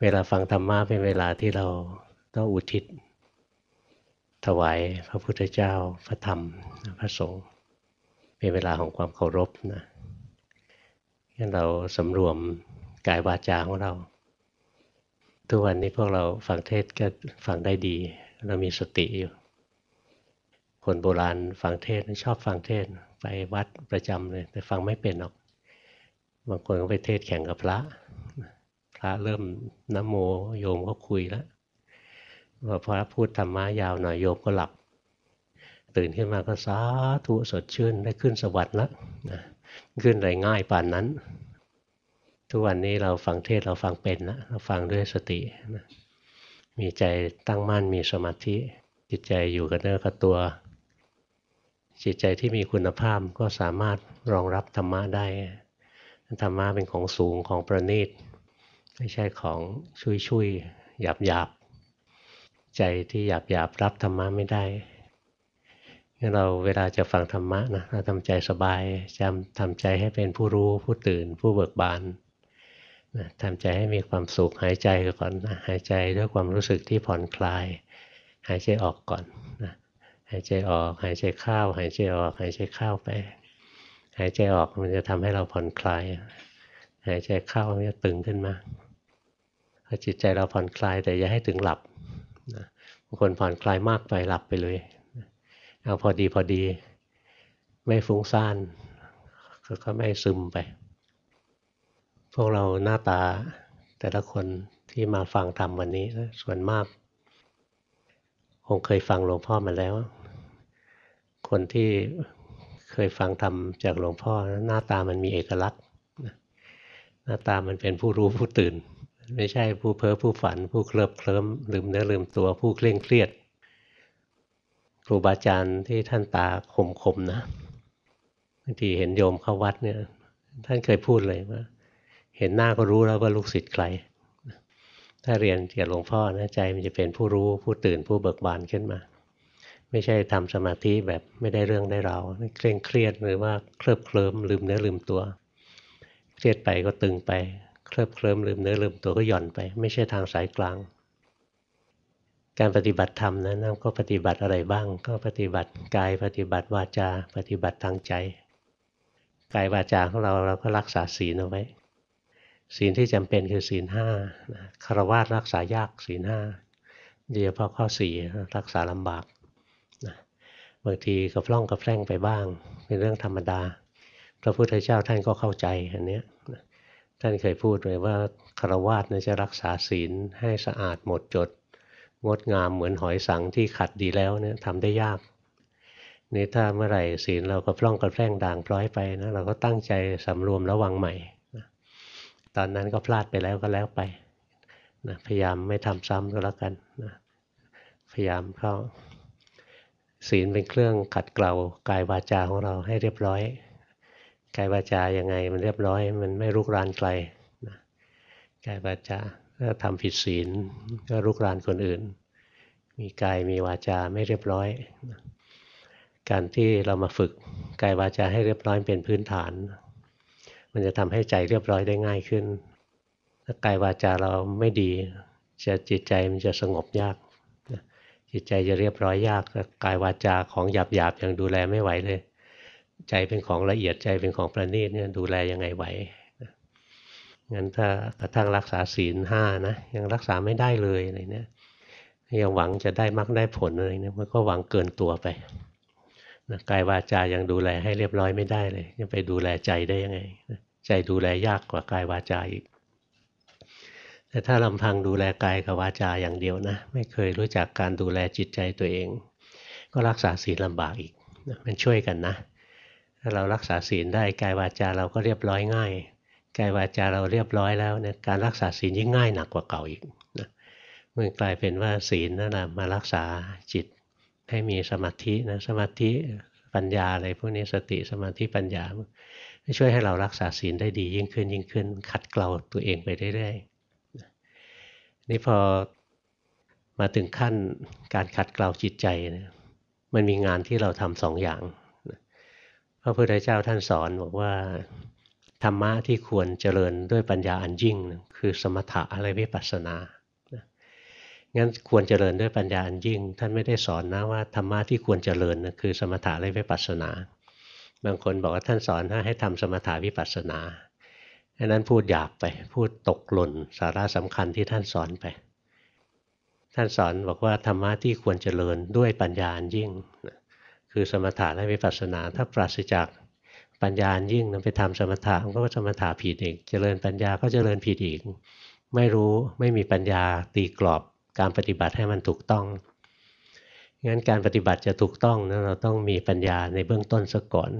เวลาฟังธรรมะเป็นเวลาที่เราต้องอุทิศ ถวายพระพุทธเจ้าพระธรรมพระสงฆ์เป็นเวลาของความเคารพนะงั้นเราสำรวมกายวาจาของเรา ทุกวันนี้พวกเราฟังเทศก็ฟังได้ดี เรามีสติอยู่ คนโบราณฟังเทศชอบฟังเทศไปวัดประจำเลย แต่ฟังไม่เป็นหรอก บางคนก็ไปเทศแข่งกับพระ ระเริ่มนโมโยมก็คุยแล้วพอพระพูดธรรมะยาวหน่อยโยมก็หลับ ตื่นขึ้นมาก็สาธุสดชื่นได้ขึ้นสวรรค์แล้วนะขึ้นไรง่ายป่านนั้น ทุกวันนี้เราฟังเทศเราฟังเป็นนะเราฟังด้วยสตินะมีใจตั้งมั่นมีสมาธิ จิตใจอยู่กับเนื้อกับตัว จิตใจที่มีคุณภาพก็สามารถรองรับธรรมะได้ธรรมะเป็นของสูงของประณีต ไม่ใช่ของชุยชุยหยาบหยาบใจที่หยาบหยาบรับธรรมะไม่ได้งั้นเราเวลาจะฟังธรรมะนะเราทำใจสบายจำทำใจให้เป็นผู้รู้ผู้ตื่น ผู้เบิกบานนะทำใจให้มีความสุขหายใจก่อนนะหายใจด้วยความรู้สึกที่ผ่อนคลาย หายใจออกก่อนนะหายใจออกหายใจเข้าหายใจออกหายใจเข้าไป หายใจออกมันจะทำให้เราผ่อนคลาย หายใจเข้ามันจะตึงขึ้นมา จิตใจเราผ่อนคลายแต่อย่าให้ถึงหลับบางคนผ่อนคลายมากไปหลับไปเลยเอาพอดีพอดีไม่ฟุ้งซ่านก็ไม่ซึมไป พวกเราหน้าตาแต่ละคนที่มาฟังธรรมวันนี้ส่วนมาก คงเคยฟังหลวงพ่อมาแล้ว คนที่เคยฟังธรรมจากหลวงพ่อหน้าตามันมีเอกลักษณ์หน้าตามันเป็นผู้รู้ผู้ตื่น ไม่ใช่ผู้เพ้อผู้ฝัน ผู้เคลิบเคลิ้มลืมเนื้อลืมตัวผู้เคร่งเครียด ครูบาอาจารย์ที่ท่านตาคมคมนะบางทีเห็นโยมเข้าวัดเนี่ย ท่านเคยพูดเลยว่า เห็นหน้าก็รู้แล้วว่าลูกศิษย์ใครถ้าเรียนเกี่ยวหลวงพ่อนะใจมันจะเป็นผู้รู้ผู้ตื่นผู้เบิกบานขึ้นมา ไม่ใช่ทำสมาธิแบบไม่ได้เรื่องได้ราวเคร่งเครียดหรือว่าเคลิบเคลิ้มลืมเนื้อลืมตัว เครียดไปก็ตึงไป เคลิบเคลิ้มลืมเนื้อลืมตัวก็หย่อนไป ไม่ใช่ทางสายกลาง การปฏิบัติธรรมนั้นก็ปฏิบัติอะไรบ้าง ก็ปฏิบัติกายปฏิบัติวาจา ปฏิบัติทางใจกายวาจาของเราเราก็รักษาศีลเอาไว้ ศีลที่จำเป็นคือศีลห้าคารวะรักษายากศีลห้าโดยเฉพาะข้อสี่รักษาลำบากบางทีก็พล่องกับแฝงไปบ้าง เป็นเรื่องธรรมดา พระพุทธเจ้าท่านก็เข้าใจอันนี้ ท่านเคยพูดเลยว่าคารวะจะรักษาศีลให้สะอาดหมดจด งดงามเหมือนหอยสังที่ขัดดีแล้วเนี่ยทำได้ยากนี่ถ้าเมื่อไหร่ศีลเราก็พล่องกระแพร่งด่างพร้อยไปนะเราก็ตั้งใจสำรวมระวังใหม่นะตอนนั้นก็พลาดไปแล้วก็แล้วไปนะพยายามไม่ทำซ้ำก็แล้วกันนะพยายามเข้าศีลเป็นเครื่องขัดเกลากายวาจาของเราให้เรียบร้อย กายวาจายังไงมันเรียบร้อย มันไม่รุกรานไกลนะกายวาจาถ้าทำผิดศีลก็รุกรานคนอื่น มีกายมีวาจาไม่เรียบร้อยการที่เรามาฝึกกายวาจาให้เรียบร้อยเป็นพื้นฐาน มันจะทำให้ใจเรียบร้อยได้ง่ายขึ้นถ้ากายวาจาเราไม่ดี จะจิตใจมันจะสงบยาก จิตใจจะเรียบร้อยยากกายวาจาของหยาบหยาบยังดูแลไม่ไหวเลย ใจเป็นของละเอียดใจเป็นของประณีตเนี่ยดูแลยังไงไหวงั้นถ้ากระทั่งรักษาศีลห้านะยังรักษาไม่ได้เลยอะไรเนี่ยยังหวังจะได้มรรคได้ผลอะไรเนี่ยมันก็หวังเกินตัวไปนะกายวาจายังดูแลให้เรียบร้อยไม่ได้เลยยังไปดูแลใจได้ยังไง ใจดูแลยากกว่ากายวาจาอีก แต่ถ้าลำพังดูแลกายกับวาจาอย่างเดียวนะ ไม่เคยรู้จักการดูแลจิตใจตัวเอง ก็รักษาศีลลำบากอีกมันช่วยกันนะ ถ้าเรารักษาศีลได้กายวาจาเราก็เรียบร้อยง่ายกายวาจาเราเรียบร้อยแล้วเนี่ยการรักษาศีลยิ่งง่ายหนักกว่าเก่าอีกนะมันกลายเป็นว่าศีลนั่นแหละมารักษาจิตให้มีสมาธินะสมาธิปัญญาอะไรพวกนี้สติสมาธิปัญญาช่วยให้เรารักษาศีลได้ดียิ่งขึ้นยิ่งขึ้น ขัดเกลาตัวเองไปเรื่อยๆนี่พอมาถึงขั้นการขัดเกลาจิตใจนะมันมีงานที่เราทำสองอย่าง พระพุทธเจ้าท่านสอนบอกว่าธรรมะที่ควรเจริญด้วยปัญญาอันยิ่ง คือสมถะอะไรวิปัสสนางั้นควรเจริญด้วยปัญญาอันยิ่ง ท่านไม่ได้สอนนะว่าธรรมะที่ควรเจริญคือสมถะและวิปัสสนา บางคนบอกว่าท่านสอนให้ทำสมถะวิปัสสนาอันนั้นพูดหยาบไป พูดตกหล่นสาระสำคัญที่ท่านสอนไป ท่านสอนบอกว่าธรรมะที่ควรเจริญด้วยปัญญาอันยิ่ง คือสมถะและวิปัสสนา ถ้าปราศจากปัญญายิ่งนั้นไปทำสมถะก็สมถะผิดอีก เจริญปัญญาก็เจริญผิดอีก ไม่รู้ไม่มีปัญญาตีกรอบการปฏิบัติให้มันถูกต้องงั้นการปฏิบัติจะถูกต้องนะเราต้องมีปัญญาในเบื้องต้นซะก่อน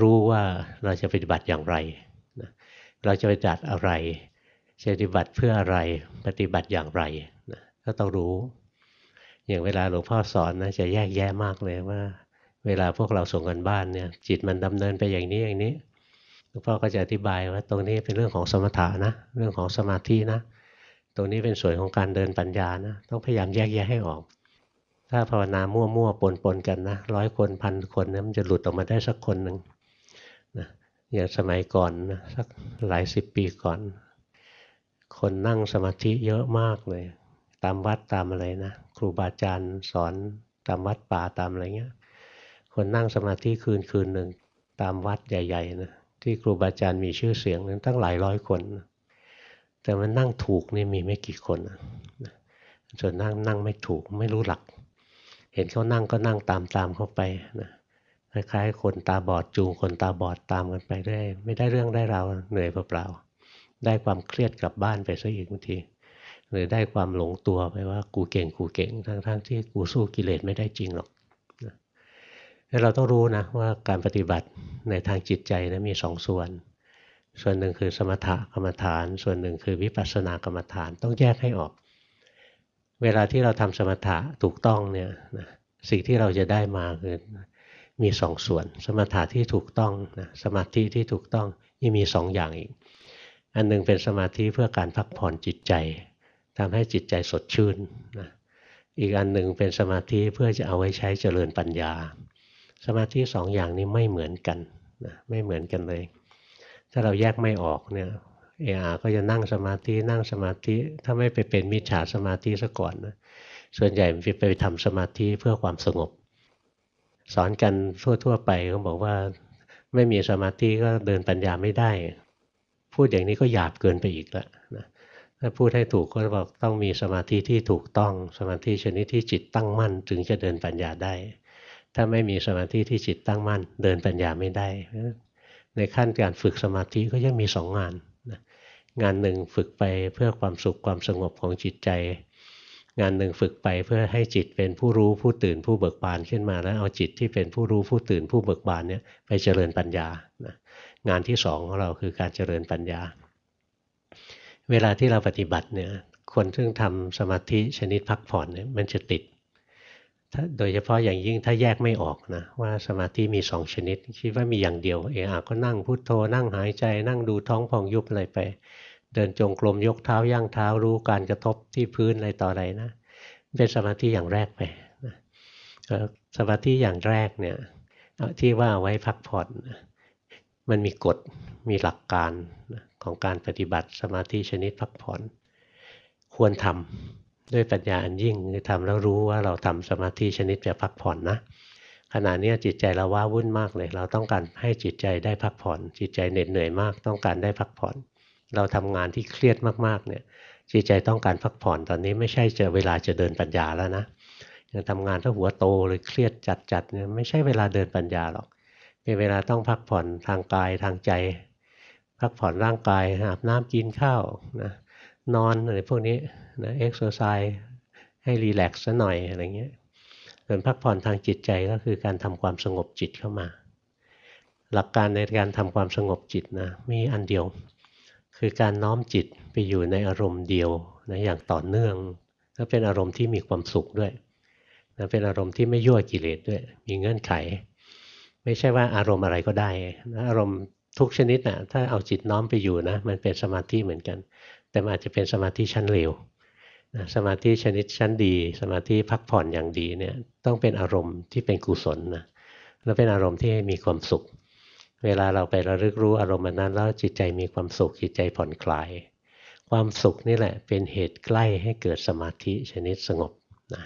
รู้ว่าเราจะปฏิบัติอย่างไรเราจะปฏิบัติอะไรจะปฏิบัติเพื่ออะไรปฏิบัติอย่างไรนะก็ต้องรู้ อย่างเวลาหลวงพ่อสอนนะจะแยกแยะมากเลยว่า เวลาพวกเราส่งกันบ้านเนี่ย จิตมันดำเนินไปอย่างนี้อย่างนี้หลวงพ่อก็จะอธิบายว่าตรงนี้เป็นเรื่องของสมถะนะ เรื่องของสมาธินะ ตรงนี้เป็นส่วนของการเดินปัญญานะ ต้องพยายามแยกแยะให้ออก ถ้าภาวนามั่วๆปนๆกันนะร้อยคนพันคนเนี่ยมันจะหลุดออกมาได้สักคนหนึ่งนะอย่างสมัยก่อนนะสักหลายสิบปีก่อน คนนั่งสมาธิเยอะมากเลย ตามวัดตามอะไรนะ ครูบาอาจารย์สอนตามวัดป่าตามอะไรเงี้ย คนนั่งสมาธิคืนคืนหนึ่งตามวัดใหญ่ๆนะที่ครูบาอาจารย์มีชื่อเสียงนั้นตั้งหลายร้อยคน แต่มันนั่งถูกนี่มีไม่กี่คนส่วนนั่งนั่งไม่ถูกไม่รู้หลัก เห็นเขานั่งก็นั่งตามตามเข้าไปนะคล้ายๆคนตาบอดจูงคนตาบอดตามกันไปได้ ไม่ได้เรื่องได้ราวเหนื่อยเปล่าๆได้ความเครียดกลับบ้านไปซะอีกบางทีหรือได้ความหลงตัวไปว่ากูเก่งกูเก่งทั้งๆที่กูสู้กิเลสไม่ได้จริงหรอก เราต้องรู้นะว่าการปฏิบัติในทางจิตใจนะมีสองส่วน ส่วนหนึ่งคือสมถกรรมฐาน ส่วนหนึ่งคือวิปัสสนากรรมฐานต้องแยกให้ออก เวลาที่เราทำสมถะถูกต้องเนี่ยสิ่งที่เราจะได้มาคือมีสองส่วน สมถะที่ถูกต้องนะสมาธิที่ถูกต้องนี่มีสองอย่างอีก อันนึงเป็นสมาธิเพื่อการพักผ่อนจิตใจทำให้จิตใจสดชื่นนะอีกอันหนึ่งเป็นสมาธิเพื่อจะเอาไว้ใช้เจริญปัญญา สมาธิสองอย่างนี้ไม่เหมือนกันนะไม่เหมือนกันเลย ถ้าเราแยกไม่ออกเนี่ยเออาก็จะนั่งสมาธินั่งสมาธิ ถ้าไม่ไปเป็นมิจฉาสมาธิซะก่อนนะส่วนใหญ่ไปทำสมาธิเพื่อความสงบ สอนกันทั่วๆไปเขาบอกว่าไม่มีสมาธิก็เดินปัญญาไม่ได้ พูดอย่างนี้ก็หยาบเกินไปอีกแล้วนะถ้าพูดให้ถูกก็บอกต้องมีสมาธิที่ถูกต้องสมาธิชนิดที่จิตตั้งมั่น ถึงจะเดินปัญญาได้ ถ้าไม่มีสมาธิที่จิตตั้งมั่น เดินปัญญาไม่ได้ ในขั้นการฝึกสมาธิก็ยังมีสองงานงานหนึ่งฝึกไปเพื่อความสุขความสงบของจิตใจ งานหนึ่งฝึกไปเพื่อให้จิตเป็นผู้รู้ผู้ตื่นผู้เบิกบานขึ้นมาแล้วเอาจิตที่เป็นผู้รู้ผู้ตื่นผู้เบิกบานเนี่ยไปเจริญปัญญานะงานที่สองของเราคือการเจริญปัญญา เวลาที่เราปฏิบัติเนี่ยคนซึ่งทำสมาธิชนิดพักผ่อนเนี่ยมันจะติด โดยเฉพาะอย่างยิ่งถ้าแยกไม่ออกนะว่าสมาธิมีสองชนิด คิดว่ามีอย่างเดียว เออก็นั่งพุโทโธนั่งหายใจ นั่งดูท้องพองยุบอะไรไป เดินจงกรมยกเท้าย่างเท้ารู้การกระทบที่พื้นอะไรต่ออะไรนะเป็นสมาธิอย่างแรกไปนะสมาธิอย่างแรกเนี่ยที่ว่าไว้พักผ่อนมันมีกฎมีหลักการของการปฏิบัติสมาธิชนิดพักผ่อน ควรทำ ด้วยปัญญาอันยิ่งคือทำแล้วรู้ว่าเราทำสมาธิชนิดแบบพักผ่อนนะขณะนี้จิตใจเราว้าวุ่นมากเลย เราต้องการให้จิตใจได้พักผ่อน จิตใจเหน็ดเหนื่อยมาก ต้องการได้พักผ่อน เราทำงานที่เครียดมากๆเนี่ยจิตใจต้องการพักผ่อนตอนนี้ไม่ใช่เจอเวลาจะเดินปัญญาแล้วนะยังทำงานถ้าหัวโตเลยเครียดจัดๆเนี่ยไม่ใช่เวลาเดินปัญญาหรอกเป็นเวลาต้องพักผ่อนทางกายทางใจ พักผ่อนร่างกายอาบน้ำกินข้าวนะ นอนอะไรพวกนี้นะเอ็กซ์ไซส์ให้รีแลกซ์ซะหน่อยอะไรเงี้ยส่วนพักผ่อนทางจิตใจก็คือการทำความสงบจิตเข้ามา หลักการในการทำความสงบจิตนะมีอันเดียว คือการน้อมจิตไปอยู่ในอารมณ์เดียวนะอย่างต่อเนื่องแล้วเป็นอารมณ์ที่มีความสุขด้วยนะเป็นอารมณ์ที่ไม่ยั่วกิเลสด้วย มีเงื่อนไข ไม่ใช่ว่าอารมณ์อะไรก็ได้นะอารมณ์ทุกชนิดนะถ้าเอาจิตน้อมไปอยู่นะมันเป็นสมาธิเหมือนกัน แต่มันอาจจะเป็นสมาธิชั้นเร็วนะสมาธิชนิดชั้นดี สมาธิพักผ่อนอย่างดีเนี่ยต้องเป็นอารมณ์ที่เป็นกุศลนะแล้วเป็นอารมณ์ที่มีความสุข เวลาเราไประลึกรู้อารมณ์นั้นแล้วจิตใจมีความสุขจิตใจผ่อนคลาย ความสุขนี่แหละเป็นเหตุใกล้ให้เกิดสมาธิชนิดสงบนะ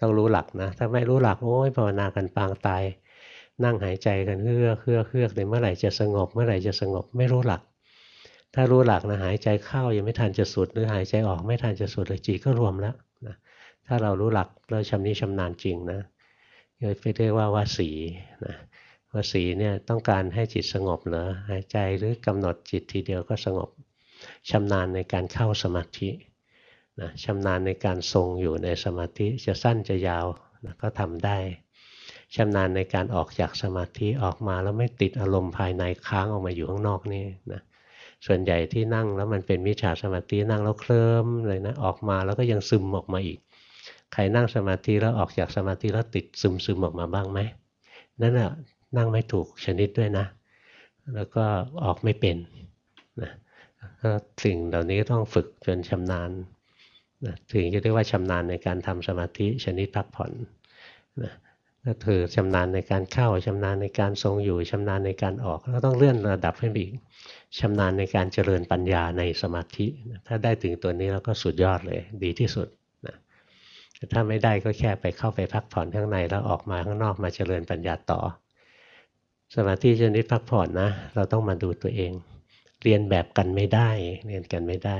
ต้องรู้หลักนะ ถ้าไม่รู้หลักโอ้ยภาวนากันปางตาย นั่งหายใจกันเฮือกเฮือกเฮือกเลยเมื่อไหร่จะสงบ เมื่อไหร่จะสงบไม่รู้หลัก ถ้ารู้หลักนะหายใจเข้ายังไม่ทันจะสุด หรือหายใจออกไม่ทันจะสุดเลยจิตก็รวมแล้วนะถ้าเรารู้หลักเราชำนิชำนาญจริงนะไปเรียกว่าวาสีนะวสีเนี่ยต้องการให้จิตสงบเหรอหายใจหรือกำหนดจิตทีเดียวก็สงบชำนาญในการเข้าสมาธินะชำนาญในการทรงอยู่ในสมาธิจะสั้นจะยาวนะก็ทำได้ชำนาญในการออกจากสมาธิออกมาแล้วไม่ติดอารมณ์ภายในค้างออกมาอยู่ข้างนอกนี่นะ ส่วนใหญ่ที่นั่งแล้วมันเป็นมิจฉาสมาธินั่งแล้วเคลิ้มเลยนะออกมาแล้วก็ยังซึมออกมาอีก ใครนั่งสมาธิแล้วออกจากสมาธิแล้วติดซึมซึมออกมาบ้างไหมนั่นแหะนั่งไม่ถูกชนิดด้วยนะ แล้วก็ออกไม่เป็นนะก็สิ่งเหล่านี้ต้องฝึกจนชำนาญนะถึงจะเรียกว่าชำนาญในการทำสมาธิชนิดพักผ่อนนะ ก็คือชำนาญในการเข้าชำนาญในการทรงอยู่ชำนาญในการออกแล้วต้องเลื่อนระดับให้อีกชำนาญในการเจริญปัญญาในสมาธิ ถ้าได้ถึงตัวนี้แล้วก็สุดยอดเลยดีที่สุดนะถ้าไม่ได้ก็แค่ไปเข้าไปพักผ่อนข้างในแล้วออกมาข้างนอกมาเจริญปัญญาต่อ สมาธิชนิดพักผ่อนนะ เราต้องมาดูตัวเอง เรียนแบบกันไม่ได้ เรียนกันไม่ได้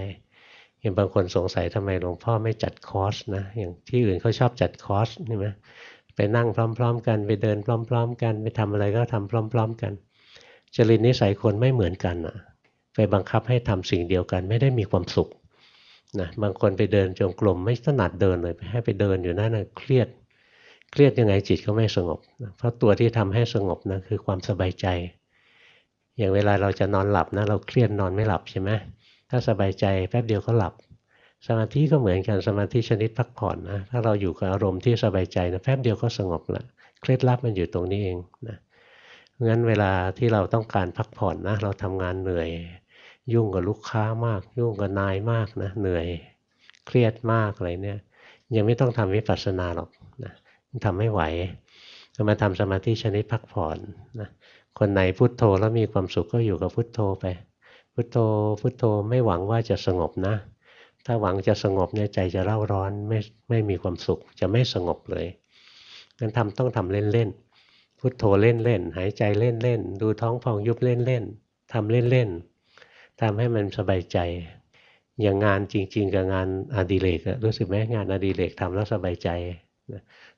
อย่างบางคนสงสัยทำไมหลวงพ่อไม่จัดคอร์สนะอย่างที่อื่นเขาชอบจัดคอร์สใช่ไหม ไปนั่งพร้อม ๆ กันไปเดินพร้อม ๆ กันไปทำอะไรก็ทำพร้อม ๆ กัน จริตนิสัยคนไม่เหมือนกันอะไปบังคับให้ทำสิ่งเดียวกันไม่ได้มีความสุขนะบางคนไปเดินจงกรมไม่ถนัดเดินเลยให้ไปเดินอยู่นั่นนะเครียด เครียดยังไงจิตก็ไม่สงบเพราะตัวที่ทำให้สงบนะคือความสบายใจ อย่างเวลาเราจะนอนหลับนะเราเครียดนอนไม่หลับใช่ไหมถ้าสบายใจแป๊บเดียวก็หลับ สมาธิก็เหมือนกันสมาธิชนิดพักผ่อนนะถ้าเราอยู่กับอารมณ์ที่สบายใจนะแป๊บเดียวก็สงบละเคล็ดลับมันอยู่ตรงนี้เองนะงั้นเวลาที่เราต้องการพักผ่อนนะเราทำงานเหนื่อย ยุ่งกับลูกค้ามาก ยุ่งกับนายมากนะเหนื่อยเครียดมากอะไรเนี่ยยังไม่ต้องทำวิปัสสนาหรอกนะทำไม่ไหวมาทำสมาธิชนิดพักผ่อนนะคนไหนพุโทโธแล้วมีความสุขก็อยู่กับพุโทโธไป พุโทโธพุโทโธไม่หวังว่าจะสงบนะ ถ้าหวังจะสงบเนี่ยใจจะเร่าร้อนไม่ไม่มีความสุขจะไม่สงบเลยงั้นทำต้องทำเล่นๆพุโทโธเล่นๆหายใจเล่นๆดูท้องพองยุบเล่นๆทำเล่นๆทำให้มันสบายใจ อย่างงานจริง ๆ กับงานอดิเรกรู้สึกไหมงานอดิเรกทำแล้วสบายใจ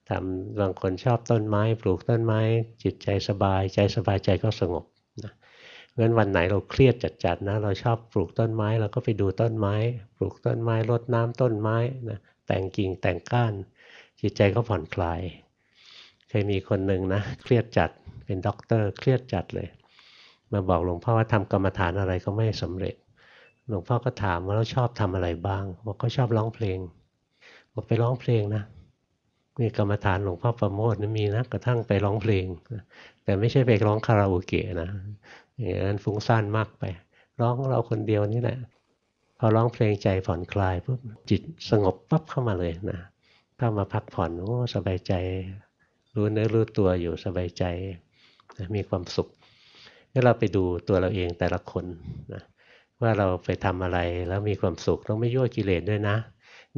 ทำบางคนชอบต้นไม้ ปลูกต้นไม้ จิตใจสบายใจสบายใจก็สงบ งั้นวันไหนเราเครียดจัดๆนะ เราชอบปลูกต้นไม้เราก็ไปดูต้นไม้ ปลูกต้นไม้รดน้ำต้นไม้นะแต่งกิ่งแต่งก้าน จิตใจก็ผ่อนคลายเคยมีคนหนึ่งนะเครียดจัดเป็นด็อกเตอร์เครียดจัดเลย มาบอกหลวงพ่อว่าทำกรรมฐานอะไรก็ไม่สำเร็จ หลวงพ่อก็ถามว่าเราชอบทำอะไรบ้าง บอกก็ชอบร้องเพลง บอกไปร้องเพลงนะนี่กรรมฐานหลวงพ่อปราโมทย์นี่มีนะกระทั่งไปร้องเพลง แต่ไม่ใช่ไปร้องคาราโอเกะนะ อย่างนั้นฟุ้งซ่านมากไป ร้องเราคนเดียวนี่แหละ พอร้องเพลงใจผ่อนคลายปุ๊บจิตสงบปั๊บเข้ามาเลยนะเข้ามาพักผ่อนโอ้สบายใจ รู้เนื้อรู้ตัวอยู่สบายใจมีความสุขถ้าเราไปดูตัวเราเองแต่ละคนนะว่าเราไปทำอะไรแล้วมีความสุขต้องไม่ยั่วกิเลสด้วยนะ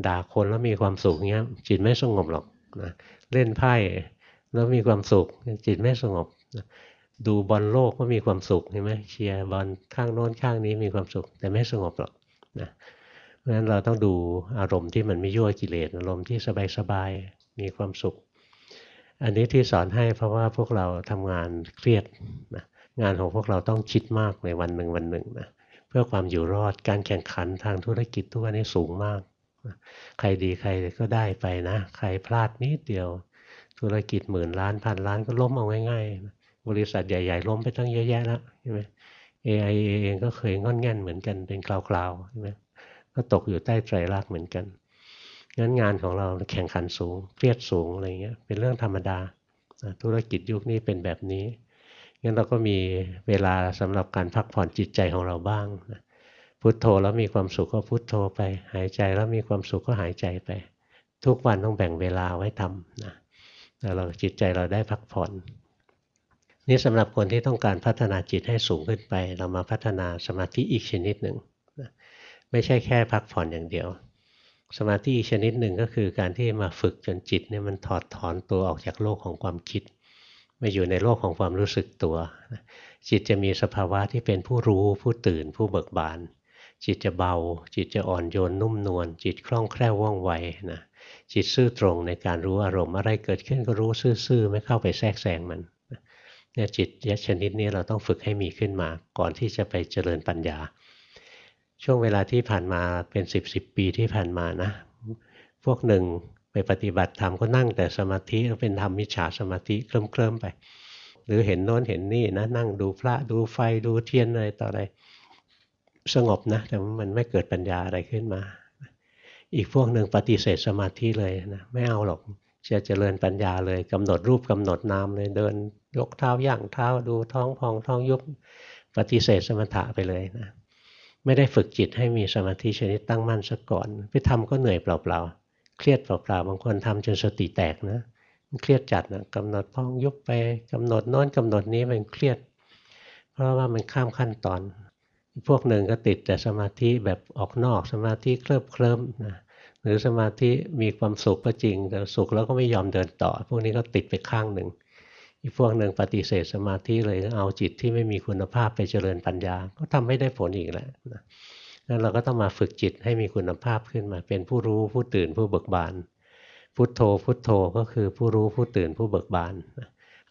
ด่าคนแล้วมีความสุขเงี้ยจิตไม่สงบหรอกนะเล่นไพ่แล้วมีความสุขจิตไม่สงบนะ ดูบอลโลกก็มีความสุขใช่ไหมเชียร์บอลข้างโน้นข้างนี้มีความสุข แต่ไม่สงบหรอกนะเพราะฉะนั้นเราต้องดูอารมณ์ที่มันไม่ยั่วกิเลสอารมณ์ที่สบายๆมีความสุข อันนี้ที่สอนให้เพราะว่าพวกเราทำงานเครียดนะงานของพวกเราต้องคิดมากในวันหนึ่งวันหนึ่งนะเพื่อความอยู่รอดการแข่งขันทางธุรกิจทุกวันนี้สูงมาก ใครดีใครก็ได้ไปนะ ใครพลาดนิดเดียว ธุรกิจหมื่นล้านพันล้านก็ล้มเอาง่ายๆ บริษัทใหญ่ ๆ ล้มไปตั้งเยอะแยะแล้วใช่ไหม AIA เองก็เคยงอนแง่นเหมือนกันเป็นคราวๆใช่ไหมก็ตกอยู่ใต้ไตรลักษณ์เหมือนกันงั้นงานของเราแข่งขันสูง เครียดสูงอะไรเงี้ยเป็นเรื่องธรรมดาธุรกิจยุคนี้เป็นแบบนี้งั้นเราก็มีเวลาสำหรับการพักผ่อนจิตใจของเราบ้างนะพุโทโธแล้วมีความสุขก็พุโทโธไป หายใจแล้วมีความสุขก็หายใจไป ทุกวันต้องแบ่งเวลาไว้ทำนะแต่เราจิตใจเราได้พักผ่อน นี่สำหรับคนที่ต้องการพัฒนาจิตให้สูงขึ้นไป เรามาพัฒนาสมาธิอีกชนิดหนึ่งไม่ใช่แค่พักผ่อนอย่างเดียว สมาธิอีกชนิดหนึ่งก็คือการที่มาฝึกจนจิตเนี่ยมันถอดถอนตัวออกจากโลกของความคิดมาอยู่ในโลกของความรู้สึกตัว จิตจะมีสภาวะที่เป็นผู้รู้ผู้ตื่นผู้เบิกบาน จิตจะเบา จิตจะอ่อนโยนนุ่มนวลจิตคล่องแคล่วว่องไวนะจิตซื่อตรงในการรู้อารมณ์อะไรเกิดขึ้นก็รู้ซื่อๆไม่เข้าไปแทรกแซงมัน เนี่ยจิตยชนิดนี้เราต้องฝึกให้มีขึ้นมา ก่อนที่จะไปเจริญปัญญา ช่วงเวลาที่ผ่านมาเป็นสิบสิบปีที่ผ่านมานะ พวกหนึ่งไปปฏิบัติธรรมก็นั่งแต่สมาธิเป็นธรรมมิจฉาสมาธิเคลิ้มเคลิมไป หรือเห็นโน้นเห็นนี่นะนั่งดูพระดูไฟดูเทียนอะไรต่ออะไรสงบนะแต่มันไม่เกิดปัญญาอะไรขึ้นมา อีกพวกหนึ่งปฏิเสธสมาธิเลยนะไม่เอาหรอก จะเจริญปัญญาเลยกำหนดรูปกำหนดนามเลยเดิน ยกเท้าย่างเท้าดูท้องพองท้องยุบปฏิเสธสมถะไปเลยนะไม่ได้ฝึกจิตให้มีสมาธิชนิดตั้งมั่นซะก่อน ไปทำก็เหนื่อยเปล่าๆเครียดเปล่าๆบางคนทำจนสติแตกนะเครียดจัดนะกำหนดพองยุบไปกำหนดโน้นกำหนดนี้มันเครียด เพราะว่ามันข้ามขั้นตอน พวกหนึ่งก็ติดแต่สมาธิแบบออกนอกสมาธิเคลิบเคลิ้มนะ หรือสมาธิมีความสุขก็จริง แต่สุขแล้วก็ไม่ยอมเดินต่อ พวกนี้ก็ติดไปข้างหนึ่งอีกพวกหนึ่งปฏิเสธสมาธิเลยเอาจิตที่ไม่มีคุณภาพไปเจริญปัญญา ก็ทำไม่ได้ผลอีกแล้วนะงั้นเราก็ต้องมาฝึกจิตให้มีคุณภาพขึ้นมา เป็นผู้รู้ผู้ตื่นผู้เบิกบาน พุทโธพุทโธก็คือผู้รู้ผู้ตื่นผู้เบิกบาน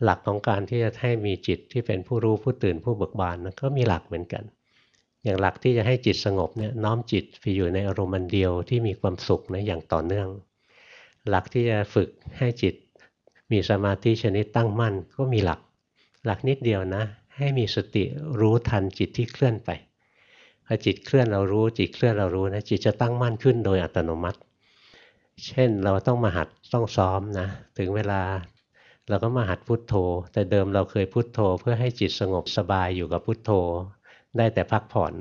หลักของการที่จะให้มีจิตที่เป็นผู้รู้ผู้ตื่นผู้เบิกบานก็มีหลักเหมือนกัน อย่างหลักที่จะให้จิตสงบเนี่ยน้อมจิตไปอยู่ในอารมณ์เดียวที่มีความสุขนะอย่างต่อเนื่อง หลักที่จะฝึกให้จิตมีสมาธิชนิดตั้งมั่นก็มีหลัก หลักนิดเดียวนะ ให้มีสติรู้ทันจิตที่เคลื่อนไปพอจิตเคลื่อนเรารู้จิตเคลื่อนเรารู้นะจิตจะตั้งมั่นขึ้นโดยอัตโนมัติ เช่นเราต้องมาหัดต้องซ้อมนะถึงเวลาเราก็มาหัดพุทโธ แต่เดิมเราเคยพุทโธเพื่อให้จิตสงบสบายอยู่กับพุทโธ ได้แต่พักผ่อน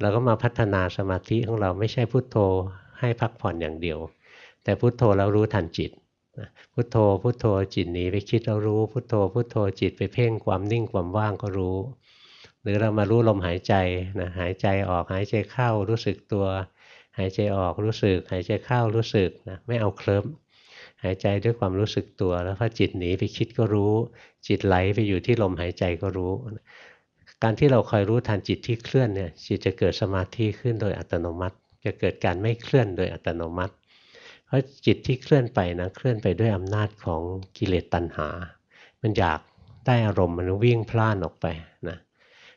เราก็มาพัฒนาสมาธิของเราไม่ใช่พุทโธให้พักผ่อนอย่างเดียว แต่พุทโธแล้วรู้ทันจิตพุทโธพุทโธจิตหนีไปคิดเรารู้พุทโธพุทโธจิตไปเพ่งความนิ่งความว่างก็รู้ หรือเรามารู้ลมหายใจนะหายใจออกหายใจเข้ารู้สึกตัว หายใจออกรู้สึก หายใจเข้ารู้สึกนะไม่เอาเคลิ้มหายใจด้วยความรู้สึกตัวแล้วพอจิตหนีไปคิดก็รู้ จิตไหลไปอยู่ที่ลมหายใจก็รู้ การที่เราคอยรู้ทันจิตที่เคลื่อนเนี่ยจิตจะเกิดสมาธิขึ้นโดยอัตโนมัติ จะเกิดการไม่เคลื่อนโดยอัตโนมัติ เพราะจิตที่เคลื่อนไปนะเคลื่อนไปด้วยอำนาจของกิเลสตัณหา มันอยากได้อารมณ์มันวิ่งพล่านออกไปนะ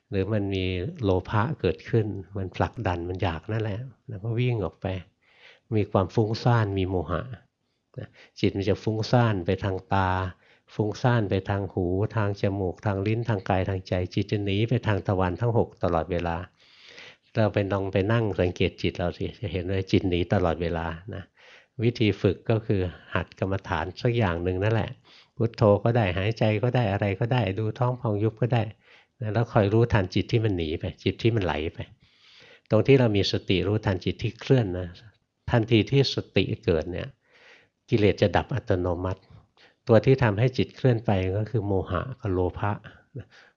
หรือมันมีโลภะเกิดขึ้น มันผลักดันมันอยากนั่นแหละแล้วก็วิ่งออกไป มีความฟุ้งซ่านมีโมหะจิตมันจะฟุ้งซ่านไปทางตา ฟุ้งซ่านไปทางหู ทางจมูก ทางลิ้นทางกายทางใจ จิตจะหนีไปทางตะวันทั้ง 6 ตลอดเวลา เราไปลองไปนั่งสังเกตจิตเราสิจะเห็นว่าจิตหนีตลอดเวลานะวิธีฝึกก็คือหัดกรรมฐานสักอย่างหนึ่งนั่นแหละพุทโธก็ได้หายใจก็ได้อะไรก็ได้ดูท้องพองยุบก็ได้แล้วคอยรู้ทันจิตที่มันหนีไป จิตที่มันไหลไป ตรงที่เรามีสติรู้ทันจิตที่เคลื่อนนะทันทีที่สติเกิดเนี่ยกิเลสจะดับอัตโนมัติ ตัวที่ทำให้จิตเคลื่อนไปก็คือโมหะกับโลภะ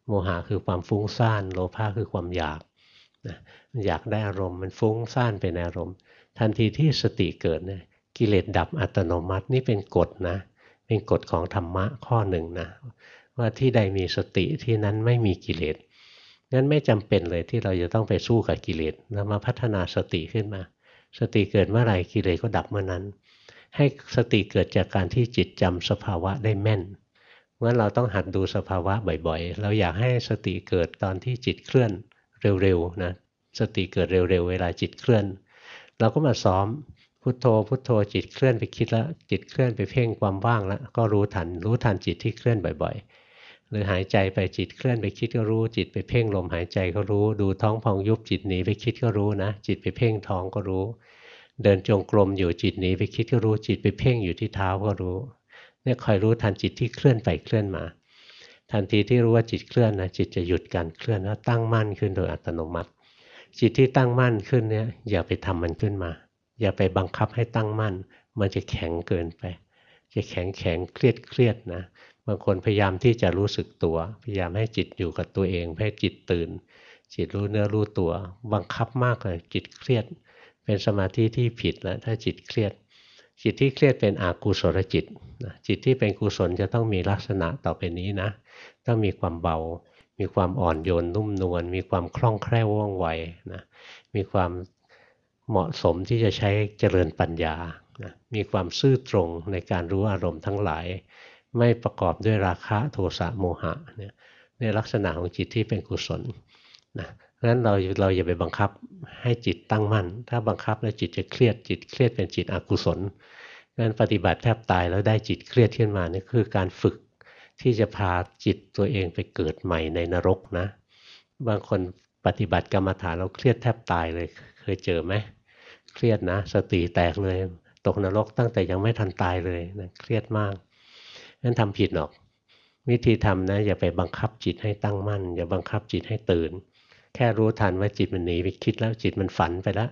โมหะคือความฟุ้งซ่าน โลภะคือความอยากอยากได้อารมณ์มันฟุ้งซ่านไปในอารมณ์ ทันทีที่สติเกิดเนี่ยกิเลสดับอัตโนมัตินี่เป็นกฎนะเป็นกฎของธรรมะข้อหนึ่งนะว่าที่ใดมีสติที่นั้นไม่มีกิเลสงั้นไม่จำเป็นเลยที่เราจะต้องไปสู้กับกิเลสเรามาพัฒนาสติขึ้นมา สติเกิดเมื่อไหร่กิเลสก็ดับเมื่อนั้น ให้สติเกิดจากการที่จิตจำสภาวะได้แม่นงั้นเราต้องหัดดูสภาวะบ่อยๆ เราอยากให้สติเกิดตอนที่จิตเคลื่อนเร็วๆนะสติเกิดเร็วๆ เวลาจิตเคลื่อน เราก็มาซ้อมพุทโธพุทโธจิตเคลื่อนไปคิดแล้วจิตเคลื่อนไปเพ่งความว่างแล้วก็รู้ทัน รู้ทันจิตที่เคลื่อนบ่อยๆ หรือหายใจไปจิตเคลื่อนไปคิดก็รู้ จิตไปเพ่งลมหายใจก็รู้ ดูท้องพองยุบจิตหนีไปคิดก็รู้นะ จิตไปเพ่งท้องก็รู้ เดินจงกรมอยู่จิตหนีไปคิดก็รู้จิตไปเพ่งอยู่ที่เท้าก็รู้ เนี่ยคอยรู้ทันจิตที่เคลื่อนไปเคลื่อนมา ทันทีที่รู้ว่าจิตเคลื่อนนะจิตจะหยุดการเคลื่อนแล้วตั้งมั่นขึ้นโดยอัตโนมัติ จิตที่ตั้งมั่นขึ้นเนี่ยอย่าไปทำมันขึ้นมา อย่าไปบังคับให้ตั้งมั่น มันจะแข็งเกินไป จะแข็งแข็งเครียดเครียดนะบางคนพยายามที่จะรู้สึกตัว พยายามให้จิตอยู่กับตัวเองให้จิตตื่น จิตรู้เนื้อรู้ตัว บังคับมากเลยจิตเครียด เป็นสมาธิที่ผิดแล้วถ้าจิตเครียด จิตที่เครียดเป็นอกุศลจิตจิตที่เป็นกุศลจะต้องมีลักษณะต่อไปนี้นะ ต้องมีความเบา มีความอ่อนโยนนุ่มนวลมีความคล่องแคล่วว่องไวนะมีความเหมาะสมที่จะใช้เจริญปัญญานะมีความซื่อตรงในการรู้อารมณ์ทั้งหลาย ไม่ประกอบด้วยราคะโทสะโมหะเนี่ยในลักษณะของจิตที่เป็นกุศลนะ ราะฉะนั้นเราเราอย่าไปบังคับให้จิตตั้งมั่น ถ้าบังคับแล้วจิตจะเครียดจิตเครียดเป็นจิตอกุศลงั้นปฏิบัติแทบตายแล้วได้จิตเครียดขึ้นมานี่คือการฝึกที่จะพาจิตตัวเองไปเกิดใหม่ในนรกนะ บางคนปฏิบัติกรรมฐานเราเครียดแทบตายเลยเคยเจอไหมเครียดนะ สติแตกเลย ตกนรกตั้งแต่ยังไม่ทันตายเลยนะเครียดมากนั้นทำผิดหรอก วิธีทำนะอย่าไปบังคับจิตให้ตั้งมั่น อย่าบังคับจิตให้ตื่น แค่รู้ทันว่าจิตมันหนีไปคิดแล้วจิตมันฝันไปแล้ว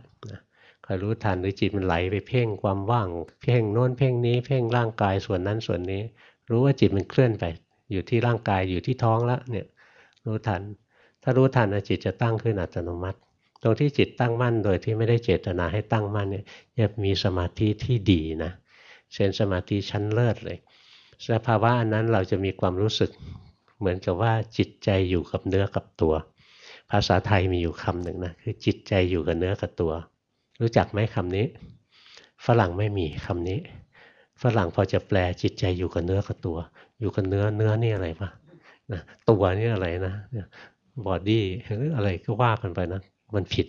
คอยรู้ทันหรือจิตมันไหลไปเพ่งความว่าง เพ่งโน้นเพ่งนี้ เพ่งร่างกายส่วนนั้นส่วนนี้ รู้ว่าจิตมันเคลื่อนไป อยู่ที่ร่างกายอยู่ที่ท้องแล้วเนี่ยรู้ทัน ถ้ารู้ทันจิตจะตั้งขึ้นอัตโนมัติ ตรงที่จิตตั้งมั่นโดยที่ไม่ได้เจตนาให้ตั้งมั่นเนี่ยจะมีสมาธิที่ดีนะเช่นสมาธิชั้นเลิศเลยสภาวะอันนั้นเราจะมีความรู้สึกเหมือนกับว่าจิตใจอยู่กับเนื้อกับตัว ภาษาไทยมีอยู่คำหนึ่งนะคือจิตใจอยู่กับเนื้อกับตัว รู้จักไหมคำนี้ ฝรั่งไม่มีคำนี้ ฝรั่งพอจะแปลจิตใจอยู่กับเนื้อกับตัว อยู่กับเนื้อเนื้อนี่อะไรปะนะตัวนี่อะไรนะ body หรืออะไรก็ว่ากันไปนะมันผิด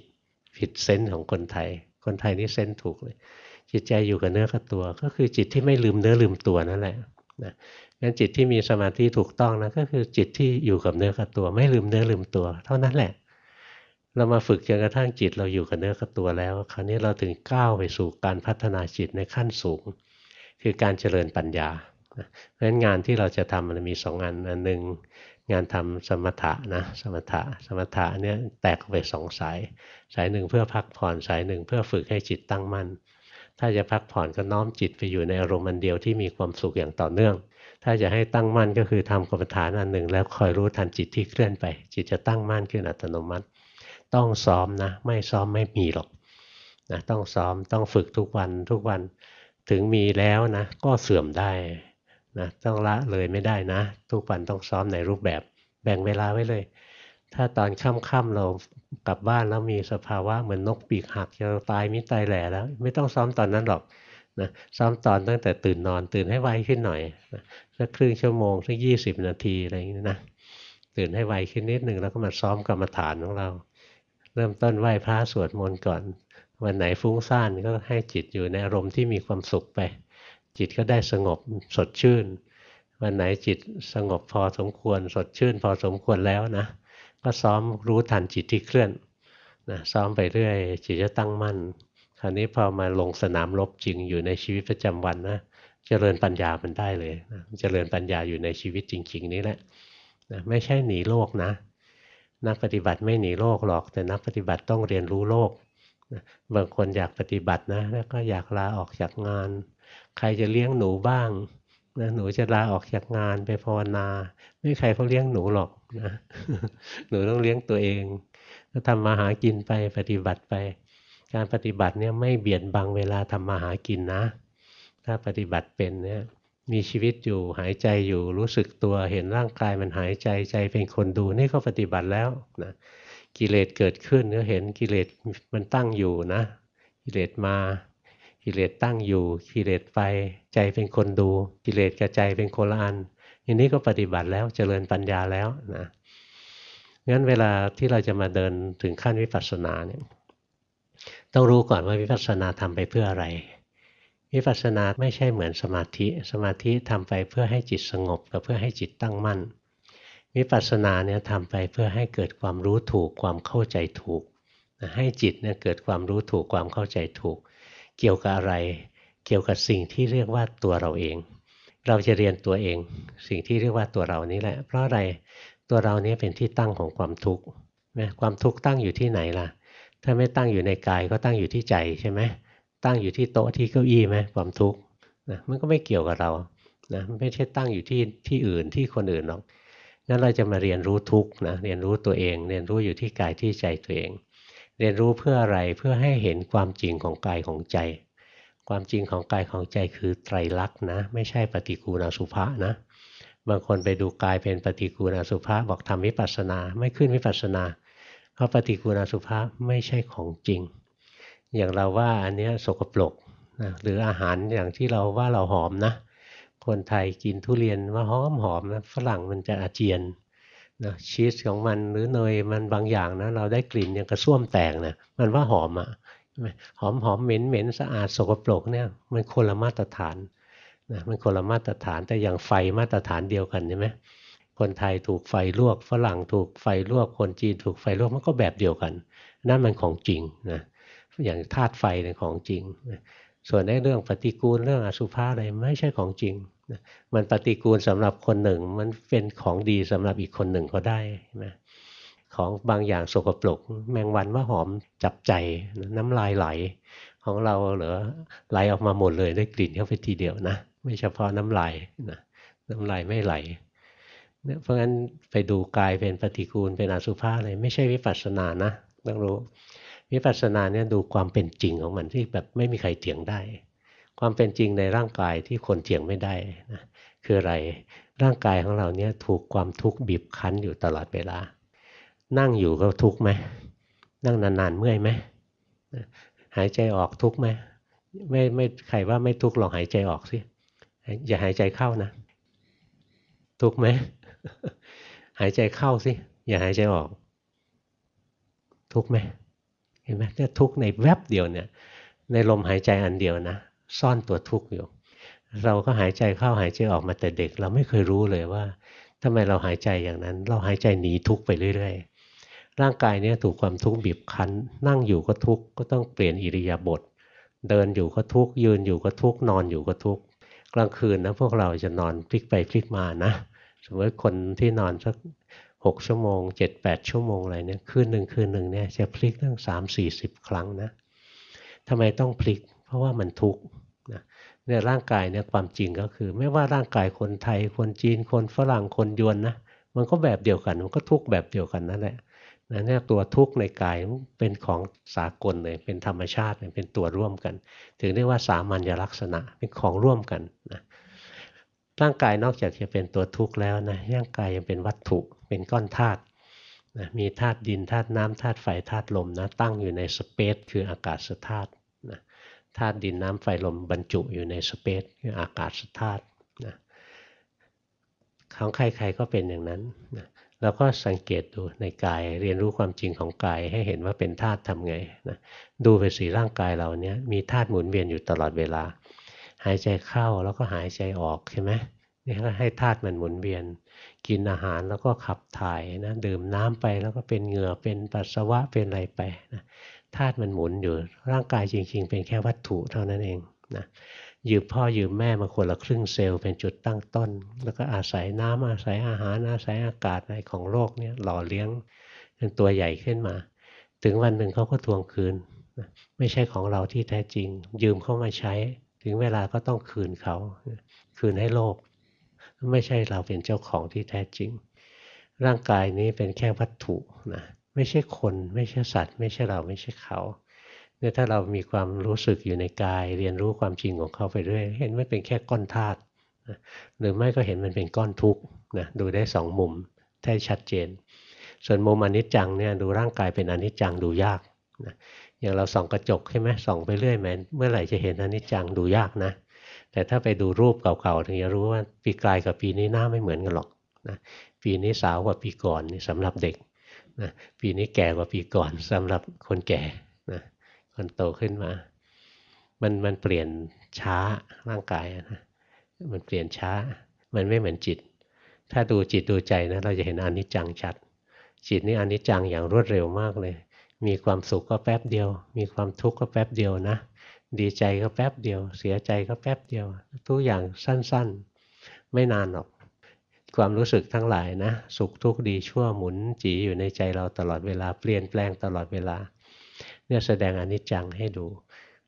ผิด sense ของคนไทย คนไทยนี่ sense ถูกเลย จิตใจอยู่กับเนื้อกับตัว ก็คือจิตที่ไม่ลืมเนื้อลืมตัวนั่นแหละนะ งั้นจิตที่มีสมาธิถูกต้องนะก็คือจิตที่อยู่กับเนื้อกับตัว ไม่ลืมเนื้อลืมตัว เท่านั้นแหละ เรามาฝึกจนกระทั่งจิตเราอยู่กับเนื้อกับตัวแล้ว คราวนี้เราถึงก้าวไปสู่การพัฒนาจิตในขั้นสูง คือการเจริญปัญญาเพราะฉะนั้นงานที่เราจะทำมันมีสองงานอันหนึ่งงานทำสมถะนะสมถะสมถะเนี่ยแตกออกไปสองสาย สายหนึ่งเพื่อพักผ่อนสายหนึ่งเพื่อฝึกให้จิตตั้งมั่นถ้าจะพักผ่อนก็น้อมจิตไปอยู่ในอารมณ์อันเดียวที่มีความสุขอย่างต่อเนื่อง ถ้าจะให้ตั้งมั่นก็คือทำกรรมฐานอันหนึ่ง แล้วคอยรู้ทันจิตที่เคลื่อนไป จิตจะตั้งมั่นขึ้นอัตโนมัติ ต้องซ้อมนะ ไม่ซ้อมไม่มีหรอกนะต้องซ้อมต้องฝึกทุกวันทุกวันถึงมีแล้วนะก็เสื่อมได้นะต้องละเลยไม่ได้นะ ทุกวันต้องซ้อมในรูปแบบแบ่งเวลาไว้เลย ถ้าตอนค่ำๆเรากลับบ้านแล้วมีสภาวะเหมือนนกปีกหักจะตายมิตายแหล่แล้ว ไม่ต้องซ้อมตอนนั้นหรอก นะซ้อมตอนตั้งแต่ตื่นนอนตื่นให้ไวขึ้นหน่อยนะสักครึ่งชั่วโมงสักยี่สิบนาทีอะไรอย่างนี้นะตื่นให้ไวขึ้นนิดหนึ่งแล้วก็มาซ้อมกรรมฐานของเรา เริ่มต้นไหว้พระสวดมนต์ก่อน วันไหนฟุ้งซ่านก็ให้จิตอยู่ในอารมณ์ที่มีความสุขไป จิตก็ได้สงบสดชื่น วันไหนจิตสงบพอสมควร สดชื่น พอสมควรแล้วนะ ก็ซ้อมรู้ทันจิตที่เคลื่อนนะซ้อมไปเรื่อยจิตจะตั้งมั่น คราวนี้พอมาลงสนามรบจริงอยู่ในชีวิตประจำวันนะเจริญปัญญามันได้เลยนะเจริญปัญญาอยู่ในชีวิตจริง ๆ นี้แหละนะไม่ใช่หนีโลกนะ นักปฏิบัติไม่หนีโลกหรอก แต่นักปฏิบัติต้องเรียนรู้โลกบางคนอยากปฏิบัตินะแล้วก็อยากลาออกจากงาน ใครจะเลี้ยงหนูบ้างนะหนูจะลาออกจากงานไปภาวนา ไม่ใครเขาเลี้ยงหนูหรอกนะหนูต้องเลี้ยงตัวเองก็ทำมาหากินไปปฏิบัติไป การปฏิบัติเนี่ยไม่เบียดบังเวลาทำมาหากินนะ ถ้าปฏิบัติเป็นเนี่ยมีชีวิตอยู่หายใจอยู่รู้สึกตัวเห็นร่างกายมันหายใจใจเป็นคนดูนี่ก็ปฏิบัติแล้วนะกิเลสเกิดขึ้นก็เห็นกิเลสมันตั้งอยู่นะ กิเลสมากิเลสตั้งอยู่กิเลสไปใจเป็นคนดู กิเลสกับใจเป็นคนละอันอย่างนี้ก็ปฏิบัติแล้วเจริญปัญญาแล้วนะงั้นเวลาที่เราจะมาเดินถึงขั้นวิปัสสนาเนี่ย ต้องรู้ก่อนว่าวิปัสสนาทำไปเพื่ออะไร วิปัสสนาไม่ใช่เหมือนสมาธิ สมาธิทำไปเพื่อให้จิตสงบ กับเพื่อให้จิตตั้งมั่น วิปัสสนาเนี่ยทำไปเพื่อให้เกิดความรู้ถูกความเข้าใจถูก ให้จิตเนี่ยเกิดความรู้ถูกความเข้าใจถูก เกี่ยวกับอะไร เกี่ยวกับสิ่งที่เรียกว่าตัวเราเอง เราจะเรียนตัวเอง สิ่งที่เรียกว่าตัวเรานี้แหละ เพราะอะไร ตัวเรานี้เป็นที่ตั้งของความทุกข์นะความทุกข์ตั้งอยู่ที่ไหนล่ะ ถ้าไม่ตั้งอยู่ในกายก็ตั้งอยู่ที่ใจใช่ไหมตั้งอยู่ที่โต๊ะที่เก้าอี้ไหมความทุกข์นะมันก็ไม่เกี่ยวกับเรานะไม่ใช่ตั้งอยู่ที่ที่อื่นที่คนอื่นหรอกงั้นเราจะมาเรียนรู้ทุกนะเรียนรู้ตัวเอง เรียนรู้อยู่ที่กายที่ใจตัวเอง เรียนรู้เพื่ออะไรเพื่อให้เห็นความจริงของกายของใจ ความจริงของกายของใจคือไตรลักษณ์นะ ไม่ใช่ปฏิกูณสุภะนะบางคนไปดูกายเป็นปฏิกูณสุภะบอกทำวิปัสสนา ไม่ขึ้นวิปัสสนา ราะปฏิกูณสุภะไม่ใช่ของจริง อย่างเราว่าอันนี้สกปรกนะหรืออาหารอย่างที่เราว่าเราหอมนะ คนไทยกินทุเรียนว่าหอมหอมนะฝรั่งมันจะอาเจียนนะชีสของมันหรือเนยมันบางอย่างนะเราได้กลิ่นอย่างกระส้วมแตกนะมันว่าหอมอะ่ะหอมหอมเหม็นเหม็นสะอาดสกปรกเนี่ยมันคนละมาตรฐานนะมันคนละมาตรฐานแต่อย่างไฟมาตรฐานเดียวกันใช่ไหม คนไทยถูกไฟลวก ฝรั่งถูกไฟลวก คนจีนถูกไฟลวกมันก็แบบเดียวกัน นั่นมันของจริงนะอย่างธาตุไฟในของจริง ส่วนในเรื่องปฏิกูลเรื่องอสุภะอะไรไม่ใช่ของจริง มันปฏิกูลสำหรับคนหนึ่ง มันเป็นของดีสำหรับอีกคนหนึ่งก็ได้นะของบางอย่างสกปรกแมงวันว่าหอมจับใจน้ำลายไหล ของเราเหลือไหลออกมาหมดเลยได้กลิ่นเข้าไปทีเดียวนะ ไม่เฉพาะน้ำลายนะน้ำลายไม่ไหล เพราะงั้นไปดูกายเป็นปฏิกูลเป็นอสุภะอะไรไม่ใช่วิปัสสนานะต้องรู้วิปัสสนาเนี่ยดูความเป็นจริงของมันที่แบบไม่มีใครเถียงได้ ความเป็นจริงในร่างกายที่คนเถียงไม่ได้นะคืออะไรร่างกายของเราเนี่ยถูกความทุกข์บีบคั้นอยู่ตลอดเวลา นั่งอยู่ก็ทุกข์ไหมนั่งนานๆเมื่อยไหมหายใจออกทุกข์ไหมไม่ไม่ใครว่าไม่ทุกข์ลองหายใจออกสิอย่าหายใจเข้านะ ทุกข์ไหม หายใจเข้าสิอย่าหายใจออก ทุกไหมเห็นไหมเนี่ยทุกในแวบเดียวเนี่ย ในลมหายใจอันเดียวนะซ่อนตัวทุกอยู่ เราก็หายใจเข้าหายใจออกมาแต่เด็ก เราไม่เคยรู้เลยว่าทำไมเราหายใจอย่างนั้น เราหายใจหนีทุกไปเรื่อยๆร่างกายเนี่ยถูกความทุกข์บีบคั้น นั่งอยู่ก็ทุกข์ก็ต้องเปลี่ยนอิริยาบถเดินอยู่ก็ทุกข์ยืนอยู่ก็ทุกข์นอนอยู่ก็ทุกข์กลางคืนนะพวกเราจะนอนพลิกไปพลิกมานะ สมมติคนที่นอนสักหกชั่วโมงเจ็ดแปดชั่วโมงอะไรเนี่ยคืนหนึ่งคืนหนึ่งเนี่ยจะพลิกตั้งสามสี่สิบครั้งนะทำไมต้องพลิก เพราะว่ามันทุกข์นะเนี่ยร่างกายเนี่ยความจริงก็คือ ไม่ว่าร่างกายคนไทยคนจีนคนฝรั่งคนยวนนะมันก็แบบเดียวกันมันก็ทุกข์แบบเดียวกันนั่นแหละนะเนี่ยตัวทุกข์ในกายเป็นของสากลเลยเป็นธรรมชาติเป็นตัวร่วมกัน ถึงเรียกว่าสามัญลักษณะเป็นของร่วมกันนะ ร่างกายนอกจากจะเป็นตัวทุกข์แล้วนะร่างกายยังเป็นวัตถุเป็นก้อนธาตุนะมีธาตุดินธาตุน้ำธาตุไฟธาตุลมนะตั้งอยู่ในสเปซคืออากาศธาตุนะธาตุดินน้ำไฟลมบรรจุอยู่ในสเปซคืออากาศธาตุนะของใครๆก็เป็นอย่างนั้นนะแล้วก็สังเกตดูในกายเรียนรู้ความจริงของกายให้เห็นว่าเป็นธาตุทำไงนะดูไปสีร่างกายเราเนี้ยมีธาตุหมุนเวียนอยู่ตลอดเวลา หายใจเข้าแล้วก็หายใจออกใช่ไหมนี่ก็ให้ธาตุมันหมุนเวียน กินอาหารแล้วก็ขับถ่ายนะดื่มน้ำไปแล้วก็เป็นเหงื่อเป็นปัสสาวะเป็นอะไรไปนะธาตุมันหมุนอยู่ร่างกายจริง ๆ เป็นแค่วัตถุเท่านั้นเองนะยืมพ่อยืมแม่มาคนละครึ่งเซลล์เป็นจุดตั้งต้น แล้วก็อาศัยน้ำอาศัยอาหารอาศัยอากาศอะไรของโลกเนี่ยหล่อเลี้ยงเป็นตัวใหญ่ขึ้นมา ถึงวันหนึ่งเขาก็ทวงคืน ไม่ใช่ของเราที่แท้จริง ยืมเข้ามาใช้ ถึงเวลาก็ต้องคืนเขา คืนให้โลก ไม่ใช่เราเป็นเจ้าของที่แท้จริง ร่างกายนี้เป็นแค่วัตถุนะไม่ใช่คนไม่ใช่สัตว์ ไม่ใช่เราไม่ใช่เขาเนี่ยถ้าเรามีความรู้สึกอยู่ในกาย เรียนรู้ความจริงของเขาไปเรื่อยเห็นมันเป็นแค่ก้อนธาตุหรือไม่ก็เห็นมันเป็นก้อนทุกข์นะดูได้สองมุมได้ชัดเจน ส่วนมุมอนิจจังเนี่ยดูร่างกายเป็นอนิจจังดูยากนะ อย่างเราส่องกระจกใช่ไหมส่องไปเรื่อยแม้เมื่อไหร่จะเห็นอนิจจังดูยากนะ แต่ถ้าไปดูรูปเก่าๆถึงจะรู้ว่าปีกลายกับปีนี้หน้าไม่เหมือนกันหรอกนะปีนี้สาวกว่าปีก่อนนี่สำหรับเด็กนะปีนี้แก่กว่าปีก่อนสำหรับคนแก่นะคนโตขึ้นมา มันมันเปลี่ยนช้าร่างกายนะมันเปลี่ยนช้า มันไม่เหมือนจิต ถ้าดูจิตดูใจนะเราจะเห็นอนิจจังชัด จิตนี่อนิจจังอย่างรวดเร็วมากเลย มีความสุขก็แป๊บเดียว มีความทุกข์ก็แป๊บเดียวนะ ดีใจก็แป๊บเดียว เสียใจก็แป๊บเดียว ทุกอย่างสั้นๆ ไม่นานหรอก ความรู้สึกทั้งหลายนะ สุขทุกข์ดีชั่วหมุนจีอยู่ในใจเราตลอดเวลาเปลี่ยนแปลงตลอดเวลา เนี่ยแสดงอนิจจังให้ดู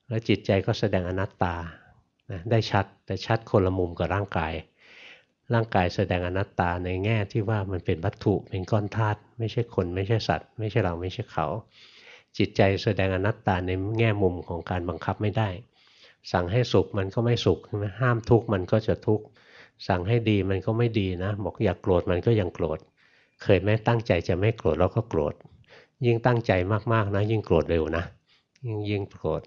แล้วจิตใจก็แสดงอนัตตานะได้ชัดแต่ชัดคนละมุมกับร่างกาย ร่างกายแสดงอนัตตาในแง่ที่ว่ามันเป็นวัตถุเป็นก้อนธาตุไม่ใช่คนไม่ใช่สัตว์ ไม่ใช่เราไม่ใช่เขา จิตใจแสดงอนัตตาในแง่มุมของการบังคับไม่ได้ สั่งให้สุขมันก็ไม่สุขใช่ไหมห้ามทุกข์มันก็จะทุกข์สั่งให้ดีมันก็ไม่ดีนะ บอกอยากโกรธมันก็ยังโกรธเคยแม้ตั้งใจจะไม่โกรธแล้วก็โกรธยิ่งตั้งใจมากๆนะ ยิ่งโกรธเร็วนะยิ่งยิ่งโกรธ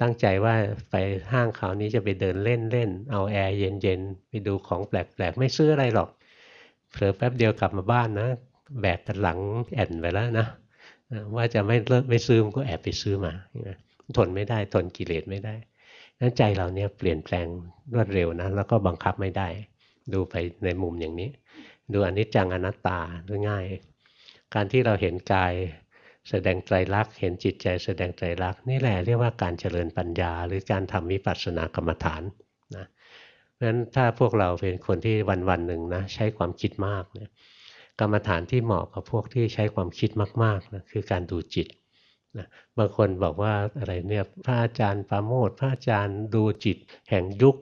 ตั้งใจว่าไปห้างเขานี้จะไปเดินเล่นเล่น เอาแอร์เย็นๆ ไปดูของแปลกๆ ไม่ซื้ออะไรหรอก เผลอแป๊บเดียวกลับมาบ้านนะ แบกกันหลังแอนไปแล้วนะว่าจะไม่เลิกไม่ซื้อมันก็แอบไปซื้อมาทนไม่ได้ทนกิเลสไม่ได้นั้นใจเราเนี่ยเปลี่ยนแปลงรวดเร็วนะแล้วก็บังคับไม่ได้ ดูไปในมุมอย่างนี้ ดูอนิจจังอนัตตาง่าย การที่เราเห็นกาย แสดงไตรลักษณ์เห็นจิตใจแสดงไตรลักษณ์นี่แหละเรียกว่าการเจริญปัญญา หรือการทำวิปัสสนากรรมฐานนะเพราะฉะนั้นถ้าพวกเราเป็นคนที่วันวันหนึ่งนะใช้ความคิดมากเนี่ยกรรมฐานที่เหมาะกับพวกที่ใช้ความคิดมากๆนะคือการดูจิตนะบางคนบอกว่าอะไรเนี่ยพระอาจารย์ปาโมดพระอาจารย์ดูจิตแห่งยุค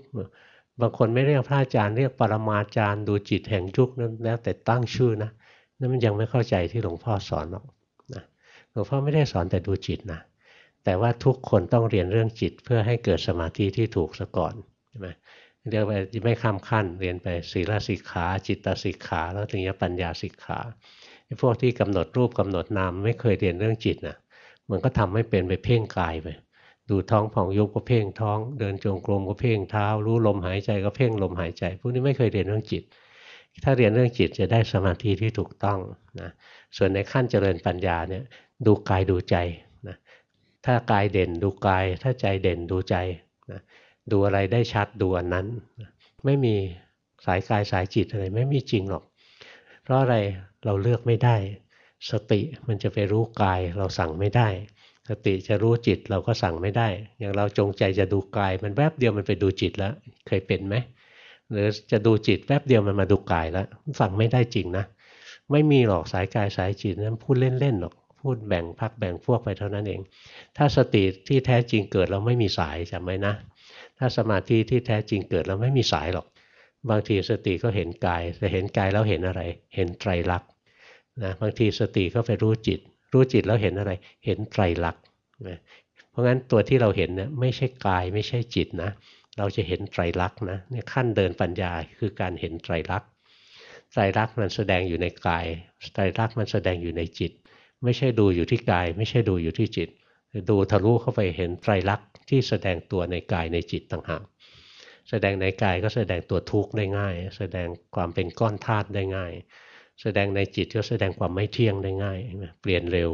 บางคนไม่เรียกพระอาจารย์เรียกปรมาจารย์ดูจิตแห่งยุคนั้นแล้วแต่ตั้งชื่อนะนั่นมันยังไม่เข้าใจที่หลวงพ่อสอนหรอก หลวงพ่อไม่ได้สอนแต่ดูจิตนะแต่ว่าทุกคนต้องเรียนเรื่องจิตเพื่อให้เกิดสมาธิที่ถูกซะก่อนใช่ไหมเรียกว่าไม่ข้ามขั้นเรียนไปศีลสิกขาจิตสิกขาแล้วถึงจะปัญญาสิกขาพวกที่กำหนดรูปกำหนดนามไม่เคยเรียนเรื่องจิตนะมันก็ทำไม่เป็นไปเพ่งกายไปดูท้องผ่องยุบก็เพ่งท้อง เดินจงกรมก็เพ่งเท้า รู้ลมหายใจก็เพ่งลมหายใจ พวกนี้ไม่เคยเรียนเรื่องจิต ถ้าเรียนเรื่องจิตจะได้สมาธิที่ถูกต้องนะส่วนในขั้นเจริญปัญญาเนี่ย ดูกายดูใจนะถ้ากายเด่นดูกาย ถ้าใจเด่นดูใจนะดูอะไรได้ชัดดูอันนั้นนะไม่มีสายกายสายจิตอะไรไม่มีจริงหรอก เพราะอะไรเราเลือกไม่ได้ สติมันจะไปรู้กายเราสั่งไม่ได้ สติจะรู้จิตเราก็สั่งไม่ได้ อย่างเราจงใจจะดูกาย มันแวบเดียวมันไปดูจิตแล้ว เคยเป็นไหมหรือจะดูจิตแวบเดียวมันมาดูกายแล้วสั่งไม่ได้จริงนะ ไม่มีหรอกสายกายสายจิตนั้นพูดเล่นๆหรอก พูดแบ่งพักแบ่งพวกไปเท่านั้นเอง ถ้าสติที่แท้จริงเกิดแล้วไม่มีสายจำไว้นะ ถ้าสมาธิที่แท้จริงเกิดแล้วไม่มีสายหรอก บางทีสติก็เห็นกายแต่เห็นกายแล้วเห็นอะไร เห็นไตรลักษณ์นะบางทีสติก็ไปรู้จิต รู้จิตแล้วเห็นอะไร เห็นไตรลักษณ์นะเพราะงั้นตัวที่เราเห็นเนี่ยไม่ใช่กายไม่ใช่จิตนะ เราจะเห็นไตรลักษณ์นะเนี่ยขั้นเดินปัญญาคือการเห็นไตรลักษณ์ไตรลักษณ์มันแสดงอยู่ในกายไตรลักษณ์มันแสดงอยู่ในจิต ไม่ใช่ดูอยู่ที่กาย ไม่ใช่ดูอยู่ที่จิต ดูทะลุเข้าไปเห็นไตรลักษณ์ที่แสดงตัวในกายในจิตต่างหากแสดงในกายก็แสดงตัวทุกข์ได้ง่าย แสดงความเป็นก้อนธาตุได้ง่าย แสดงในจิตก็แสดงความไม่เที่ยงได้ง่าย เปลี่ยนเร็ว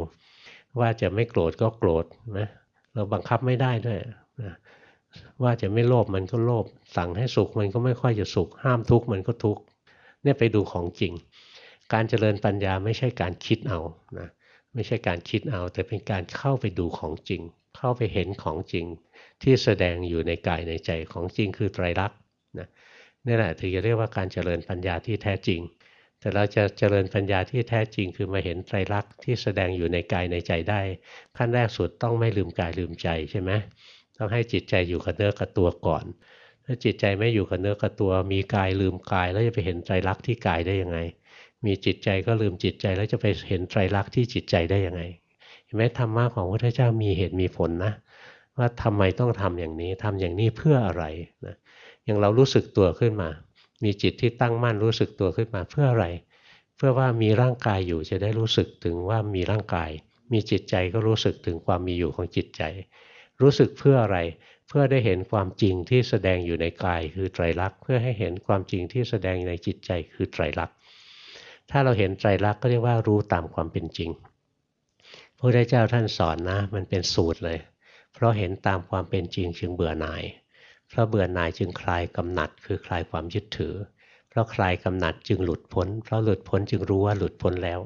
ว่าจะไม่โกรธก็โกรธนะเราบังคับไม่ได้ด้วยนะว่าจะไม่โลภมันก็โลภสั่งให้สุขมันก็ไม่ค่อยจะสุข ห้ามทุกข์มันก็ทุกข์เนี่ยไปดูของจริง การเจริญปัญญาไม่ใช่การคิดเอานะ ไม่ใช่การคิดเอา แต่เป็นการเข้าไปดูของจริง เข้าไปเห็นของจริง ที่แสดงอยู่ในกายในใจของจริงคือไตรลักษณ์นะนี่แหละถึงจะเรียกว่าการเจริญปัญญาที่แท้จริง แต่เราจะเจริญปัญญาที่แท้จริง คือมาเห็นไตรลักษณ์ที่แสดงอยู่ในกายในใจได้ ขั้นแรกสุดต้องไม่ลืมกายลืมใจใช่ไหมต้องให้จิตใจอยู่กับเนื้อกับตัวก่อน ถ้าจิตใจไม่อยู่กับเนื้อกับตัว มีกายลืมกายแล้วจะไปเห็นไตรลักษณ์ที่กายได้ยังไง มีจิตใจก็ลืมจิตใจแล้วจะไปเห็นไตรลักษณ์ที่จิตใจได้ยังไงเห็นไหมธรรมะของพระพุทธเจ้ามีเหตุมีผลนะ ว่าทำไมต้องทำอย่างนี้ทำอย่างนี้เพื่ออะไรนะอย่างเรารู้สึกตัวขึ้นมา มีจิตที่ตั้งมั่นรู้สึกตัวขึ้นมาเพื่ออะไร เพื่อว่ามีร่างกายอยู่จะได้รู้สึกถึงว่ามีร่างกาย มีจิตใจก็รู้สึกถึงความมีอยู่ของจิตใจ รู้สึกเพื่ออะไรเพื่อได้เห็นความจริงที่แสดงอยู่ในกายคือไตรลักษณ์เพื่อให้เห็นความจริงที่แสดงในจิตใจคือไตรลักษณ์ ถ้าเราเห็นไตรลักษณ์ก็เรียกว่ารู้ตามความเป็นจริงพระพุทธเจ้าท่านสอนนะ มันเป็นสูตรเลย เพราะเห็นตามความเป็นจริงจึงเบื่อหน่าย เพราะเบื่อหน่ายจึงคลายกำหนัด คือคลายความยึดถือ เพราะคลายกำหนัดจึงหลุดพ้น เพราะหลุดพ้นจึงรู้ว่าหลุดพ้นแล้ว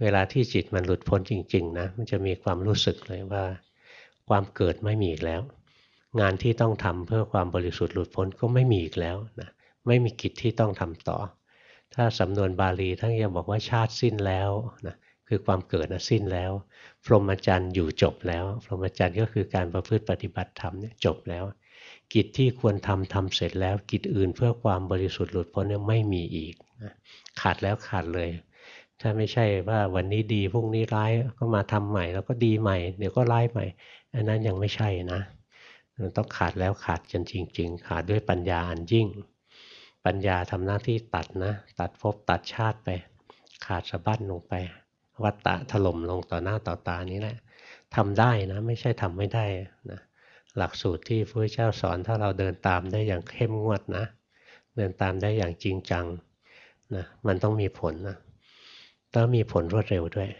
เวลาที่จิตมันหลุดพ้นจริงๆนะมันจะมีความรู้สึกเลยว่า ความเกิดไม่มีอีกแล้ว งานที่ต้องทำเพื่อความบริสุทธิ์หลุดพ้นก็ไม่มีอีกแล้วนะไม่มีกิจที่ต้องทำต่อ ถ้าสำนวนบาลีท่านยังบอกว่าชาติสิ้นแล้วนะคือความเกิดนะสิ้นแล้ว พรหมจรรย์อยู่จบแล้ว พรหมจรรย์ก็คือการประพฤติปฏิบัติธรรมเนี่ยจบแล้ว กิจที่ควรทำทำเสร็จแล้ว กิจอื่นเพื่อความบริสุทธิ์หลุดพ้นเนี่ยไม่มีอีกนะขาดแล้วขาดเลย ถ้าไม่ใช่ว่าวันนี้ดีพรุ่งนี้ร้ายก็มาทำใหม่ แล้วก็ดีใหม่ เดี๋ยวก็ร้ายใหม่ อันนั้นยังไม่ใช่นะมันต้องขาดแล้วขาดจนจริง ๆ ขาดด้วยปัญญาอันยิ่ง ปัญญาทำหน้าที่ตัดนะ ตัดภพตัดชาติไป ขาดสะบั้นลงไป วัตตะถล่มลงต่อหน้าต่อตานี้แหละทำได้นะ ไม่ใช่ทำไม่ได้นะหลักสูตรที่พระเจ้าสอนถ้าเราเดินตามได้อย่างเข้มงวดนะ เดินตามได้อย่างจริงจังนะมันต้องมีผลนะต้องมีผลรวดเร็วด้วย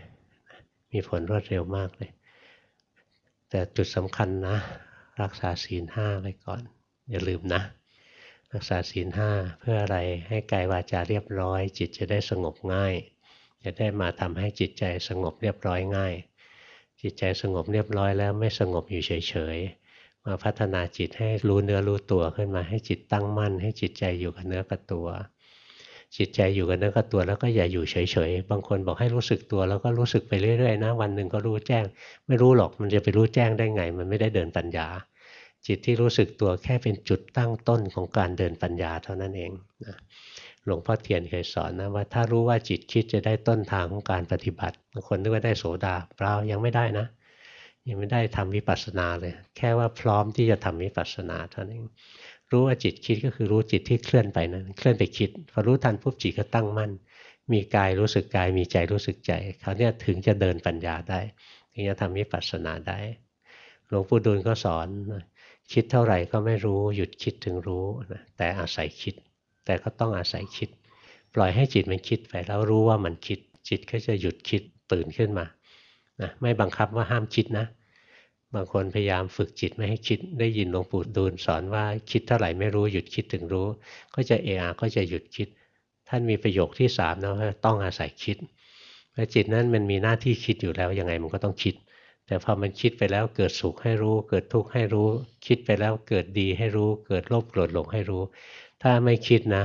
มีผลรวดเร็วมากเลย แต่จุดสำคัญนะ รักษาศีลห้าไว้ก่อน อย่าลืมนะ รักษาศีลห้าเพื่ออะไรให้กายวาจาเรียบร้อย จิตจะได้สงบง่าย จะได้มาทำให้จิตใจสงบเรียบร้อยง่าย จิตใจสงบเรียบร้อยแล้วไม่สงบอยู่เฉยๆมาพัฒนาจิตให้รู้เนื้อรู้ตัวขึ้นมาให้จิตตั้งมั่น ให้จิตใจอยู่กับเนื้อกับตัว จิตใจอยู่กับเนื้อกับตัวแล้วก็อย่าอยู่เฉยๆบางคนบอกให้รู้สึกตัวแล้วก็รู้สึกไปเรื่อยๆนะวันหนึ่งก็รู้แจ้ง ไม่รู้หรอกมันจะไปรู้แจ้งได้ไง มันไม่ได้เดินปัญญา จิตที่รู้สึกตัวแค่เป็นจุดตั้งต้นของการเดินปัญญาเท่านั้นเองนะหลวงพ่อเทียนเคยสอนนะว่าถ้ารู้ว่าจิตคิดจะได้ต้นทางของการปฏิบัติบางคนนึกว่าได้โสดาเปล่ายังไม่ได้นะ ยังไม่ได้ทำวิปัสสนาเลย แค่ว่าพร้อมที่จะทำวิปัสสนาเท่านั้นเองรู้ว่าจิตคิดก็คือรู้จิตที่เคลื่อนไปนะั้นเคลื่อนไปคิดพอรู้ทันปุ๊บจิตก็ตั้งมั่น มีกายรู้สึกกายมีใจรู้สึกใจเขาเนี่ยถึงจะเดินปัญญาได้ ถึงจะทำวิปัสสนาได้ หลวงปู่ดูลก็สอน คิดเท่าไหร่ก็ไม่รู้หยุดคิดถึงรู้นะแต่อาศัยคิด แต่ก็ต้องอาศัยคิด ปล่อยให้จิตมันคิดไปแล้วรู้ว่ามันคิด จิตก็จะหยุดคิดตื่นขึ้นมานะไม่บังคับว่าห้ามคิดนะ บางคนพยายามฝึกจิตไม่ให้คิดได้ยินหลวงปู่ดูลสอนว่าคิดเท่าไหร่ไม่รู้หยุดคิดถึงรู้ ก็จะเออาก็จะหยุดคิด ท่านมีประโยคที่สามนะว่าต้องอาศัยคิดเพราะจิตนั้นมันมีหน้าที่คิดอยู่แล้วยังไงมันก็ต้องคิด แต่พอมันคิดไปแล้วเกิดสุขให้รู้ เกิดทุกข์ให้รู้ คิดไปแล้วเกิดดีให้รู้ เกิดโลภโกรธหลงให้รู้ ถ้าไม่คิดนะ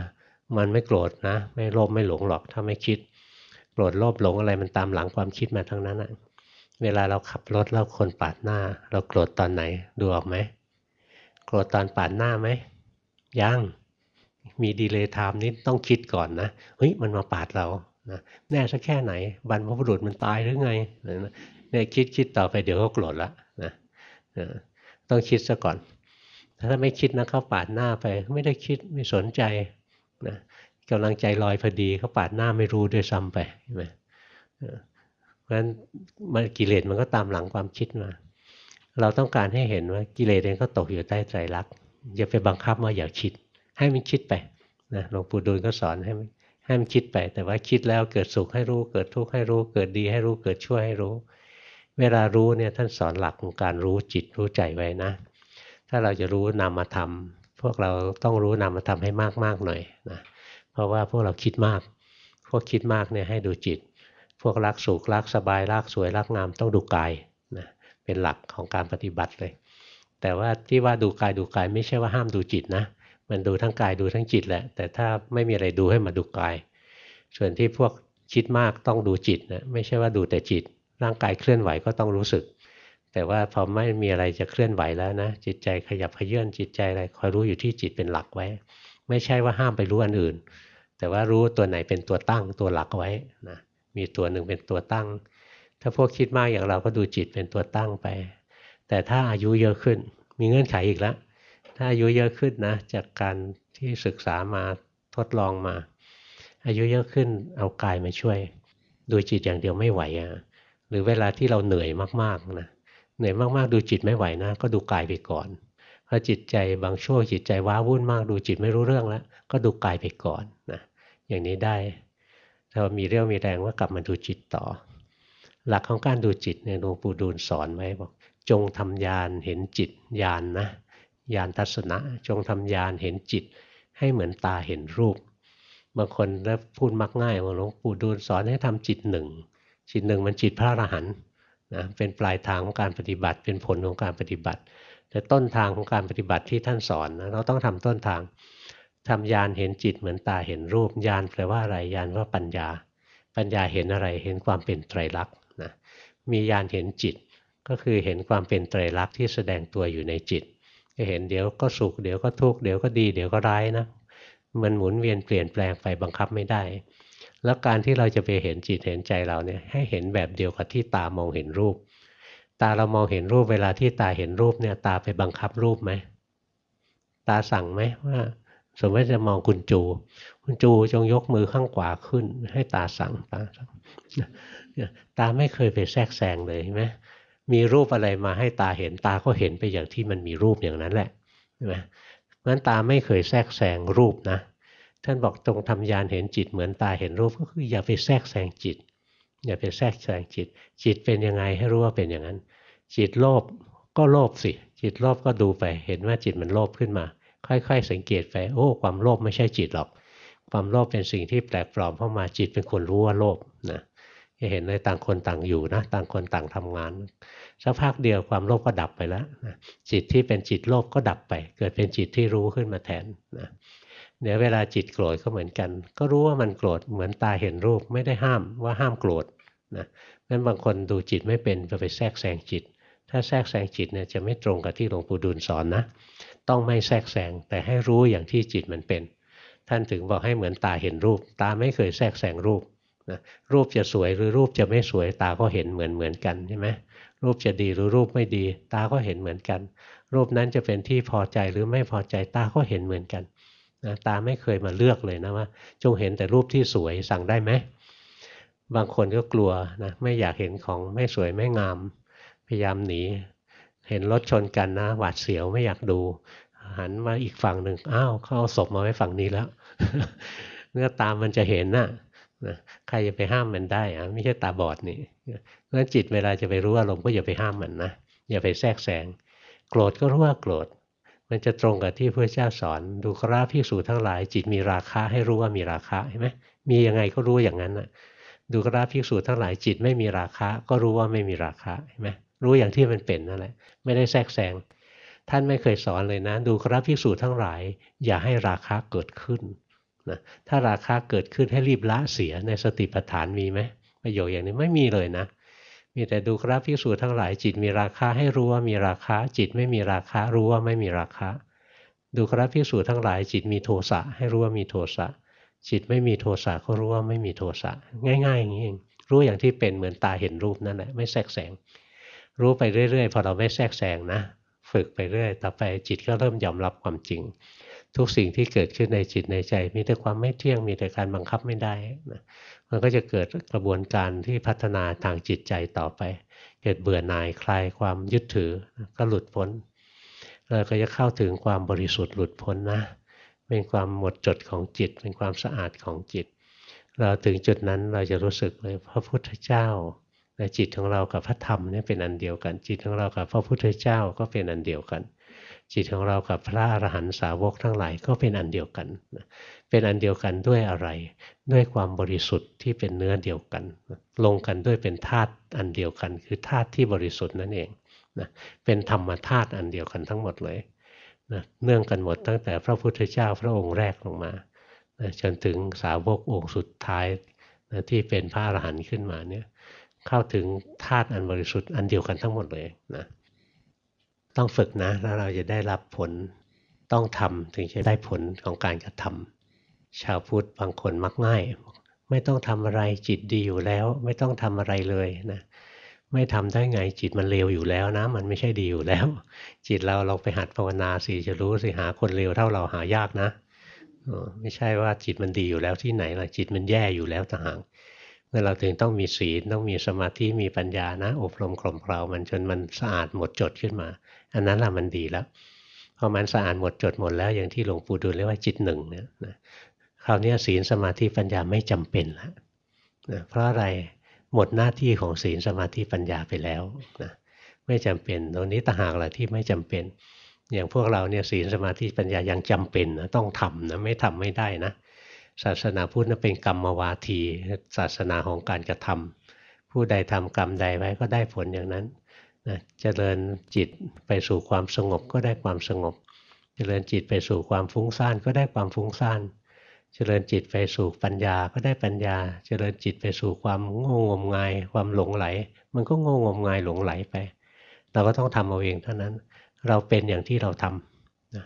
มันไม่โกรธนะ ไม่โลภไม่หลงหรอก ถ้าไม่คิดโกรธโลภหลงอะไรมันตามหลังความคิดมาทั้งนั้นอะเวลาเราขับรถแล้วคนปาดหน้า เราโกรธตอนไหนดูออกไหมโกรธตอนปาดหน้าไหมยังมี delay time นิดต้องคิดก่อนนะเฮ้ยมันมาปาดเรานะแน่สักแค่ไหนบรรพบุรุษมันตายหรือไง เนี่ยคิดคิดต่อไปเดี๋ยวก็โกรธละนะต้องคิดซะก่อน ถ้าไม่คิดนะเขาปาดหน้าไป ไม่ได้คิดไม่สนใจนะกำลังใจลอยพอดีเขาปาดหน้าไม่รู้ด้วยซ้ำไปใช่ไหมเพราะฉะนั้นมันกิเลสมันก็ตามหลังความคิดมา เราต้องการให้เห็นว่ากิเลสเองก็ตกอยู่ใต้ไตรลักษณ์อย่าไปบังคับว่าอย่าคิด ให้มันคิดไปนะหลวงปู่ดูลก็สอนให้มันให้มันคิดไป แต่ว่าคิดแล้วเกิดสุขให้รู้เกิดทุกข์ให้รู้ เกิดดีให้รู้เกิดชั่วให้รู้ เวลารู้เนี่ยท่านสอนหลักของการรู้จิตรู้ใจไว้นะ ถ้าเราจะรู้นามธรรม พวกเราต้องรู้นามธรรมให้มากๆหน่อยนะเพราะว่าพวกเราคิดมาก พวกคิดมากเนี่ยให้ดูจิต พวกรักสุขรักสบายรักสวยรักงามต้องดูกายนะเป็นหลักของการปฏิบัติเลย แต่ว่าที่ว่าดูกายดูกายไม่ใช่ว่าห้ามดูจิตนะมันดูทั้งกายดูทั้งจิตแหละ แต่ถ้าไม่มีอะไรดูให้มาดูกาย ส่วนที่พวกคิดมากต้องดูจิตนะไม่ใช่ว่าดูแต่จิต ร่างกายเคลื่อนไหวก็ต้องรู้สึก แต่ว่าพอไม่มีอะไรจะเคลื่อนไหวแล้วนะ จิตใจขยับขยื่นจิตใจอะไรคอยรู้อยู่ที่จิตเป็นหลักไว้ ไม่ใช่ว่าห้ามไปรู้อันอื่น แต่ว่ารู้ตัวไหนเป็นตัวตั้งตัวหลักไว้นะมีตัวหนึ่งเป็นตัวตั้ง ถ้าพวกคิดมากอย่างเราก็ดูจิตเป็นตัวตั้งไป แต่ถ้าอายุเยอะขึ้น มีเงื่อนไขอีกแล้วถ้าอายุเยอะขึ้นนะจากการที่ศึกษามาทดลองมา อายุเยอะขึ้นเอากายมาช่วย ดูจิตอย่างเดียวไม่ไหวอะ่ะ หรือเวลาที่เราเหนื่อยมากๆนะเหนื่อยมากๆ ดูจิตไม่ไหวนะ ก็ดูกายไปก่อนพอจิตใจบางช่วงจิตใจว้าวุ่นมากดูจิตไม่รู้เรื่องแล้ว ก็ดูกายไปก่อนนะอย่างนี้ได้ถ้ามีเรื่องมีแรงว่ากลับมาดูจิตต่อ หลักของการดูจิตเนี่ยหลวงปู่ดูลสอนไว้บอก จงทำยานเห็นจิตยานนะยานทัศนะ จงทำยานเห็นจิต ให้เหมือนตาเห็นรูป บางคนแล้วพูดมักง่ายว่าหลวงปู่ดูลสอนให้ทำจิตหนึ่ง จิตหนึ่งมันจิตพระอรหันต์นะเป็นปลายทางของการปฏิบัติ เป็นผลของการปฏิบัติ แต่ต้นทางของการปฏิบัติที่ท่านสอนนะเราต้องทำต้นทางทำยานเห็นจิตเหมือนตาเห็นรูปยานแปลว่าอะไรยานว่าปัญญา ปัญญาเห็นอะไรเห็นความเป็นไตรลักษณ์นะมีญาณเห็นจิต ก็คือเห็นความเป็นไตรลักษณ์ที่แสดงตัวอยู่ในจิตจะเห็นเดี๋ยวก็สุขเดี๋ยวก็ทุกข์เดี๋ยวก็ดี เดี๋ยวก็ร้ายนะมันหมุนเวียนเปลี่ยนแปลงไปบังคับไม่ได้ แล้วการที่เราจะไปเห็นจิตเห็นใจเราเนี่ยให้เห็นแบบเดียวกับที่ตามองเห็นรูป ตาเรามองเห็นรูปเวลาที่ตาเห็นรูปเนี่ยตาไปบังคับรูปไหมตาสั่งไหมว่า สมมติจะมองคุณจู คุณจูจงยกมือข้างขวาขึ้น ให้ตาสั่งตาสั่งตาไม่เคยไปแทรกแซงเลยใช่ไหมมีรูปอะไรมาให้ตาเห็นตาก็เห็นไปอย่างที่มันมีรูปอย่างนั้นแหละใช่ไหมงั้นตาไม่เคยแทรกแซงรูปนะ ท่านบอกตรงทำยานเห็นจิตเหมือนตาเห็นรูปก็คืออย่าไปแทรกแซงจิต อย่าไปแทรกแซงจิต จิตเป็นยังไงให้รู้ว่าเป็นอย่างนั้น จิตโลภก็โลภสิ จิตโลภก็ดูไป เห็นว่าจิตมันโลภขึ้นมา ค่อย ๆ สังเกตไปโอ้ความโลภไม่ใช่จิตหรอก ความโลภเป็นสิ่งที่แปลกปลอมเข้ามาจิตเป็นคนรู้ว่าโลภนะจะเห็นเลยต่างคนต่างอยู่นะต่างคนต่างทำงานสักพักเดียวความโลภก็ดับไปแล้วนะจิตที่เป็นจิตโลภก็ดับไป เกิดเป็นจิตที่รู้ขึ้นมาแทนนะ เดี๋ยวเวลาจิตโกรธก็เหมือนกัน ก็รู้ว่ามันโกรธเหมือนตาเห็นรูปไม่ได้ห้ามว่าห้ามโกรธนะงั้นบางคนดูจิตไม่เป็นจะไปแทรกแซงจิต ถ้าแทรกแซงจิตเนี่ยจะไม่ตรงกับที่หลวงปู่ดูลสอนนะต้องไม่แทรกแซงแต่ให้รู้อย่างที่จิตมันเป็น ท่านถึงบอกให้เหมือนตาเห็นรูป ตาไม่เคยแทรกแซงรูปนะรูปจะสวยหรือรูปจะไม่สวยตาก็เห็นเหมือนเหมือนกันใช่ไหมรูปจะดีหรือรูปไม่ดี ตาก็เห็นเหมือนกัน รูปนั้นจะเป็นที่พอใจหรือไม่พอใจตาก็เห็นเหมือนกัน นะตาไม่เคยมาเลือกเลยนะว่า จงเห็นแต่รูปที่สวยสั่งได้ไหม บางคนก็กลัวนะไม่อยากเห็นของไม่สวยไม่งาม พยายามหนี เห็นรถชนกันนะ หวาดเสียวไม่อยากดู หันมาอีกฝั่งหนึ่งอ้าวเขาเอาศพมาไว้ฝั่งนี้แล้วเมื่อตามมันจะเห็นนะ่ะนะใครจะไปห้ามมันได้อะไม่ใช่ตาบอดนี่เพราะฉะนั้นจิตเวลาจะไปรู้อารมณ์ก็อย่าไปห้ามมันนะอย่าไปแทรกแซงโกรธก็รู้ว่าโกรธ มันจะตรงกับที่พระเจ้าสอนดูกราภิกษุทั้งหลาย จิตมีราคะให้รู้ว่ามีราคะเห็นไหมมียังไงก็รู้อย่างนั้นนะดูกราภิกษุทั้งหลายจิตไม่มีราคะ ก็รู้ว่าไม่มีราคะเห็นไหมรู้อย่างที่มันเป็นนั่นแหละไม่ได้แทรกแซงท่านไม่เคยสอนเลยนะ ดูกราภิกษุทั้งหลาย อย่าให้ราคะเกิดขึ้นนะถ้าราคาเกิดขึ้นให้รีบละเสียในสติปัฏฐานมีไหมประโยคอย่างนี้ไม่มีเลยนะ มีแต่ดูครับพิสูจทั้งหลายจิตมีราคาให้รู้ว่ามีราคาจิตไม่มีราคารู้ว่าไม่มีราคาดูครับพิสูจทั้งหลาย จิตมีโทสะให้รู้ว่ามีโทสะจิตไม่มีโทสะก็รู้ว่าไม่มีโทสะง่าย ๆ อย่างนี้เองรู้อย่างที่เป็นเหมือนตาเห็นรูปนั่นแหละไม่แทรกแสง รู้ไปเรื่อยๆ พอเราไม่แทรกแสงนะ ฝึกไปเรื่อย ต่อไปจิตก็เริ่มยอมรับความจริง ทุกสิ่งที่เกิดขึ้นในจิตในใจ มีแต่ความไม่เที่ยงมีแต่การบังคับไม่ได้นะ มันก็จะเกิดกระบวนการที่พัฒนาทางจิตใจต่อไป เกิดเบื่อหน่ายคลายความยึดถือก็หลุดพ้นเราก็จะเข้าถึงความบริสุทธิ์หลุดพ้นนะ เป็นความหมดจดของจิต เป็นความสะอาดของจิต เราถึงจุดนั้นเราจะรู้สึกเลยพระพุทธเจ้าและจิตของเรากับพระธรรมนี่เป็นอันเดียวกัน จิตของเรากับพระพุทธเจ้าก็เป็นอันเดียวกัน จิตของเรากับพระอรหันตสาวกทั้งหลายก็เป็นอันเดียวกัน เป็นอันเดียวกันด้วยอะไร ด้วยความบริสุทธิ์ที่เป็นเนื้อเดียวกัน ลงกันด้วยเป็นธาตุอันเดียวกัน คือธาตุที่บริสุทธิ์นั่นเองนะเป็นธรรมธาตุอันเดียวกันทั้งหมดเลยนะเนื่องกันหมดตั้งแต่พระพุทธเจ้าพระองค์แรกลงมานะจนถึงสาวกองค์สุดท้ายนะที่เป็นพระอรหันต์ขึ้นมาเนี่ยเข้าถึงธาตุอันบริสุทธิ์อันเดียวกันทั้งหมดเลยนะ ต้องฝึกนะแล้วเราจะได้รับผลต้องทำถึงจะได้ผลของการกระทำชาวพุทธบางคนมักง่าย ไม่ต้องทำอะไรจิตดีอยู่แล้ว ไม่ต้องทำอะไรเลยนะไม่ทำได้ไงจิตมันเลวอยู่แล้วนะ มันไม่ใช่ดีอยู่แล้ว จิตเราลองไปหัดภาวนาสิจะรู้สิหาคนเลวเท่าเราหายากนะไม่ใช่ว่าจิตมันดีอยู่แล้วที่ไหนล่ะจิตมันแย่อยู่แล้วต่างหากเมื่อเราถึงต้องมีศีลต้องมีสมาธิมีปัญญานะ อบรมกล่อมเกลามันจนมันสะอาดหมดจดขึ้นมา อันนั้นแหละมันดีแล้วพอมันสะอาดหมดจดหมดแล้วอย่างที่หลวงปู่ดูลเรียกว่าจิตหนึ่งเนี่ยนะคราวนี้ศีลสมาธิปัญญาไม่จำเป็นแล้วนะเพราะอะไรหมดหน้าที่ของศีลสมาธิปัญญาไปแล้วนะไม่จำเป็นตรงนี้ต่างหากแหละที่ไม่จำเป็น อย่างพวกเราเนี่ยศีลสมาธิปัญญายังจำเป็นนะต้องทำนะไม่ทำไม่ได้นะศาสนาพุทธนะเป็นกรรมวาทีศาสนาของการกระทำผู้ใดทำกรรมใดไว้ก็ได้ผลอย่างนั้น นะเจริญจิตไปสู่ความสงบก็ได้ความสงบเจริญจิตไปสู่ความฟุ้งซ่านก็ได้ความฟุ้งซ่านเจริญจิตไปสู่ปัญญาก็ได้ปัญญาเจริญจิตไปสู่ความโง่งมงาย ความหลงไหล มันก็โง่งมงายหลงไหลไป เราก็ต้องทำเอาเองเท่านั้น เราเป็นอย่างที่เราทำนะ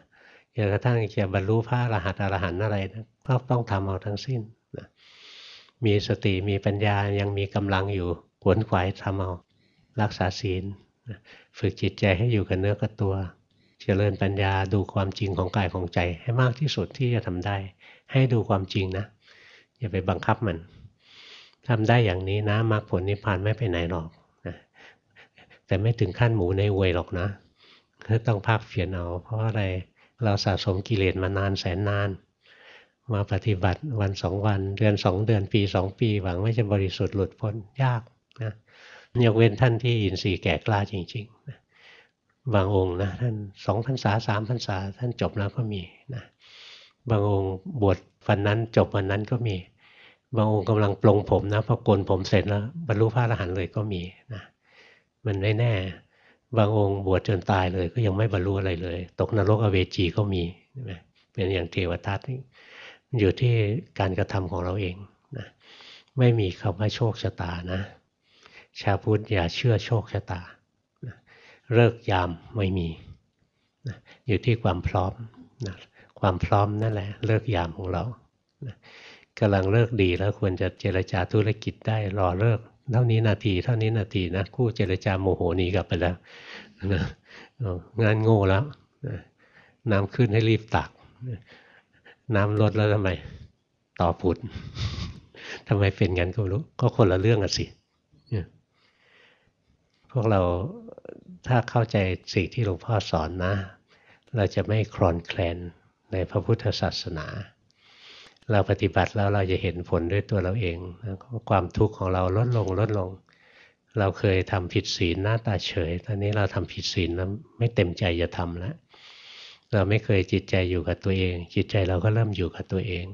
จนกระทั่งจะบรรลุพระอรหัตอรหันต์อะไรนะก็ต้องทำเอาทั้งสิ้นนะมีสติมีปัญญายังมีกำลังอยู่ขวนขวายทำเอารักษาศีล ฝึกจิตใจให้อยู่กับเนื้อกับตัว เจริญปัญญาดูความจริงของกายของใจ ให้มากที่สุดที่จะทำได้ ให้ดูความจริงนะอย่าไปบังคับมันทำได้อย่างนี้นะมรรคผลนิพพานไม่ไปไหนหรอกนะแต่ไม่ถึงขั้นหมูในอวยหรอกนะก็ต้องภาคเพียนเอา เพราะอะไรเราสะสมกิเลสมานานแสนนาน มาปฏิบัติวันสองวัน เดือนสองเดือนปีสองปี หวังว่าจะบริสุทธิ์หลุดพ้นยากนะ ยกเว้นท่านที่อินทรีย์แก่กล้าจริงๆนะบางองค์นะท่านสองพรรษาสามพรรษาท่านจบแล้วก็มีนะบางองค์บวชวันนั้นจบวันนั้นก็มี บางองค์กำลังปลงผมนะพอโกนผมเสร็จแล้วบรรลุพระอรหันต์เลยก็มีนะมันไม่แน่ บางองค์บวชจนตายเลย ก็ยังไม่บรรลุอะไรเลย ตกนรกอเวจีก็มีเป็นอย่างเทวทัตอยู่ที่การกระทำของเราเองนะไม่มีคำว่าโชคชะตานะ ชาวพุทธอย่าเชื่อโชคชะตาเลิกยามไม่มี อยู่ที่ความพร้อม ความพร้อมนั่นแหละเลิกยามของเรากำลังเลิกดีแล้วควรจะเจรจาธุรกิจได้รอเลิกเท่านี้นาทีเท่านี้นาทีนะคู่เจรจาโมโหนีกลับไปแล้วนะงานโง่แล้วน้ำขึ้นให้รีบตัก น้ำลดแล้วทำไมต่อผุดทำไมเป็นงั้นก็รู้ ก็คนละเรื่องอะสิ วกเราถ้าเข้าใจสิ่งที่หลวงพ่อสอนนะ เราจะไม่คลอนแคลนในพระพุทธศาสนา เราปฏิบัติแล้วเราจะเห็นผลด้วยตัวเราเอง ความทุกข์ของเราลดลงลดลง เราเคยทำผิดศีลหน้าตาเฉย ตอนนี้เราทำผิดศีลแล้วไม่เต็มใจจะทำแล้วเราไม่เคยจิตใจอยู่กับตัวเอง จิตใจเราก็เริ่มอยู่กับตัวเอง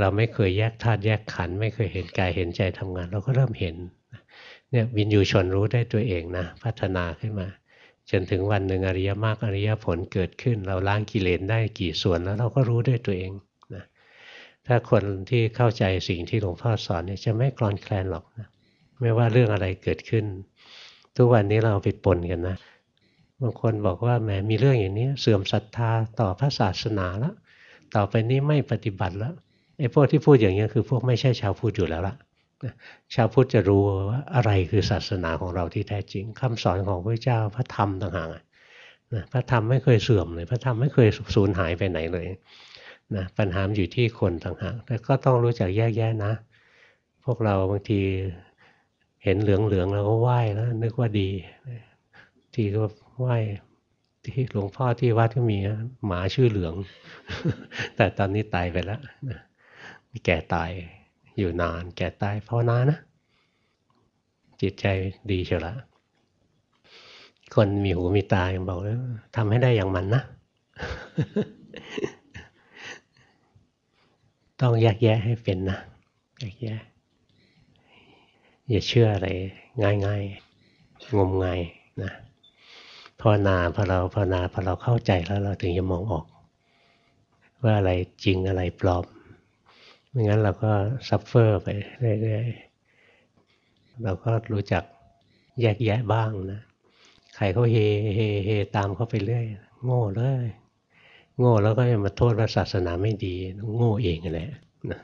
เราไม่เคยแยกธาตุแยกขันธ์ไม่เคยเห็นกายเห็นใจทำงาน เราก็เริ่มเห็น เนี่ยวินยูชนรู้ได้ตัวเองนะ พัฒนาขึ้นมา จนถึงวันหนึ่งอริยมรรคอริยผลเกิดขึ้น เราล้างกิเลสได้กี่ส่วนแล้วเราก็รู้ด้วยตัวเองนะถ้าคนที่เข้าใจสิ่งที่หลวงพ่อสอนเนี่ยจะไม่กลอนแคลนหรอกนะไม่ว่าเรื่องอะไรเกิดขึ้น ทุกวันนี้เราไปปนกันนะบางคนบอกว่าแหมมีเรื่องอย่างนี้เสื่อมศรัทธาต่อพระศาสนาแล้วต่อไปนี้ไม่ปฏิบัติแล้วไอ้พวกที่พูดอย่างนี้คือพวกไม่ใช่ชาวพุทธอยู่แล้วละ ชาวพุทธจะรู้ว่าอะไรคือศาสนาของเราที่แท้จริงคำสอนของพระเจ้าพระธรรมต่างหากนะพระธรรมไม่เคยเสื่อมเลยพระธรรมไม่เคยสูญหายไปไหนเลยนะปัญหาอยู่ที่คนต่างหากแต่ก็ต้องรู้จักแยกแยะนะ พวกเราบางทีเห็นเหลืองๆแล้วก็ไหว้แล้วนึกว่าดี ทีก็ไหว้ที่หลวงพ่อที่วัดก็มีหมาชื่อเหลือง แต่ตอนนี้ตายไปแล้วแก่ตาย อยู่นานแก่ตายภาวนานะ จิตใจดีเชียวละ คนมีหูมีตายังบอกแล้วทำให้ได้อย่างมันนะ ต้องแยกแยะให้เป็นนะแยกแยะอย่าเชื่ออะไรง่ายๆ งมงายนะภาวนาพอเราภาวนาพอเราเข้าใจแล้วเราถึงจะมองออก ว่าอะไรจริงอะไรปลอม ไม่งั้นเราก็ suffer ไปเรื่อยๆเราก็รู้จักแยกแยะบ้างนะใครเขาเฮเฮเฮตามเขาไปเรื่อยโง่เลยโง่แล้วก็จะมาโทษว่าศาสนาไม่ดี โง่เองแหละนะ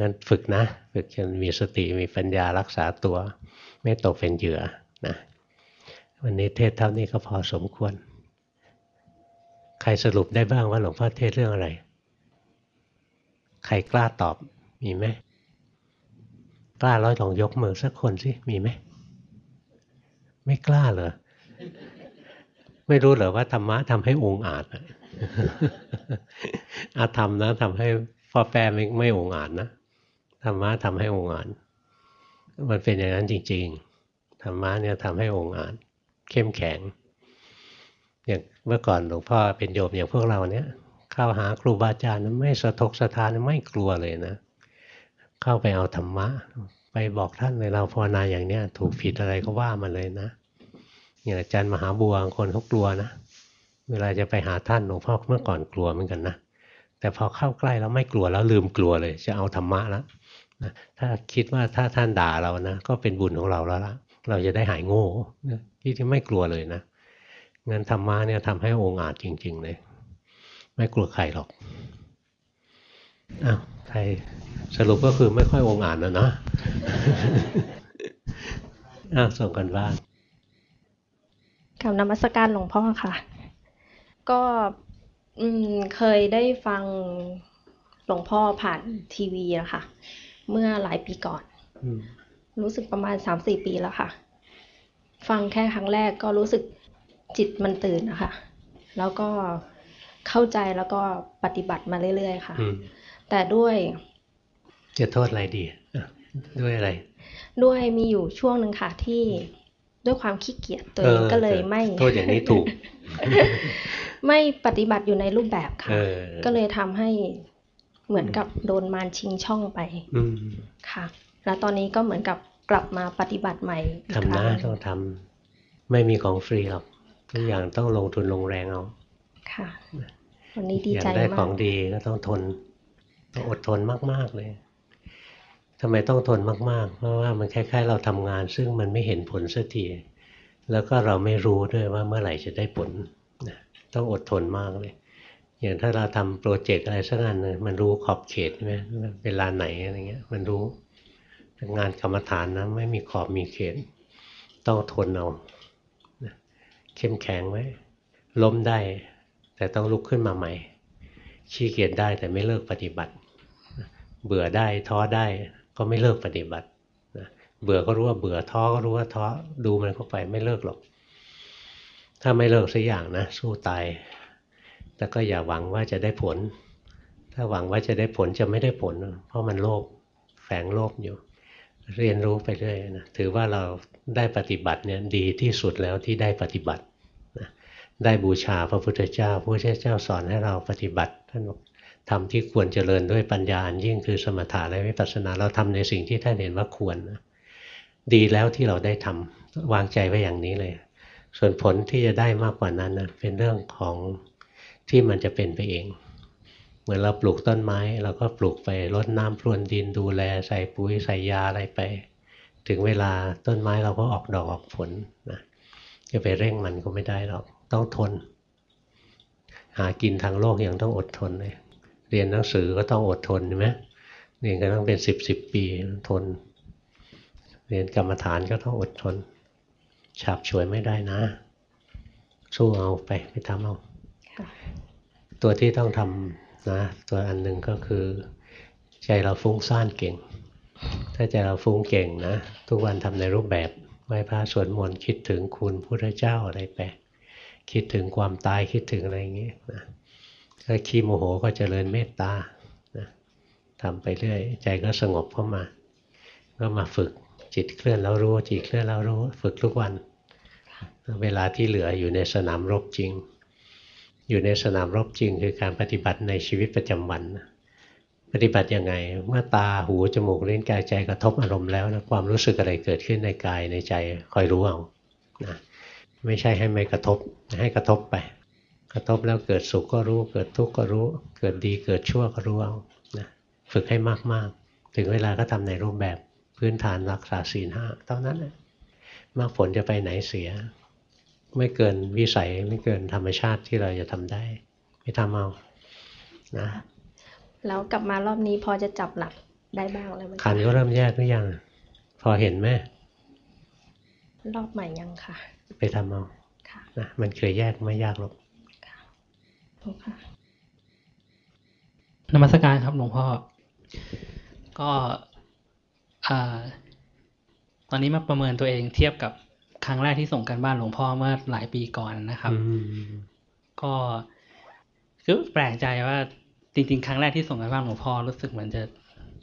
งั้นฝึกนะ ฝึกจนมีสติมีปัญญารักษาตัว ไม่ตกเป็นเหยื่อนะวันนี้เทศเท่านี้ก็พอสมควร ใครสรุปได้บ้างว่าหลวงพ่อเทศเรื่องอะไร ใครกล้าตอบมีไหมกล้าร้อยลองยกมือสักคนสิมีไหมไม่กล้าเหรอไม่รู้เหรอว่าธรรมะทำให้องอาจอาธรรมนะทำให้พ่อแปรไม่ไม่องอาจนะธรรมะทำให้องอาจมันเป็นอย่างนั้นจริง ๆธรรมะเนี่ยทำให้องอาจเข้มแข็งอย่างเมื่อก่อนหลวงพ่อเป็นโยมอย่างพวกเราเนี่ย เข้าหาครูบาอาจารย์ไม่สะทกสะทานไม่กลัวเลยนะ เข้าไปเอาธรรมะ ไปบอกท่านเลยเราภาวนาอย่างเนี้ยถูกผิดอะไรก็ว่ามาเลยนะอย่างอาจารย์มหาบัวคนเขากลัวนะเวลาจะไปหาท่านหลวงพ่อเมื่อก่อนกลัวเหมือนกันนะแต่พอเข้าใกล้แล้วไม่กลัวแล้วลืมกลัวเลย จะเอาธรรมะแล้วนะถ้าคิดว่าถ้าท่านด่าเรานะก็เป็นบุญของเราแล้วละเราจะได้หายโง่ที่ที่ไม่กลัวเลยนะงั้นธรรมะเนี่ยทำให้องค์อาจจริง ๆ เลย ไม่กลัวใครหรอกอ้าวใครสรุปก็คือไม่ค่อยองค์อาจนะนะอ้าวส่งกันบ้านกับนมัสการหลวงพ่อค่ะ ก็เคยได้ฟังหลวงพ่อผ่านทีวีอะค่ะ เมื่อหลายปีก่อน รู้สึกประมาณสามสี่ปีแล้วค่ะ ฟังแค่ครั้งแรกก็รู้สึกจิตมันตื่นนะคะ แล้วก็ เข้าใจแล้วก็ปฏิบัติมาเรื่อยๆค่ะ แต่ด้วยจะโทษอะไรดี ด้วยอะไร ด้วยมีอยู่ช่วงหนึ่งค่ะที่ด้วยความขี้เกียจตัวเองก็เลยไม่โทษอย่างนี้ถูก ไม่ปฏิบัติอยู่ในรูปแบบค่ะ ก็เลยทำให้เหมือนกับโดนมารชิงช่องไปค่ะ แล้วตอนนี้ก็เหมือนกับกลับมาปฏิบัติใหม่ทำนะต้องทำไม่มีของฟรีหรอกทุกอย่างต้องลงทุนลงแรงเอา ค่ะ วันนี้ดีใจมากอยากได้ของดีก็ต้องทนต้องอดทนมาก ๆ เลยทำไมต้องทนมาก ๆ เพราะว่ามันคล้าย ๆ เราทำงาน ซึ่งมันไม่เห็นผลสักทีแล้วก็เราไม่รู้ด้วยว่าเมื่อไหร่จะได้ผลต้องอดทนมากเลย อย่างถ้าเราทำโปรเจกต์อะไรสักงานนึงมันรู้ขอบเขตใช่ไหมเวลาไหนอะไรเงี้ย มันรู้งานกรรมฐานนะไม่มีขอบมีเขต ต้องทนเอาเข้มแข็งไว้ล้มได้ แต่ต้องลุกขึ้นมาใหม่ ขี้เกียจได้แต่ไม่เลิกปฏิบัติ เบื่อได้ท้อได้ก็ไม่เลิกปฏิบัติเบื่อก็รู้ว่าเบื่อท้อก็รู้ว่าท้อดูมันเข้าไปไม่เลิกหรอก ถ้าไม่เลิกสักอย่างนะ สู้ตายแต่ก็อย่าหวังว่าจะได้ผล ถ้าหวังว่าจะได้ผลจะไม่ได้ผล เพราะมันโลภแฝงโลภอยู่ เรียนรู้ไปเรื่อยนะถือว่าเราได้ปฏิบัติเนี่ยดีที่สุดแล้วที่ได้ปฏิบัติ ได้บูชาพระพุทธเจ้า พระพุทธเจ้าสอนให้เราปฏิบัติท่านบอกทำที่ควรเจริญด้วยปัญญายิ่งคือสมถะและวิปัสสนาเราทำในสิ่งที่ท่านเห็นว่าควรนะดีแล้วที่เราได้ทำวางใจไว้อย่างนี้เลย ส่วนผลที่จะได้มากกว่านั้นนะเป็นเรื่องของที่มันจะเป็นไปเอง เหมือนเราปลูกต้นไม้ เราก็ปลูกไปรดน้ำพรวนดินดูแลใส่ปุ๋ยใส่ยาอะไรไป ถึงเวลาต้นไม้เราก็ออกดอกออกผลนะจะไปเร่งมันก็ไม่ได้หรอก ต้องทน หากินทางโลกยังต้องอดทนเลยเรียนหนังสือก็ต้องอดทนใช่ไหมเรียนกันต้องเป็นสิบสิบปีทน เรียนกรรมฐานก็ต้องอดทน ฉาบฉวยไม่ได้นะ สู้เอาไปไปทำเอาตัวที่ต้องทำนะตัวอันหนึ่งก็คือ ใจเราฟุ้งซ่านเก่ง ถ้าใจเราฟุ้งเก่งนะ ทุกวันทำในรูปแบบไหว้พระสวดมนต์คิดถึงคุณพระเจ้าอะไรไป คิดถึงความตายคิดถึงอะไรอย่างนี้นะถ้าขี้โมโหก็เจริญเมตตานะทำไปเรื่อยใจก็สงบเข้ามา ก็มาฝึกจิตเคลื่อนแล้วรู้จิตเคลื่อนแล้วรู้ ฝึกทุกวัน เวลาที่เหลืออยู่ในสนามรบจริง อยู่ในสนามรบจริง คือการปฏิบัติในชีวิตประจำวันปฏิบัติยังไง เมื่อตาหู จมูกลิ้นกายใจกระทบอารมณ์แล้วนะความรู้สึกอะไรเกิดขึ้นในกายในใจคอยรู้เอานะ ไม่ใช่ให้ไม่กระทบให้กระทบไป กระทบแล้วเกิดสุขก็รู้ เกิดทุกข์ก็รู้ เกิดดีเกิดชั่วก็รู้เอานะฝึกให้มากๆ ถึงเวลาก็ทำในรูปแบบพื้นฐานรักษาศีลห้าเท่านั้นนะมากผลจะไปไหนเสีย ไม่เกินวิสัยไม่เกินธรรมชาติที่เราจะทำได้ ไม่ทำเอานะแล้วกลับมารอบนี้พอจะจับหลักได้บ้างแล้วไหมขันก็เริ่มแยกหรือยัง พอเห็นไหมรอบใหม่ยังค่ะ ไปทำเอานะมันเคยแยกไม่ยากหรอกนมัสการครับหลวงพ่อ ก็ตอนนี้มาประเมินตัวเองเทียบกับครั้งแรกที่ส่งกันบ้านหลวงพ่อเมื่อหลายปีก่อนนะครับ ก็คือแปลกใจว่าจริง ๆ ครั้งแรกที่ส่งกันบ้านหลวงพ่อรู้สึกเหมือนจะ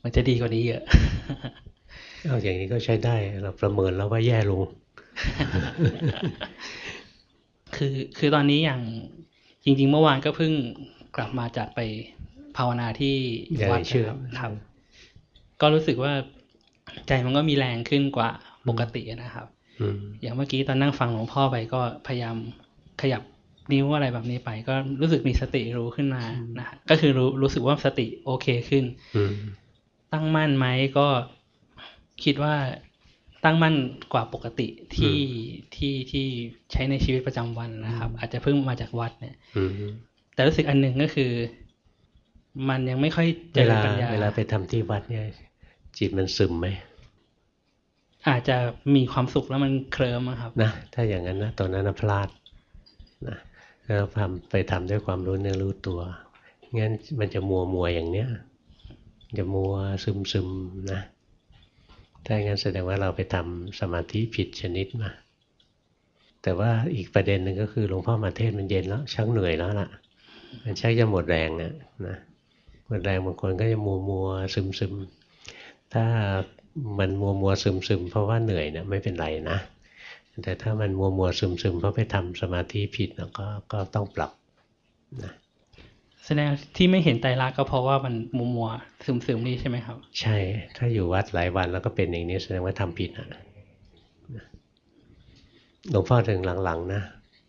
มันจะดีกว่านี้เยอะเอาอย่างนี้ก็ใช้ได้เราประเมินแล้วว่าแย่ลง คือคือตอนนี้อย่างจริง ๆ เมื่อวานก็เพิ่งกลับมาจากไปภาวนาที่วัดครับ ก็รู้สึกว่าใจมันก็มีแรงขึ้นกว่าปกตินะครับอย่างเมื่อกี้ตอนนั่งฟังหลวงพ่อไปก็พยายามขยับนิ้วอะไรแบบนี้ไป ก็รู้สึกมีสติรู้ขึ้นมานะฮะก็คือรู้รู้สึกว่าสติโอเคขึ้นอืมตั้งมั่นไหมก็คิดว่า ตั้งมั่นกว่าปกติที่ที่ที่ใช้ในชีวิตประจำวันนะครับ อาจจะเพิ่งมาจากวัดเนี่ยอืมแต่รู้สึกอันหนึ่งก็คือ มันยังไม่ค่อยเจเวริญลาปัญญาเวลาไปทำที่วัดเนี่ยจิตมันซึมไหมอาจจะมีความสุขแล้วมันเคลิ้มอะครับนะถ้าอย่างนั้นนะตอนนั้นนะพลาดนะแล้วทำไปทำด้วยความรู้เนื้อรู้ตัวงั้นมันจะมัวมัวอย่างเนี้ยจะมัวซึมซึมนะ ถ้าอย่างนั้นแสดงว่าเราไปทำสมาธิผิดชนิดมา แต่ว่าอีกประเด็นหนึ่งก็คือหลวงพ่อมาเทศมันเย็นแล้วชักเหนื่อยแล้วล่ะ มันชักจะหมดแรงนะนะหมดแรงบางคนก็จะมัวมัวซึมซึมถ้ามันมัวมัวซึมซึมเพราะว่าเหนื่อยเนี่ยไม่เป็นไรนะ แต่ถ้ามันมัวมัวซึมซึมเพราะไปทำสมาธิผิดแล้วก็ก็ต้องปรับนะ แสดงที่ไม่เห็นไตรลักษณ์ก็เพราะว่ามันมัวมัวซึมซึมๆนี่ใช่ไหมครับ ใช่ ถ้าอยู่วัดหลายวันแล้วก็เป็นอย่างนี้แสดงว่าทำผิดนะหลวงพ่อถึงหลังๆนะ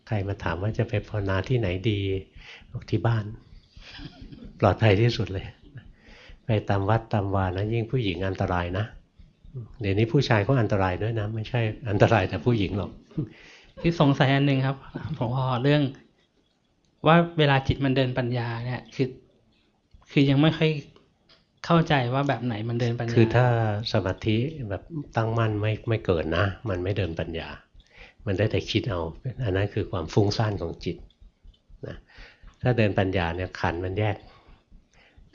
ใครมาถามว่าจะไปภาวนาที่ไหนดีบอกที่บ้าน ปลอดภัยที่สุดเลย ไปตามวัดตามวานะยิ่งผู้หญิงอันตรายนะเดี๋ยวนี้ผู้ชายก็อันตรายด้วยนะ ไม่ใช่อันตรายแต่ผู้หญิงหรอกที่สงสัยอันหนึ่งครับผมพอเรื่อง ว่าเวลาจิตมันเดินปัญญาเนี่ยคือคือยังไม่ค่อยเข้าใจว่าแบบไหนมันเดินปัญญา คือถ้าสมาธิแบบตั้งมั่นไม่ไม่เกิดนะ มันไม่เดินปัญญา มันได้แต่คิดเอา อันนั้นคือความฟุ้งซ่านของจิตนะถ้าเดินปัญญาเนี่ยขันมันแยก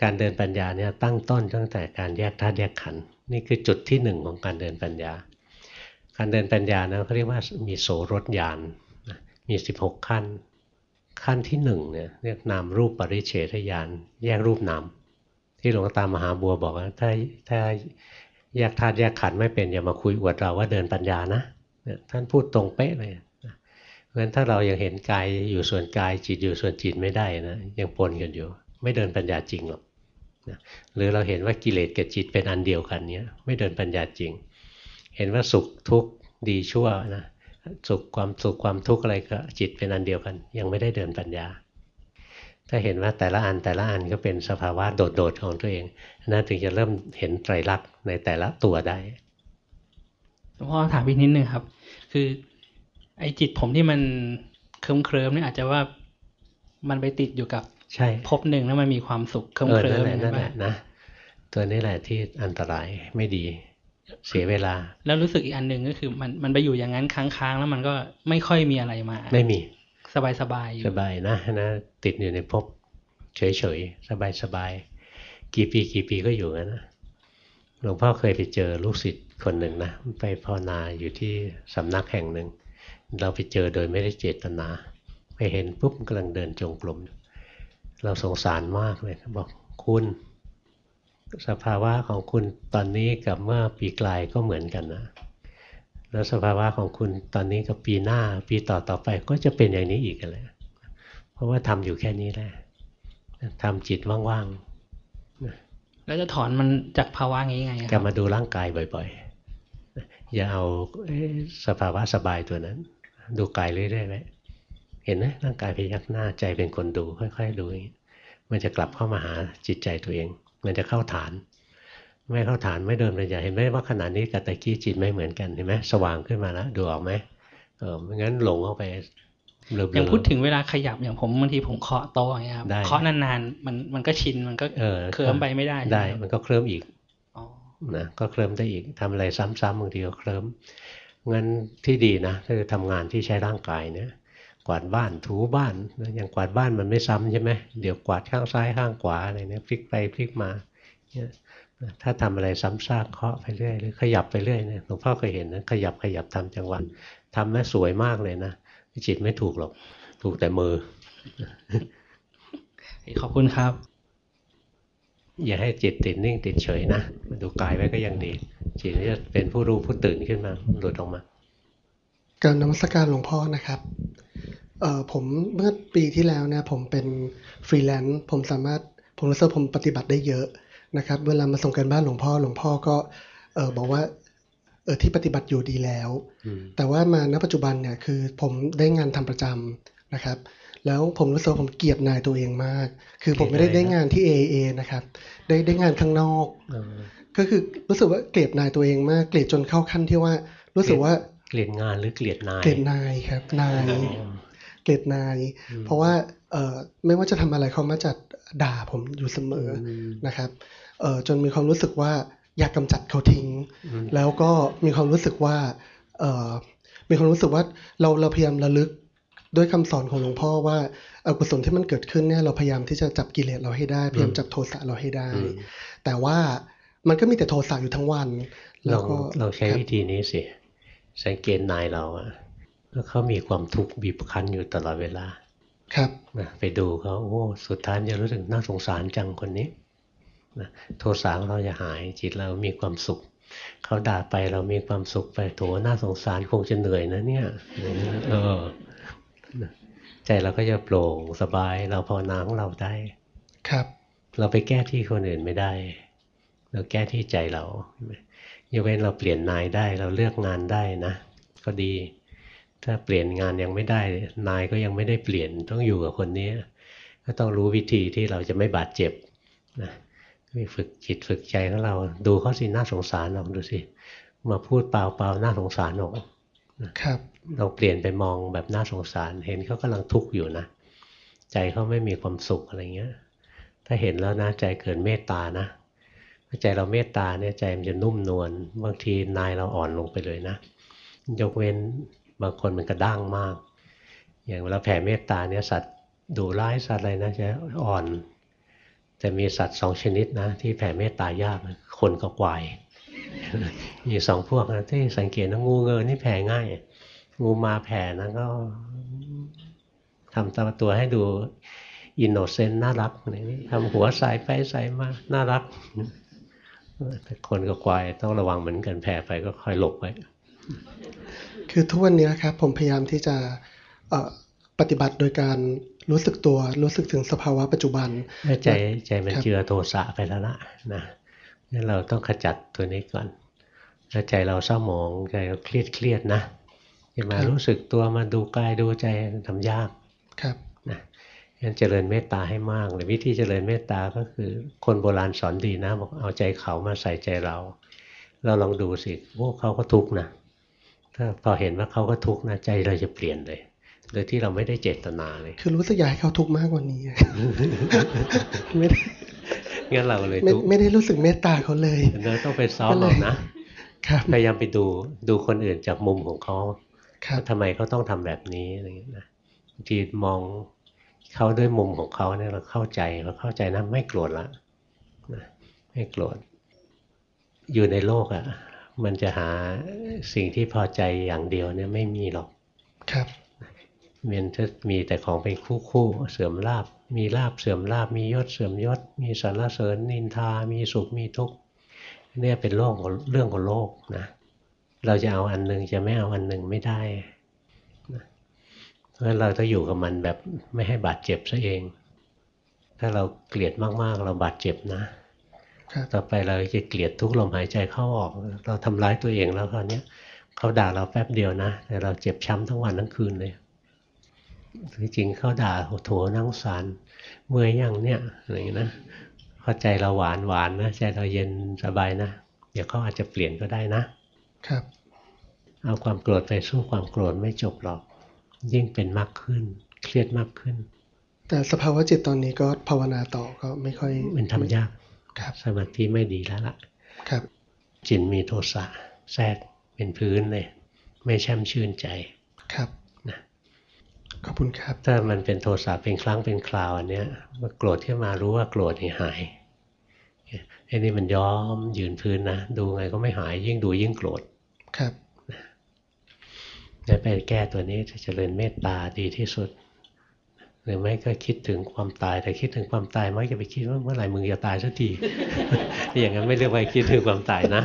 การเดินปัญญาเนี่ยตั้งต้นตั้งแต่การแยกธาตุแยกขันนี่คือจุดที่หนึ่งของการเดินปัญญา การเดินปัญญานะเขาเรียกว่ามีโสรถญาณนมี 16 ขั้น ขั้นที่หนึ่งเนี่ยเรียกนามรูปปริเฉทญาณแยกรูปนามที่หลวงตามหาบัวบอกว่าถ้าถ้าแยกธาตุแยกขันไม่เป็นอย่ามาคุยอวดเราว่าเดินปัญญานะท่านพูดตรงเป๊ะเลยเพราะฉะนั้นถ้าเรายังเห็นกายอยู่ส่วนกายจิตอยู่ส่วนจิตไม่ได้นะยังปนกันอยู่ ไม่เดินปัญญาจริงหรอกนะหรือเราเห็นว่ากิเลสกับจิตเป็นอันเดียวกันเนี้ยไม่เดินปัญญาจริง เห็นว่าสุขทุกข์ดีชั่วนะ สุขความสุขความทุกข์อะไรก็จิตเป็นอันเดียวกัน ยังไม่ได้เดินปัญญา ถ้าเห็นว่าแต่ละอันแต่ละอันก็เป็นสภาวะโดดๆของตัวเองนั่นถึงจะเริ่มเห็นไตรลักษณ์ในแต่ละตัวได้หลวงพ่อถามอีกนิดนึงครับ คือไอ้จิตผมที่มันเคลิ้มเคลิมๆเนี่ยอาจจะว่ามันไปติดอยู่กับใช่ภพหนึ่งแล้วมันมีความสุขเคลิ้มเออเคลินั่มนแหละนั่นแหใช่ละไหมนะตัวนี้แหละที่อันตรายไม่ดี เสียเวลา แล้วรู้สึกอีกอันหนึ่งก็คือ มันมันไปอยู่อย่างนั้นค้างๆแล้วมันก็ไม่ค่อยมีอะไรมา ไม่มีสบายสบายๆอยู่สบายนะนะติดอยู่ในภพเฉยๆ สบายๆกี่ปีกี่ปีก็อยู่งั้นนะหลวงพ่อเคยไปเจอลูกศิษย์คนหนึ่งนะไปภาวนาอยู่ที่สำนักแห่งหนึ่ง เราไปเจอโดยไม่ได้เจตนา ไปเห็นปุ๊บกำลังเดินจงกรมเราสงสารมากเลยบอกคุณ สภาวะของคุณตอนนี้กับเมื่อปีกลายก็เหมือนกันนะ แล้วสภาวะของคุณตอนนี้กับปีหน้าปีต่อต่อไปก็จะเป็นอย่างนี้อีกกันเลยเพราะว่าทำอยู่แค่นี้แหละทำจิตว่างแล้วจะถอนมันจากภาวะงี้ไงๆคกลัรับบมาดูร่างกายบ่อย ๆ อย่าเอาเอ๊ะสภาวะสบายตัวนั้น ดูกายเรื่อยๆไว้เห็นไหมร่างกายพยักหน้าใจเป็นคนดูค่อย ๆ ดูอย่างนี้มันจะกลับเข้ามาหาจิตใจตัวเอง มันจะเข้าฐาน ไม่เข้าฐานไม่เดินปัญญาเห็นไหมว่าขณะนี้กับตะกี้จิตไม่เหมือนกันเห็นไหมสว่างขึ้นมาแล้วดูออกไหมเออไม่งั้นหลงเข้าไปเบลอๆอย่างพูดถึงเวลาขยับอย่างผมบางทีผมเคาะโต๊ะอย่างเงี้ยครับได้เคาะนานๆมันมันก็ชินมันก็เออเคลิ้มไปไม่ได้ได้ใช่หมมันก็เคลิ้มอีกอ๋อนะก็เคลิ้มได้อีกทำอะไรซ้ำๆบางทีก็เคลิ้มงั้นที่ดีนะคือทำงานที่ใช้ร่างกายเนี่ย กวาดบ้านถูบ้านนะอย่างกวาดบ้านมันไม่ซ้ำใช่ไหมเดี๋ยวกวาดข้างซ้ายข้างขวาอะไรเนี่ยพลิกไปพลิกมาเนี่ยถ้าทำอะไรซ้ำซากเคาะไปเรื่อยหรือขยับไปเรื่อยเนี่ยหลวงพ่อเคยเห็นนะขยับขยับทำจังหวะทำแม่สวยมากเลยนะจิตไม่ถูกหรอก ถูกแต่มือ ขอบคุณครับ อย่าให้จิตติดนิ่งติดเฉยนะดูกายไว้ก็ยังดี จิตจะเป็นผู้รู้ผู้ตื่นขึ้นมาหลุดออกมา การนมัสการหลวงพ่อนะครับ เอ่อผมเมื่อปีที่แล้วเนี่ยผมเป็นฟรีแลนซ์ผมสามารถผมรู้สึกว่าผมปฏิบัติได้เยอะนะครับ เวลามาส่งกันบ้านหลวงพ่อหลวงพ่อก็เออบอกว่าเออที่ปฏิบัติอยู่ดีแล้วอืมแต่ว่ามาณปัจจุบันเนี่ยคือผมได้งานทำประจำนะครับ แล้วผมรู้สึกว่าผมเกลียดนายตัวเองมาก คือผมไม่ได้ได้งานที่ AA นะครับ ได้ได้งานข้างนอกเออก็คือรู้สึกว่าเกลียดนายตัวเองมากเกลียดจนเข้าขั้นที่ว่า รู้สึกว่าเกลียดงานหรือเกลียดนายเกลียดนายครับนายอ๋อ เกลียดนายอืมเพราะว่าเอ่อไม่ว่าจะทำอะไรเขามาจะด่าผมอยู่เสมออมนะครับเอ่อจนมีความรู้สึกว่าอยากกำจัดเขาทิ้งอืมแล้วก็มีความรู้สึกว่าเอ่อมีความรู้สึกว่าเราเราพยายามระลึกด้วยคำสอนของหลวงพ่อว่าอกุศลที่มันเกิดขึ้นเนี่ยเราพยายามที่จะจับกิเลสเราให้ได้พยายามจับโทสะเราให้ได้อืมแต่ว่ามันก็มีแต่โทสะอยู่ทั้งวันลแล้วองก็ลองใช้ครับวิธีนี้สิสังเกตนายเราอะ ว่าเขามีความทุกข์บีบคั้นอยู่ตลอดเวลา ครับนะไปดูเขาโอ้สุดท้ายจะรู้สึกน่าสงสารจังคนนี้นะโทสะของเราจะหายจิตเรามีความสุข เขาด่าไปเรามีความสุขไปโถน่าสงสารคงจะเหนื่อยนะเนี่ยเออนะใจเราก็จะโปร่งสบายเราภาวนาของเราได้ ครับ เราไปแก้ที่คนอื่นไม่ได้ เราแก้ที่ใจเราใช่ไหมยกเว้นเราเปลี่ยนนายได้ เราเลือกงานได้นะ ก็ดี ถ้าเปลี่ยนงานยังไม่ได้ นายก็ยังไม่ได้เปลี่ยนต้องอยู่กับคนนี้ ก็ต้องรู้วิธีที่เราจะไม่บาดเจ็บนะมีฝึกจิตฝึกใจของเราดูเขาสิน่าสงสารออกดูสิมาพูดเปล่าเปล่าๆน่าสงสารออกครับเราเปลี่ยนไปมองแบบน่าสงสาร เห็นเขากำลังทุกข์อยู่นะ ใจเขาไม่มีความสุขอะไรเงี้ย ถ้าเห็นแล้วนะใจเกิดเมตตานะถ้าใจเราเมตตาเนี่ยใจมันจะนุ่มนวลบางทีนายเราอ่อนลงไปเลยนะยกเว้น บางคนมันกระด้างมาก อย่างเวลาแผ่เมตตาเนี่ยสัตว์ดุร้ายสัตว์อะไรนะจะอ่อน แต่มีสัตว์สองชนิดนะ ที่แผ่เมตตายากคนกับควายมีสองพวกนะที่สังเกตนะงูเงี้ยวนี่แผ่ง่าย งูมาแผ่นะก็ทำตัวตัวให้ดู innocent น่ารักอะไรนี่ทำหัวส่ายไปส่ายมาน่ารักคนกับควายต้องระวังเหมือนกันแผ่ไปก็คอยหลบไว้ คือทุกวันนี้ครับผมพยายามที่จะเอ่อปฏิบัติโดยการรู้สึกตัวรู้สึกถึงสภาวะปัจจุบันถ้าใจใจมันครับเจือโทสะไปแล้วละนะงั้นเราต้องขจัดตัวนี้ก่อนถ้าใจเราเศร้าหมองใจเราเครียดเครียดนะจะมารู้สึกตัวมาดูกายดูใจทำยากครับนะงั้นเจริญเมตตาให้มากเลยวิธีเจริญเมตตาก็คือคนโบราณสอนดีนะบอกเอาใจเขามาใส่ใจเรา เราลองดูสิพวกเขาก็ทุกข์นะ ถ้าพอเห็นว่าเขาก็ทุกข์นะใจเราจะเปลี่ยนเลย โดยที่เราไม่ได้เจตนาเลย คือรู้สึกอยากให้เขาทุกข์มากกว่านี้ไม่ได้งั้นเราเลยไม่ทุกข์ไม่ได้รู้สึกเมตตาเขาเลยเราต้องไปซ้อมก็เลยเอานะครับพยายามไปดูดูคนอื่นจากมุมของเขาครับว่าทำไมเขาต้องทำแบบนี้อะไรอย่างเงี้ยนะบางทีมองเขาด้วยมุมของเขาเนี่ยเราเข้าใจเราเข้าใจนะไม่โกรธละนะไม่โกรธอยู่ในโลกอะ่ะ มันจะหาสิ่งที่พอใจอย่างเดียวเนี่ยไม่มีหรอก ครับมันจะมีแต่ของเป็นคู่คู่ๆเสื่อมลาบ มีลาบเสื่อมลาบ มียศเสื่อมยศ มีสรรเสริญนินทา มีสุขมีทุกข์เนี่ยเป็นโลกของเรื่องของโลกนะ เราจะเอาอันหนึ่งจะไม่เอาอันหนึ่งไม่ได้นะเพราะฉะนั้นเราต้องอยู่กับมันแบบไม่ให้บาดเจ็บซะเอง ถ้าเราเกลียดมากๆ เราบาดเจ็บนะครับ ต่อไปเราจะเกลียดทุกลมหายใจเข้าออก เราทำร้ายตัวเองแล้วคราวเนี้ยเขาด่าเราแป๊บเดียวนะ แต่เราเจ็บช้ำทั้งวันทั้งคืนเลยจริงๆเขาด่าโอ้โถนั่งสารเมื่อยยังเนี่ยอะไรอย่างนี้นะพอใจเราหวานหวานนะใจเราเย็นสบายนะ เดี๋ยวเขาอาจจะเปลี่ยนก็ได้นะ ครับ เอาความโกรธไปสู้ความโกรธไม่จบหรอก ยิ่งเป็นมากขึ้น เครียดมากขึ้น แต่สภาวะจิตตอนนี้ก็ภาวนาต่อก็ไม่ค่อยมันทำยากครับ สมาธิไม่ดีแล้วล่ะครับ จิตมีโทสะแทรกเป็นพื้นเลย ไม่แช่มชื่นใจครับนะขอบคุณครับ ถ้ามันเป็นโทสะเป็นครั้งเป็นคราวอันเนี้ยมาโกรธขึ้นมารู้ว่าโกรธนี่หายไอ้นี่มันย้อมยืนพื้นนะดูไงก็ไม่หายยิ่งดูยิ่งโกรธครับจะไปแก้ตัวนี้จะเจริญเมตตาดีที่สุด หรือไม่ก็คิดถึงความตาย แต่คิดถึงความตายมักจะไปคิดว่าเมื่อไหร่มึงจะตายสักทีอย่างนั้นไม่เรียกว่าคิดถึงความตายนะ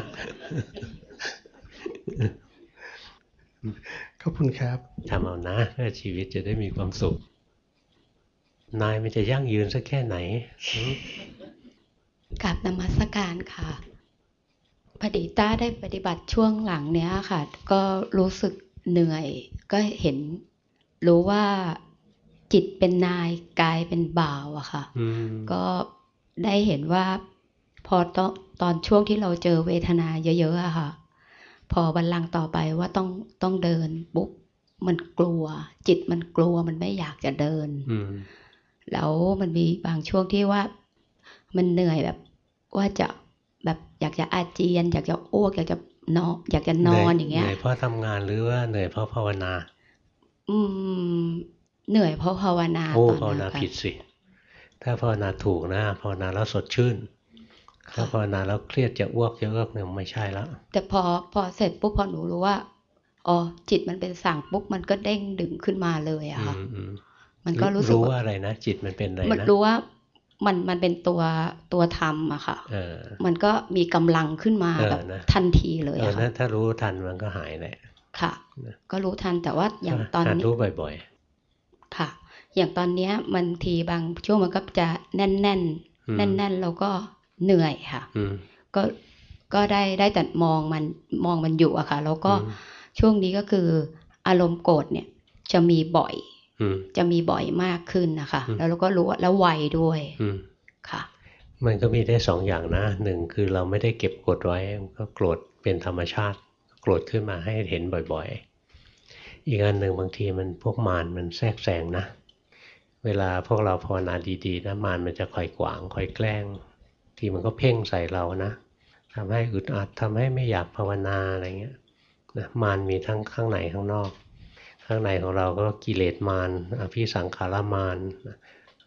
ขอบคุณครับทำเอานะเพื่อชีวิตจะได้มีความสุข นายมันจะยั่งยืนสักแค่ไหนหืมกับนมัสการค่ะพอดีต้าได้ปฏิบัติช่วงหลังเนี้ยค่ะ ก็รู้สึกเหนื่อย ก็เห็นรู้ว่า จิตเป็นนายกายเป็นบ่าวอะค่ะอืมก็ได้เห็นว่าพอตอนตอนช่วงที่เราเจอเวทนาเยอะๆอะค่ะ พอบันลังก์ต่อไปว่าต้องต้องเดินปุ๊บมันกลัว จิตมันกลัวมันไม่อยากจะเดินอืมแล้วมันมีบางช่วงที่ว่า มันเหนื่อยแบบว่าจะแบบอยากจะอาเจียน อยากจะอ้วกอยากจะนอนอยากจะนอนอย่างเงี้ยเหนื่อยเพราะทำงานหรือว่าเหนื่อยเพราะภาวนา อืม เหนื่อยเพราะภาวนาโอ้ตอนภาวนั้นานค่ะผิดสิ ถ้าภาวนาถูกนะภาวนาแล้วสดชื่นถ้าภาวนาแล้วเครียดจะอ้วกจะเอื้อกเนี่ยไม่ใช่แล้วแต่พอพอเสร็จปุ๊บพอหนูรู้ว่าอ๋อจิตมันเป็นสั่งปุ๊บมันก็เด้งดึงขึ้นมาเลยอะอืค่ะมอืมมันก็รู้สึกรู้ว่าว่าอะไรนะจิตมันเป็นอะไรมันนะรู้ว่ามันมันเป็นตัวตัวธรรมอะค่ะเออมันก็มีกำลังขึ้นมาเออแบบนะทันทีเลยเอออะค่ะนะถ้ารู้ทันมันก็หายแหละค่ะนะก็รู้ทันแต่ว่าอย่างตอนหัดนี้รู้บ่อย ค่ะ อย่างตอนเนี้ยมันทีบางช่วงมันก็จะแน่นแน่นอืมแน่นแน่นๆแล้วก็เหนื่อยค่ะๆอืมก็ก็ได้ได้แต่มองมันมองมันอยู่อะค่ะ แล้วก็อืมช่วงนี้ก็คืออารมณ์โกรธเนี่ย จะมีบ่อยอืมจะมีบ่อยมากขึ้นนะคะอืมแล้วเราก็รู้ว่าแล้วไวด้วยอืมค่ะ มันก็มีได้สองอย่างนะหนึ่งคือเราไม่ได้เก็บกดไว้ก็โกรธเป็นธรรมชาติ โกรธขึ้นมาให้เห็นบ่อยๆ อีกอันหนึ่งบางทีมันพวกมารมันแทรกแซงนะ เวลาพวกเราภาวนาดีๆนะมารมันจะคอยขวางคอยแกล้ง ทีมันก็เพ่งใส่เรานะทำให้อึดอัดทำให้ไม่อยากภาวนาอะไรเงี้ยนะมารมีทั้งข้างในข้างนอก ข้างในของเราก็กิเลสมารอภิสังขารมารนะ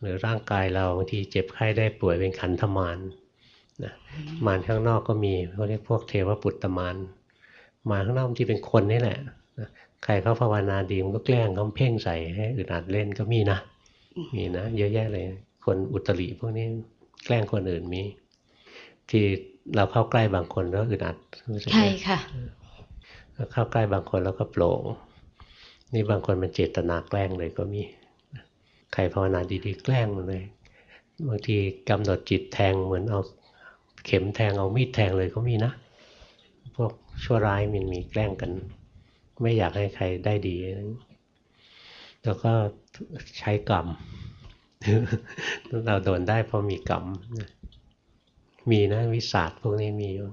หรือร่างกายเราบางทีเจ็บไข้ได้ป่วยเป็นขันธมารนะมารข้างนอกก็มีเขาเรียกพวกเทวปุตตมารมารข้างนอกที่เป็นคนนี่แหละ ใครเขาภาวนาดีมันก็แกล้งเขาเพ่งใส่ให้อึดอัดเล่นก็มีนะมีนะเยอะแยะเลย คนอุตริพวกนี้แกล้งคนอื่นมี ที่เราเข้าใกล้บางคนแล้วอึดอัดรู้สึกไหมใช่ค่ะเข้าใกล้บางคนแล้วก็โปร่งนี่บางคนมันเจตนาแกล้งเลยก็มี ใครภาวนาดีๆ แกล้งมันเลยบางทีกำหนดจิตแทงเหมือนเอาเข็มแทงเอามีดแทงเลยก็มีนะ พวกชั่วร้ายมันมีแกล้งกัน ไม่อยากให้ใครได้ดี แล้วก็ใช้กรรม เราโดนได้เพราะมีกรรม มีนะวิสาสพวกนี้มีอยู่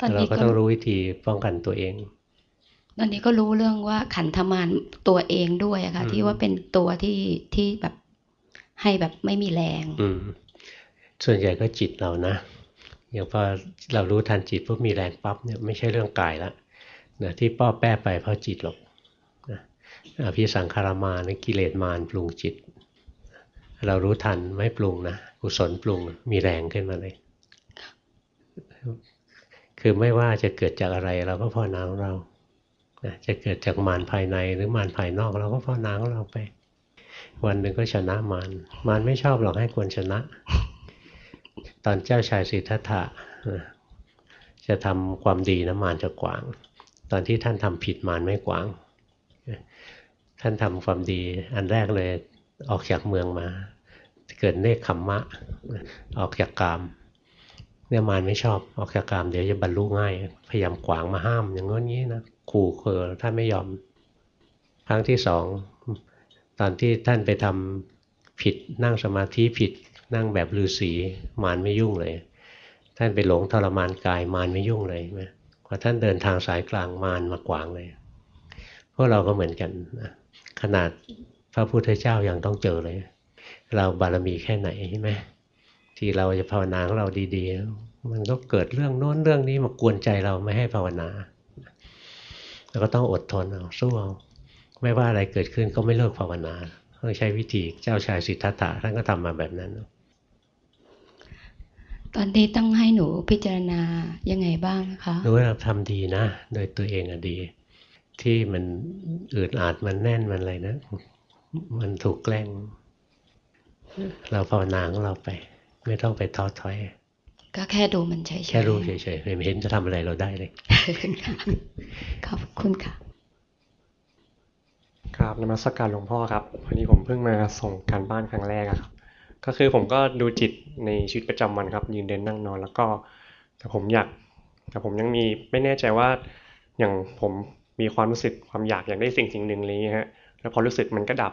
ตอนเรานี้ก็ก็ต้องรู้วิธีป้องกันตัวเอง ตอนนี้ก็รู้เรื่องว่าขันธมารตัวเองด้วยอะค่ะอืมที่ว่าเป็นตัวที่ที่แบบให้แบบไม่มีแรง อืมส่วนใหญ่ก็จิตเรานะอย่างพอเรารู้ทันจิตปุ๊บมีแรงปั๊บเนี่ยไม่ใช่เรื่องกายละ นะที่ป้อแป้ไปเพราะจิตหรอกนะอภิสังขารมานกิเลสมารปรุงจิต เรารู้ทันไม่ปรุงนะกุศลปรุงมีแรงขึ้นมาเลย คือไม่ว่าจะเกิดจากอะไรเราก็ภาวนาของเรานะจะเกิดจากมารภายในหรือมารภายนอกเราก็ภาวนาของเราไป วันหนึ่งก็ชนะมารมารไม่ชอบหรอกให้คนชนะ ตอนเจ้าชายสิทธัตถะนะจะทำความดีนะมารจะกวาง ตอนที่ท่านทำผิดมารไม่กวาง ท่านทำความดีอันแรกเลยออกจากเมืองมา เกิดเนคขมมะ ออกจากกามเนี่ยมารไม่ชอบออกจากกาม เดี๋ยวจะบรรลุง่าย พยายามขวางมาห้าม อย่างงี้นงี้นะขู่เคอถ้านไม่ยอม ครั้งที่สองตอนที่ท่านไปทำผิดนั่งสมาธิผิดนั่งแบบฤาษีมารไม่ยุ่งเลย ท่านไปหลงทรมานกายมารไม่ยุ่งเลยไหม พอท่านเดินทางสายกลางมารมากวางเลย พวกเราก็เหมือนกัน ขนาดพระพุทธเจ้ายังต้องเจอเลย เราบารมีแค่ไหนใช่ไหมที่เราจะภาวนาของเราดีๆ มันก็เกิดเรื่องโน้นเรื่องนี้มากวนใจเราไม่ให้ภาวนาเราก็ต้องอดทนเอาสู้เอาไม่ว่าอะไรเกิดขึ้นก็ไม่เลิกภาวนาต้องใช้วิธีเจ้าชายสิทธัตถะท่านก็ทำมาแบบนั้น ตอนนี้ต้องให้หนูพิจารณายังไงบ้างนะคะรู้ว่าเราทำดีนะ โดยตัวเองอะดี ที่มันอืดอาดมันแน่นมันอะไรนะ มันถูกแกล้ง เราภาวนาของเราไป ไม่ต้องไปท้อถอย ก็แค่ดูมันเฉยๆแค่รู้เฉยๆไม่เห็นจะทำอะไรเราได้เลยค่ะขอบคุณค่ะครับนมัสการหลวงพ่อครับวันนี้ผมเพิ่งมาส่งการบ้านครั้งแรกอะครับ ก็คือผมก็ดูจิตในชีวิตประจำวันครับ ยืนเดินนั่งนอน แล้วก็แต่ผมอยาก แต่ผมยังมีไม่แน่ใจว่าอย่างผมมีความรู้สึกความอยากอยากได้สิ่งสิ่งหนึ่งอะไรอย่างเงี้ยฮะแล้วพอรู้สึกมันก็ดับ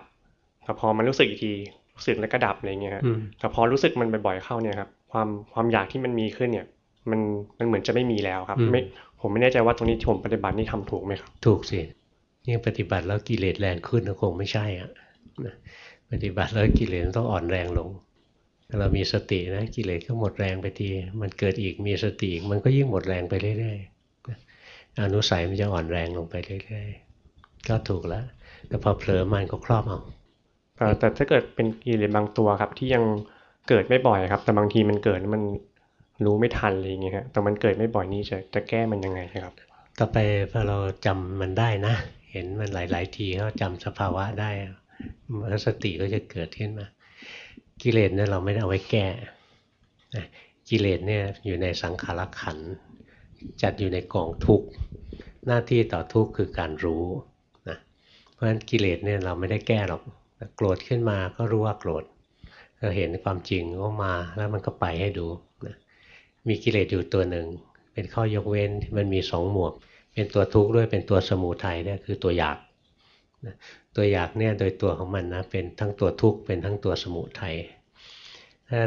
แต่พอมันรู้สึกอีกทีรู้สึกแล้วก็ดับอะไรเงี้ยฮะอืมแต่พอรู้สึกมันบ่อยๆเข้าเนี่ยครับความความอยากที่มันมีขึ้นเนี่ย มันมันเหมือนจะไม่มีแล้วครับอืมไม่ผมไม่แน่ใจว่าตรงนี้ที่ผมปฏิบัตินี่ทำถูกไหมครับ ถูกสินี่ปฏิบัติแล้วกิเลสแรงขึ้นก็คงไม่ใช่อะนะ ปฏิบัติแล้วกิเลสต้องอ่อนแรงลงถ้าเรามีสตินะกิเลสก็หมดแรงไปที มันเกิดอีกมีสติอีกมันก็ยิ่งหมดแรงไปเรื่อยๆนะอนุสัยมันจะอ่อนแรงลงไปเรื่อยๆก็ถูกแล้ว แต่พอเผลอมันก็ครอบเอาแต่แต่ถ้าเกิดเป็นกิเลสบางตัวครับ ที่ยังเกิดไม่บ่อยครับ แต่บางทีมันเกิดแล้วมันรู้ไม่ทันอะไรอย่างเงี้ยฮะแต่มันเกิดไม่บ่อยนี่จะจะแก้มันยังไงครับ ต่อไปพอเราจำมันได้นะ เห็นมันหลาย ๆ ทีเขาจำสภาวะได้ แล้วสติก็จะเกิดขึ้นมา กิเลสเนี่ยเราไม่ได้เอาไว้แก้กิเลสเนี่ยอยู่ในสังขารขันจัดอยู่ในกองทุกข์หน้าที่ต่อทุกข์คือการรู้นะเพราะฉะนั้นกิเลสเนี่ยเราไม่ได้แก้หรอกโกรธขึ้นมาก็รู้ว่าโกรธเราเห็นความจริงก็มาแล้วมันก็ไปให้ดูนะมีกิเลสอยู่ตัวหนึ่ง เป็นข้อยกเว้นมันมีสองหมวก เป็นตัวทุกข์ด้วยเป็นตัวสมูทัยเนี่ยคือตัวอยากนะ ตัวอยากเนี่ยโดยตัวของมันนะเป็นทั้งตัวทุกข์เป็นทั้งตัวสมุทัยถ้า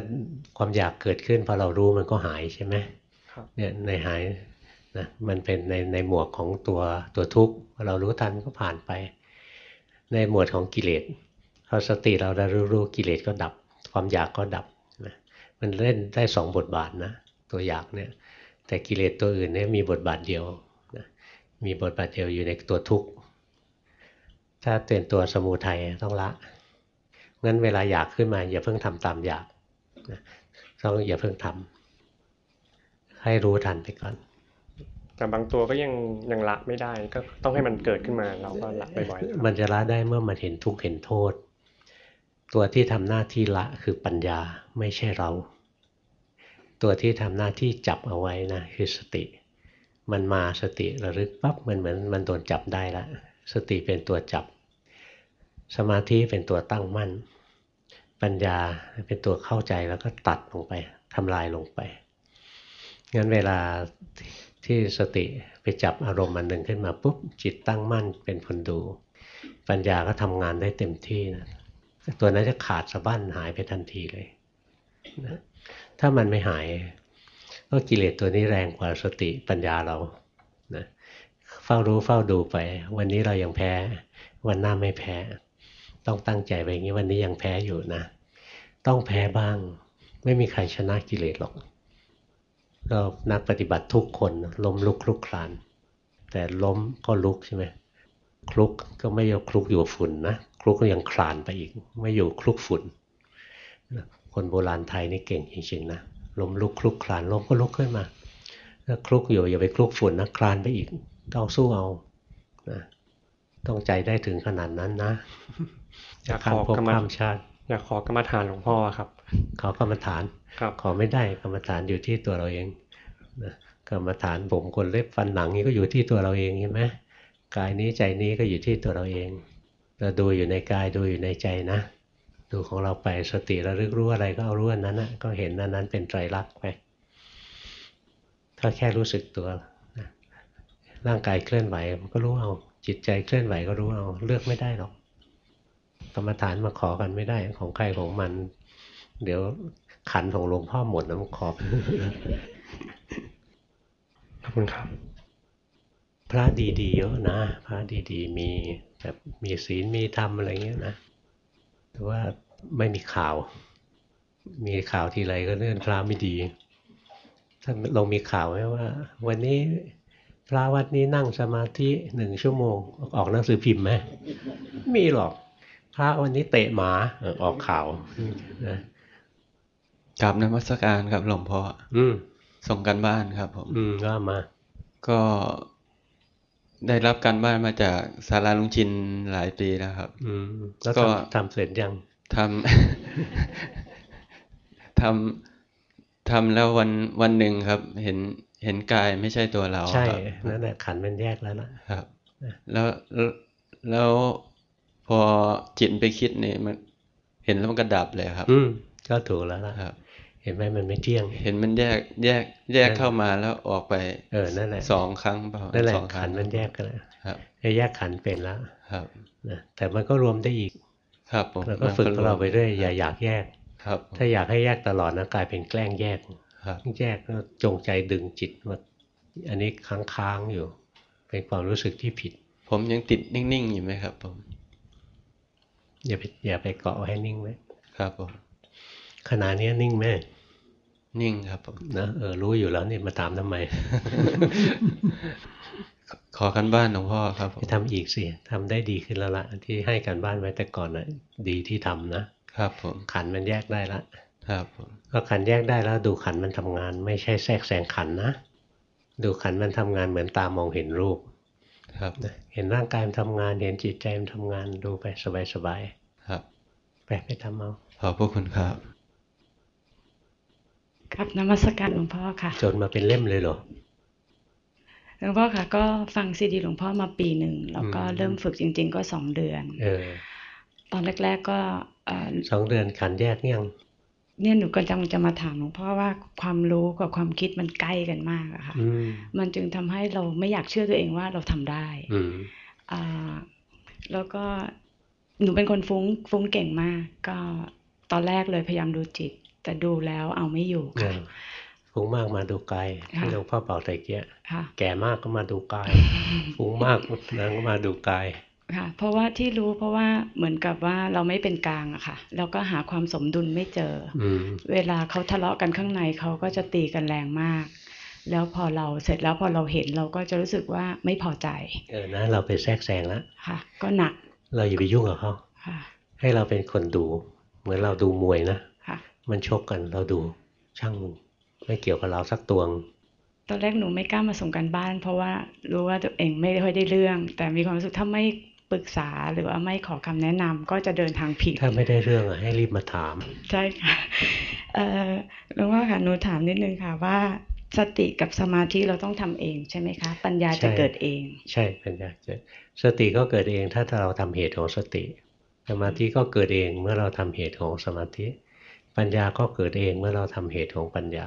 ความอยากเกิดขึ้นพอเรารู้มันก็หายใช่ไหมครับเนี่ยในหายนะมันเป็นในในหมวกของตัวตัวทุกข์พอเรารู้ทันก็ผ่านไป ในหมวดของกิเลสพอสติเราได้รู้รู้กิเลสก็ดับ ความอยากก็ดับนะมันเล่นได้สองบทบาทนะตัวอยากเนี่ยแต่กิเลสตัวอื่นเนี่ยมีบทบาทเดียวนะมีบทบาทเดียวอยู่ในตัวทุกข์ ถ้าเป็นตัวสมูทัยต้องละงั้นเวลาอยากขึ้นมา อย่าเพิ่งทำตามอยากนะต้องอย่าเพิ่งทำให้รู้ทันไปก่อน แต่บางตัวก็ยังยังละไม่ได้ ก็ต้องให้มันเกิดขึ้นมา เราก็ละบ่อยๆครับมันจะละได้เมื่อมันเห็นทุกข์เห็นโทษ ตัวที่ทำหน้าที่ละคือปัญญาไม่ใช่เรา ตัวที่ทำหน้าที่จับเอาไว้นะคือสติ มันมาสติระลึกปั๊บมันเหมือนมันโดนจับได้ละสติเป็นตัวจับ สมาธิเป็นตัวตั้งมั่น ปัญญาเป็นตัวเข้าใจแล้วก็ตัดลงไปทำลายลงไป งั้นเวลาที่สติไปจับอารมณ์มันหนึ่งขึ้นมาปุ๊บจิตตั้งมั่นเป็นคนดู ปัญญาก็ทำงานได้เต็มที่นะตัวนั้นจะขาดสะบั้นหายไปทันทีเลยนะถ้ามันไม่หายก็กิเลสตัวนี้แรงกว่าสติปัญญาเรานะเฝ้ารู้เฝ้าดูไป วันนี้เรายังแพ้ วันหน้าไม่แพ้ ต้องตั้งใจไปอย่างนี้วันนี้ยังแพ้อยู่นะ ต้องแพ้บ้าง ไม่มีใครชนะกิเลสหรอกก็นักปฏิบัติทุกคนล้มลุกคลุกคลาน แต่ล้มก็ลุกใช่ไหมคลุกก็ไม่ยกคลุกอยู่ฝุ่นนะคลุกก็ยังคลานไปอีก ไม่อยู่คลุกฝุ่นคนโบราณไทยนี่เก่งจริงๆนะล้มลุกคลุกคลานล้มก็ลุกขึ้นมาถ้าคลุกอยู่อย่าไปคลุกฝุ่นนะคลานไปอีกต้องสู้เอานะต้องใจได้ถึงขนาดนั้นนะ อยากข้ามขอภพกรรมข้ามชาติอยากขอกรรมฐานหลวงพ่อครับ ขอกรรมฐานครับขอไม่ได้กรรมฐานอยู่ที่ตัวเราเองนะกรรมฐานผมคนเล็บฟันหนังนี่ก็อยู่ที่ตัวเราเองเห็นไหมกายนี้ใจนี้ก็อยู่ที่ตัวเราเอง เราดูอยู่ในกายดูอยู่ในใจนะ ดูของเราไปสติระลึกรู้อะไรก็เอารู้อันนั้นนะก็เห็นอันนั้นเป็นไตรลักษณ์ไปถ้าแค่รู้สึกตัวนะร่างกายเคลื่อนไหวมันก็รู้เอาจิตใจเคลื่อนไหวก็รู้เอาเลือกไม่ได้หรอก กรรมฐานมาขอกันไม่ได้ของใครของมัน เดี๋ยวขันของหลวงพ่อหมดนะมันขอบขอบคุณครับ พระดีๆเยอะนะ พระดีๆ มีแบบมีศีลมีธรรมอะไรเงี้ยนะแต่ว่าไม่มีข่าว มีข่าวทีไรก็เรื่องพระไม่ดี ถ้าลงมีข่าวไหมว่า วันนี้พระวัดนี้นั่งสมาธิหนึ่งชั่วโมง ออกหนังสือพิมพ์ไหมมีหรอก พระวันนี้เตะหมาเออออกข่าวนะกราบนมัสการครับหลวงพ่ออืมส่งกันบ้านครับผม อืมก็มา ก็ได้รับการบ้านมาจากสาราลุงชินหลายปีแล้วครับ อืมแล้วก็ทำทำเสร็จยังทำทำทำแล้ววันวันหนึ่งครับ เห็นเห็นกายไม่ใช่ตัวเราใช่ครับนั่นแหละขันธ์มันแยกแล้วนะครับ แล้วแล้วแล้ว พอจิตไปคิดเนี่ยมัน เห็นแล้วมันก็ดับเลยครับ อืมก็ถูกแล้วล่ะครับ เห็นไหมมันไม่เที่ยง เห็นมันแยกแยกแยกนั่นเข้ามาแล้วออกไป เออนั่นแหละสองครั้งเปล่านั่นแหละสองครั้ขังนธ์มันแยกกันแล้วครับแยกขันธ์เป็นแล้วครับนะแต่มันก็รวมได้อีก ครับผมแล้วก็ฝึกของเราไปเรื่อยอย่าอยากแยกครับ ถ้าอยากให้แยกตลอดนะกลายเป็นแกล้งแยกครับแยกแล้วจงใจดึงจิตมาอันนี้ค้างๆอยู่ เป็นความรู้สึกที่ผิด ผมยังติดนิ่งๆอยู่ไหมครับผม อย่าไปอย่าไปเกาะไว้ให้นิ่งไว้ครับผมขณะนี้นิ่งไหมนิ่งครับผมนะเออรู้อยู่แล้วนี่มาถามทำไม ขอกันบ้านหลวงพ่อครับผไปมทำอีกสิทำได้ดีขึ้นแล้วละที่ให้การบ้านไว้แต่ก่อนนะดีที่ทำนะ ครับผมขันมันแยกได้ละ ครับผมก็ขันแยกได้แล้วดูขันมันทำงาน ไม่ใช่แทรกแซงขันนะ ดูขันมันทำงานเหมือนตามองเห็นรูป ครับนะเห็นร่างกายมันทำงาน เห็นจิตใจมันทำงานดูไปสบายครับๆไปไปทำเอาขอบพระคุณครับ ครับนมัสการหลวงพ่อค่ะ จนมาเป็นเล่มเลยเหรอหลวงพ่อค่ะ ก็ฟังซีดีหลวงพ่อมาปีหนึ่งแล้วก็อืมเริ่มฝึกจริง ๆ ก็สองเดือน เออ ตอนแรก ๆ ก็เอ่อสองเดือนขันแยกยัง เนี่ยหนูก็จังจะมาถามหลวงพ่อว่าความรู้กับความคิดมันใกล้กันมากอะค่ะอืมมันจึงทำให้เราไม่อยากเชื่อตัวเองว่าเราทำได้อืมอ่าแล้วก็หนูเป็นคนฟุ้งฟุ้งเก่งมาก ก็ตอนแรกเลยพยายามดูจิต แต่ดูแล้วเอาไม่อยู่เอค่ะอฟุ้งมากมาดูกายค่ะที่หลวงพ่อเป่าไตรเกียะค่ะแก่มากก็มาดูกายฟุ้งมากนะก็มาดูกาย ค่ะเพราะว่าที่รู้เพราะว่าเหมือนกับว่าเราไม่เป็นกลางอะค่ะ แล้วก็หาความสมดุลไม่เจออืมเวลาเขาทะเลาะกันข้างในเขาก็จะตีกันแรงมาก แล้วพอเราเสร็จแล้วพอเราเห็นเราก็จะรู้สึกว่าไม่พอใจ เออนะเราไปแทรกแซงแล้วค่ะ ก็หนัก เราอย่าไปยุ่งกับเขาค่ะให้เราเป็นคนดู เหมือนเราดูมวยนะค่ะมันชกกันเราดูช่างมันไม่เกี่ยวกับเราสักตวงตอนแรกหนูไม่กล้ามาส่งกันบ้าน เพราะว่ารู้ว่าตัวเองไม่ค่อยได้เรื่อง แต่มีความรู้สึกถ้าไม่ ปรึกษาหรือว่าไม่ขอคำแนะนำก็จะเดินทางผิด ถ้าไม่ได้เรื่องอะให้รีบมาถาม ใช่ค่ะเอ่อหลวงพ่อค่ะหนูถามนิดนึงค่ะว่าสติกับสมาธิเราต้องทำเองใช่ไหมคะ ปัญญาจะใช่เกิดเอง ใช่ปัญญาเกิดสติก็เกิดเองถ้าเราทำเหตุของสติ สมาธิก็เกิดเองเมื่อเราทำเหตุของสมาธิ ปัญญาก็เกิดเองเมื่อเราทำเหตุของปัญญา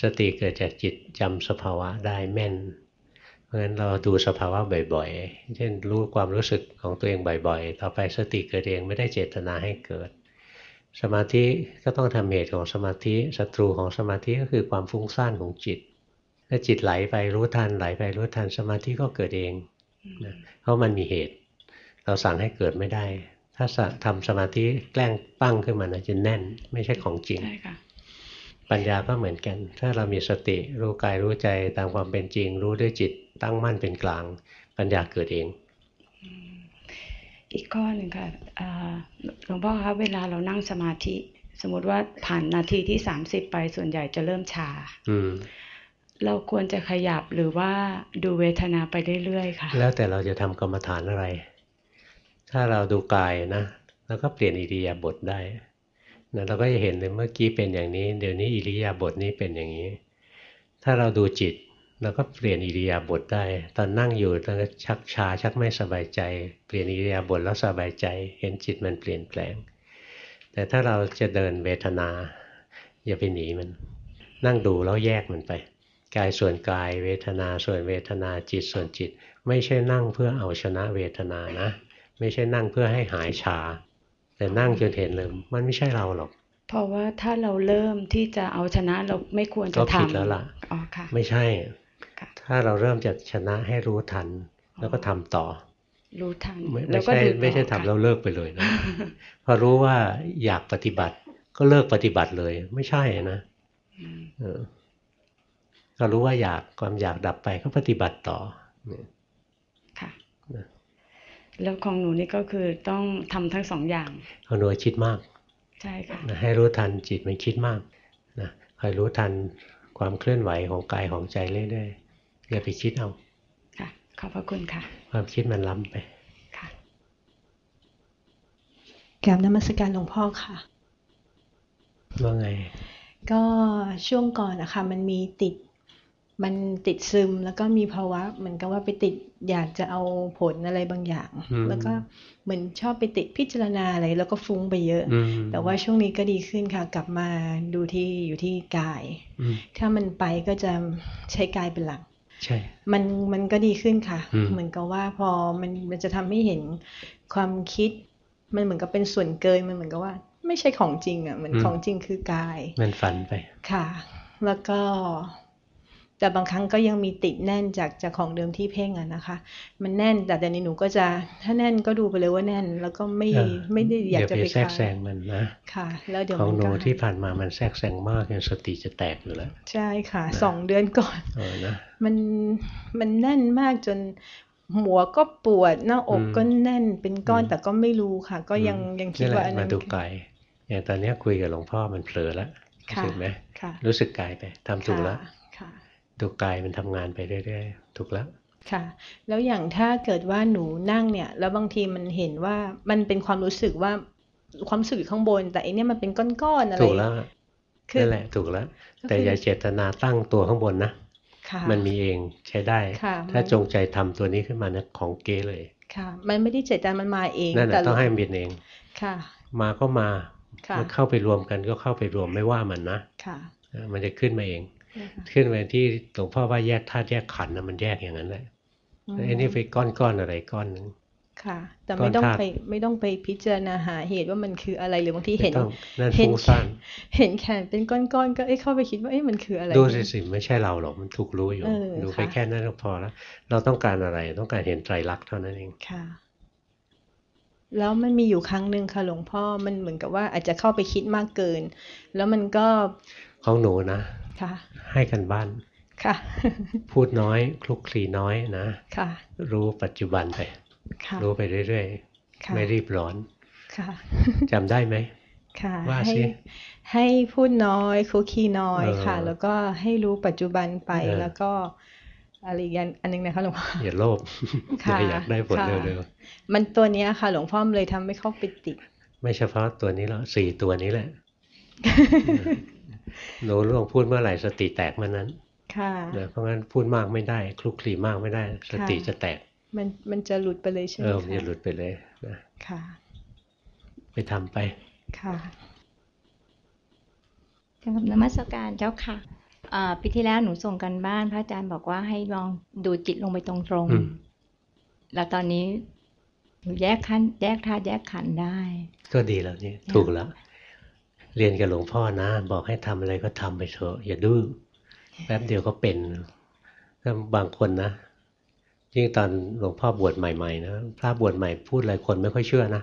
สติเกิดจากจิตจำสภาวะได้แม่นเพ ราะฉะนั้นเราดูสภาวะบ่อยๆ เช่นรู้ความรู้สึกของตัวเองบ่อยๆ ต่อไปสติเกิดเองไม่ได้เจตนาให้เกิด สมาธิก็ต้องทำเหตุของสมาธิศัตรูของสมาธิก็คือความฟุ้งซ่านของจิต ถ้าจิตไหลไปรู้ทันไหลไปรู้ทันสมาธิก็เกิดเองนะเพราะมันมีเหตุ เราสั่งให้เกิดไม่ได้ ถ้าสะทำสมาธิแกล้งปั้งขึ้นมานะจะแน่นไม่ใช่ของจริงใช่ค่ะ ปัญญาก็เหมือนกัน ถ้าเรามีสติรู้กายรู้ใจตามความเป็นจริง รู้ด้วยจิตตั้งมั่นเป็นกลาง ปัญญาเกิดเอง อีกข้อหนึ่งค่ะอ่าหลวงพ่อคะเวลาเรานั่งสมาธิ สมมติว่าผ่านนาทีที่สามสิบไปส่วนใหญ่จะเริ่มชาอืมเราควรจะขยับหรือว่าดูเวทนาไปเรื่อยๆค่ะ แล้วแต่เราจะทำกรรมฐานอะไร ถ้าเราดูกายนะ แล้วก็เปลี่ยนอิริยาบถได้ นะเราก็จะเห็นเลยเมื่อกี้เป็นอย่างนี้ เดี๋ยวนี้อิริยาบถนี้เป็นอย่างนี้ ถ้าเราดูจิตเราก็เปลี่ยนอิริยาบถได้ ตอนนั่งอยู่ตอนนชักชาชักไม่สบายใจ เปลี่ยนอิริยาบถแล้วสบายใจ เห็นจิตมันเปลี่ยนแปลง แต่ถ้าเราจะเดินเวทนา อย่าไปหนีมัน นั่งดูแล้วแยกมันไป กายส่วนกายเวทนาส่วนเวทนาจิตส่วนจิต ไม่ใช่นั่งเพื่อเอาชนะเวทนานะ ไม่ใช่นั่งเพื่อให้หายชา แต่นั่งจนเห็นเลยมันไม่ใช่เราหรอก เพราะว่าถ้าเราเริ่มที่จะเอาชนะเราไม่ควรก็จะผิดทำแล้วล่ะอ๋อค่ะไม่ใช่ค่ะถ้าเราเริ่มจากชนะให้รู้ทัน แล้วก็ทำต่อ รู้ทันไม่แล้ไม่วก็ใช่ดูต่อไม่ใช่ทำค่ะแล้วเลิกไปเลยนะพอรู้ว่าอยากปฏิบัติก็เลิกปฏิบัติเลย ไม่ใช่นะอืมเออก็รู้ว่าอยากความอยากดับไปก็ปฏิบัติต่อเนี่ยค่ะนะ แล้วของหนูนี่ก็คือต้องทำทั้งสองอย่างเอาหน่วยคิดมาก ใช่ค่ะนะให้รู้ทันจิตมันคิดมากนะคอยรู้ทันความเคลื่อนไหวของกายของใจเรื่อยๆอย่าไปคิดเอาค่ะขอบพระคุณค่ะ ความคิดมันล้ำไปค่ะกราบนมัสการหลวงพ่อค่ะว่าไง ก็ช่วงก่อนนะคะมันมีติด มันติดซึมแล้วก็มีภาวะเหมือนกับว่าไปติดอยากจะเอาผลอะไรบางอย่างอืมแล้วก็เหมือนชอบไปติดพิจารณาอะไรแล้วก็ฟุ้งไปเยอะอืมแต่ว่าช่วงนี้ก็ดีขึ้นค่ะ กลับมาดูที่อยู่ที่กายอืมถ้ามันไปก็จะใช้กายเป็นหลักใช่มันมันก็ดีขึ้นค่ะอืมเหมือนกับว่าพอมันมันจะทำให้เห็นความคิด มันเหมือนกับเป็นส่วนเกินมันเหมือนกับว่า ไม่ใช่ของจริงอะเหมือนอืมของจริงคือกาย มันฝันไปค่ะ แล้วก็ แต่บางครั้งก็ยังมีติดแน่นจากจากของเดิมที่เพ่งอะนะคะ มันแน่นแต่เดี๋ยวนี้หนูก็จะถ้าแน่นก็ดูไปเลยว่าแน่น แล้วก็ไม่เออไม่ได้อยากจะไปไปแทรกคลายแซงมันนะค่ะ แล้วเดี๋ยวของมันหนูก็ที่ผ่านมามันแทรกแซงมากจนสติจะแตกอยู่แล้ว ใช่ค่ะนะสองเดือนก่อนเออนะมันมันแน่นมากจนหัวก็ปวดหน้าอกอืมก็แน่นเป็นก้อนอืมแต่ก็ไม่รู้ค่ะ ก็ยังอืมยังคิดนี่แหว่าละอันมานั้นดูกายอย่างตอนเนี้ยคุยกับหลวงพ่อมันเผลอแล้วรู้ค่ะสึกไหมค่ะรู้สึกกายไปทำถูกแล้วค่ะค่ะ ดูกายมันทำงานไปเรื่อยๆ ถูกแล้วค่ะ แล้วอย่างถ้าเกิดว่าหนูนั่งเนี่ย แล้วบางทีมันเห็นว่ามันเป็นความรู้สึกว่าความรู้สึกอยู่ข้างบน แต่อันเนี้ยมันเป็นก้อนๆอะไรถูกแล้วคือนั่นแหละถูกแล้วก็แต่คืออย่าเจตนาตั้งตัวข้างบนนะค่ะมันมีเองใช้ได้ค่ะถ้ามันจงใจทำตัวนี้ขึ้นมานะของเก๊เลยค่ะ มันไม่ได้เจตนามันมาเองนั่นแหแต่ละต้องให้มันเป็นเองค่ะ มาก็มาค่ะมันเข้าไปรวมกันก็เข้าไปรวมไม่ว่ามันนะค่ะเออมันจะขึ้นมาเองนะคะ ขึ้นมาที่หลวงพ่อว่าแยกธาตุแยกขันธ์นะมันแยกอย่างนั้นแหละอืมไอ้นี่ไปก้อนก้อนๆอะไรก้อนหนึงค่ะ แต่ไม่ต้องก้อนธาตุไปไม่ต้องไปพิจารณาหาเหตุว่ามันคืออะไรหรือบางทีเห็นไม่ต้องนั่นเห็นฟุ้งซ่านเห็นแขนเป็นก้อนๆก็เอ้เข้าไปคิดว่าเอ้มันคืออะไรดูสิสิไม่ใช่เราหรอกมันถูกรู้อยู่เออดูไปค่ะแค่นั้นก็พอแล้วเราต้องการอะไรต้องการเห็นไตรลักษณ์เท่านั้นเองค่ะ แล้วมันมีอยู่ครั้งหนึ่งค่ะหลวงพ่อมันเหมือนกับว่าอาจจะเข้าไปคิดมากเกิน แล้วมันก็ของหนูนะค่ะ ให้กันบ้านค่ะ พูดน้อยคลุกคลีน้อยนะค่ะ รู้ปัจจุบันไปค่ะรู้ไปเรื่อยค่ะๆไม่รีบร้อนค่ะจำได้ไหมค่ะว่าให้สิให้พูดน้อยคุกคีน้อยเออค่ะ แล้วก็ให้รู้ปัจจุบันไปเออแล้วก็อะไรอีกอย่างอันหนึงนะคะหลวงพ่ออย่าโลภอค่ะย่าอยากได้ผลค่ะเร็วมันตัวเนี้ยค่ะ หลวงพ่อมันเลยทำให้เข้าไปติดๆไม่เฉพาะตัวนี้แล้วสี่ตัวนี้แหละ หนูล่วงพูดเมื่อไหร่สติแตกเมื่อนั้น ค่ะนะเพราะงั้นพูดมากไม่ได้คลุกคลีมากไม่ได้ สติค่ะจะแตก มันมันจะหลุดไปเลยใช่ไหเอมอมันจะคะหลุดไปเลยนะค่ะ ไปทำไป ค่ะกับนมัสการเจ้าค่ะอ่าปีที่แล้วหนูส่งกันบ้านพระอาจารย์บอกว่าให้ลองดูจิตลงไปตรงอืมๆแล้วตอนนี้หนูแยกขั้นแยกธาตุแยกขันธ์ได้ ก็ดีแล้วนี่ถูกแล้ว เรียนกับหลวงพ่อนะ บอกให้ทำอะไรก็ทำไปเถอะอย่าดื้อแป๊บเดียวก็เป็นถ้าบางคนนะยิ่งตอนหลวงพ่อบวชใหม่ๆนะพระบวชใหม่พูดอะไรคนไม่ค่อยเชื่อนะ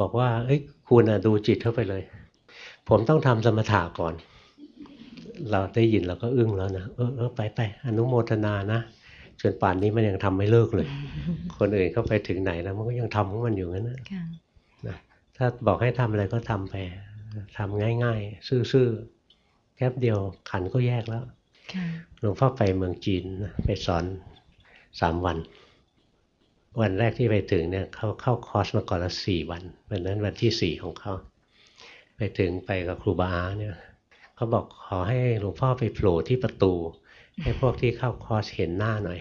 บอกว่า เอ้ยคุณอะดูจิตเข้าไปเลย ผมต้องทำสมถะก่อน เราได้ยินเราก็อึ้งแล้วนะเออเออไปไปอนุโมทนานะจนป่านนี้มันยังทำไม่เลิกเลย คนอื่นเข้าไปถึงไหนแล้วมันก็ยังทำของมันอยู่งั้นนะค่ะนะถ้าบอกให้ทำอะไรก็ทำไป ทำง่าย ๆ ซื่อๆแป๊บเดียวขันก็แยกแล้วค่ะหลวงพ่อไปเมืองจีนนะไปสอนสามวัน วันแรกที่ไปถึงเนี่ยเขาเข้าคอร์สมาก่อนละสี่วันวันนั้นวันที่สี่ของเขาไปถึงไปกับครูบาอาเนี่ยเขาบอกขอให้หลวงพ่อไปโผล่ที่ประตู ให้พวกที่เข้าคอร์สเห็นหน้าหน่อย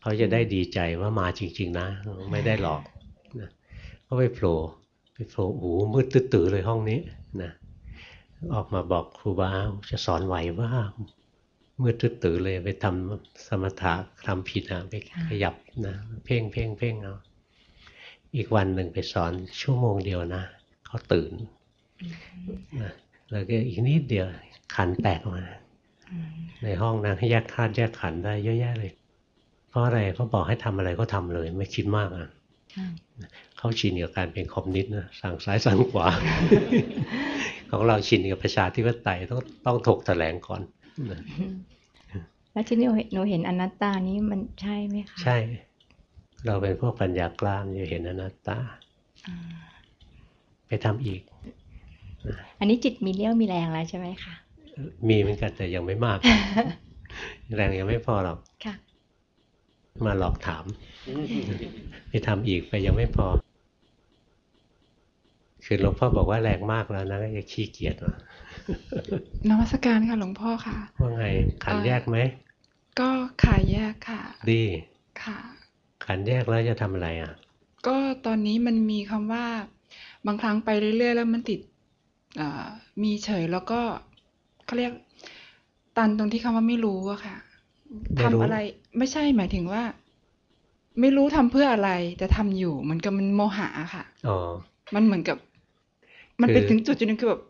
เขาจะได้ดีใจว่ามาจริง ๆ นะ ไม่ได้หลอกนะก็ไปโผล่ไปโผล่โอ้โหมืดตื้อๆเลยห้องนี้ นะออกมาบอกครูบาจะสอนไหวว่ามืดตื้อเลยไปทำสมถะทำผิดอะไปขยับนะเพ่งเพ่งเพ่งเอาอีกวันหนึ่งไปสอนชั่วโมงเดียวนะเขาตื่นนะแล้วก็อีกนิดเดียวขันแตกออกมา ในห้องนะแยกธาตุแยกขันได้เยอะแยะเลย เพราะอะไรเขาบอกให้ทำอะไรก็ทำเลย ไม่คิดมากอะ เขาชินกับการเป็นคอมมิวนิสต์นะสั่งซ้ายสั่งขวา ของเราชินกับประชาธิปไตยต้องต้องถกแถลงก่อนนะแล้วที่นี่หนูเห็นหนูเห็นอนัตตานี้มันใช่ไหมคะใช่ เราเป็นพวกปัญญากล้ามจะเห็นอนัตตาอ่าไปทำอีก อันนี้จิตมีเลี้ยวมีแรงแล้วใช่ไหมคะมีเหมือนกันแต่ยังไม่มาก แรงยังไม่พอหรอกค่ะมาหลอกถาม ไปทำอีกไปยังไม่พอ คือหลวงพ่อบอกว่าแรงมากแล้วนะก็จะขี้เกียจว่ะนมัสการค่ะหลวงพ่อค่ะ ว่าไงขันแยกไหม ก็ขายแยกค่ะ ดีค่ะ ขันแยกแล้วจะทำอะไรอะ ก็ตอนนี้มันมีคำว่า บางครั้งไปเรื่อยๆ แล้วมันติดอ่ามีเฉยแล้วก็เขาเรียกตันตรงที่คำว่าไม่รู้อะค่ะไม่ทำรู้อะไรไม่ใช่หมายถึงว่า ไม่รู้ทำเพื่ออะไรแต่ทำอยู่เหมือนกับมันโมหะอะค่ะอ๋อมันเหมือนกับ มันคือไปถึงจุดจุดหนึงคือแบบ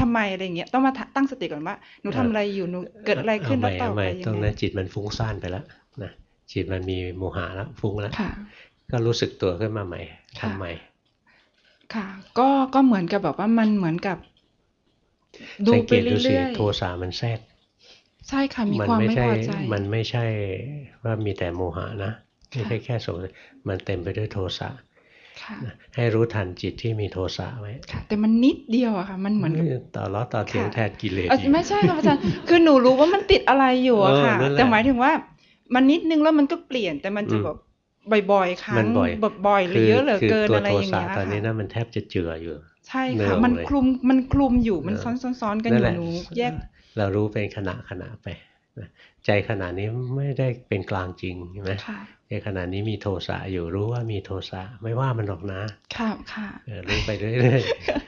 ทำไมอะไรอย่างเงี้ยต้องมาตั้งสติก่อนว่าหนูทำอะไรอยู่หนูเกิดอะไรขึ้นแล้วต่อเาไปใหม่ยังตรงไงนั้นจิตมันฟุ้งซ่านไปแล้วนะจิตมันมีโมหะแล้วฟุ้งแล้วค่ะก็รู้สึกตัวขึ้นมาใหม่ค่ะทำใหม่ค่ะ ก็ก็เหมือนกับแบบว่ามันเหมือนกับ ดูสังไปเกตดูสิเรื่อยโทสะมันแทรกๆใช่ค่ะมีมัความไม่ไม่ใช่พอใจมันไม่ใช่ว่ามีแต่โมหะนะไม่ใช่แค่สงสัยมันเต็มไปด้วยโทสะค่ะนะ ให้รู้ทันจิตที่มีโทสะไว้ค่ะ แต่มันนิดเดียวอะค่ะ มันเหมือนกับต่อล้อต่อเถียงค่ะแทนกิเลสเอ่ออีกไม่ใช่ค่ะอาจารย์คือหนูรู้ว่ามันติดอะไรอยู่อะค่ะเออนั่นแหละแต่หมายถึงว่า มันนิดนึงแล้วมันก็เปลี่ยนแต่มันจะอืมแบบบ่อยๆครั้มังนบ่อยแบบบ่อยหรือเยอะเหลือเกินตัวอะไรโทอย่างสะเงี้ยตอนนี้ค่ะนะมันแทบจะเจืออยู่ ใช่เนืค่ะองมันเลยคลุมมันคลุมอยู่มันเออซ้อนๆกันอนั่นยู่แหละหนูแยก เรารู้เป็นขณะขณะไปนะใจขณะนี้ไม่ได้เป็นกลางจริงใช่ไหมค่ะ ใจขณะนี้มีโทสะอยู่รู้ว่ามีโทสะไม่ว่ามันหรอกนะ ค่ะค่ะเออรู้ไปเรื่อยๆค่ะ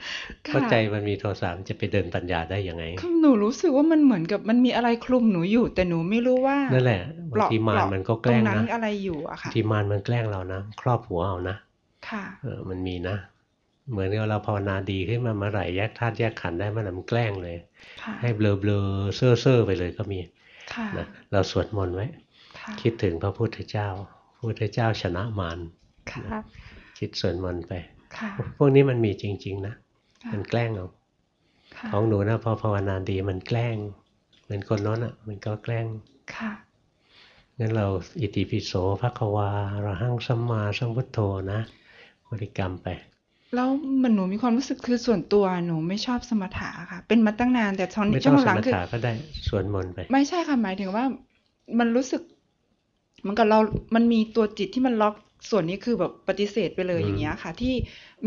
เข้าใจมันมีโทสะมันจะไปเดินปัญญาได้ยังไงคือหนูรู้สึกว่ามันเหมือนกับมันมีอะไรคลุมหนูอยู่ แต่หนูไม่รู้ว่านั่นแหละเปบางลาะทีมารเปลาะมันก็แกตรล้งงนั้นนะอะไรอยู่อะบาค่ะงทีมารมันแกล้งเรานะครอบหัวเอานะค่ะเออมันมีนะ เหมือนกับเราภาวนาดีขึ้นมาเมื่อไหร่แยกธาตุแยกขันธ์ได้เมื่อไหร่มันแกล้งเลยค่ะให้เบลอเบลอเซ่อเซ่อๆไปเลยก็มีค่ะนะเราสวดมนต์ไว้ค่ะคิดถึงพระพุทธเจ้า พระพุทธเจ้าชนะมารค่ะคิดสวดมนต์ไปค่ะพวกนี้มันมีจริง ๆ นะค่ะมันแกล้งเอาค่ะของหนูนะพอภาวนาดีมันแกล้ง เหมือนคนโน้นอะ มันก็แกล้งค่ะงั้นเราอิติปิโสภควาอระหังสัมมาสัมพุทโธนะบริกรรมไป แล้วเหมันหนูมีความรู้สึกคือส่วนตัวหนูไม่ชอบสมถะค่ะ เป็นมาตั้งนานแต่ตอนไม่ช่ต้วองงสหลังมคือถะก็ได้สวดมนต์ไป ไม่ใช่ค่ะหมายถึงว่ามันรู้สึกเห มันกับเรา มันมีตัวจิตที่มันล็อกส่วนนี้คือแบบปฏิเสธไปเลยอืมอย่างเงี้ยค่ะ ที่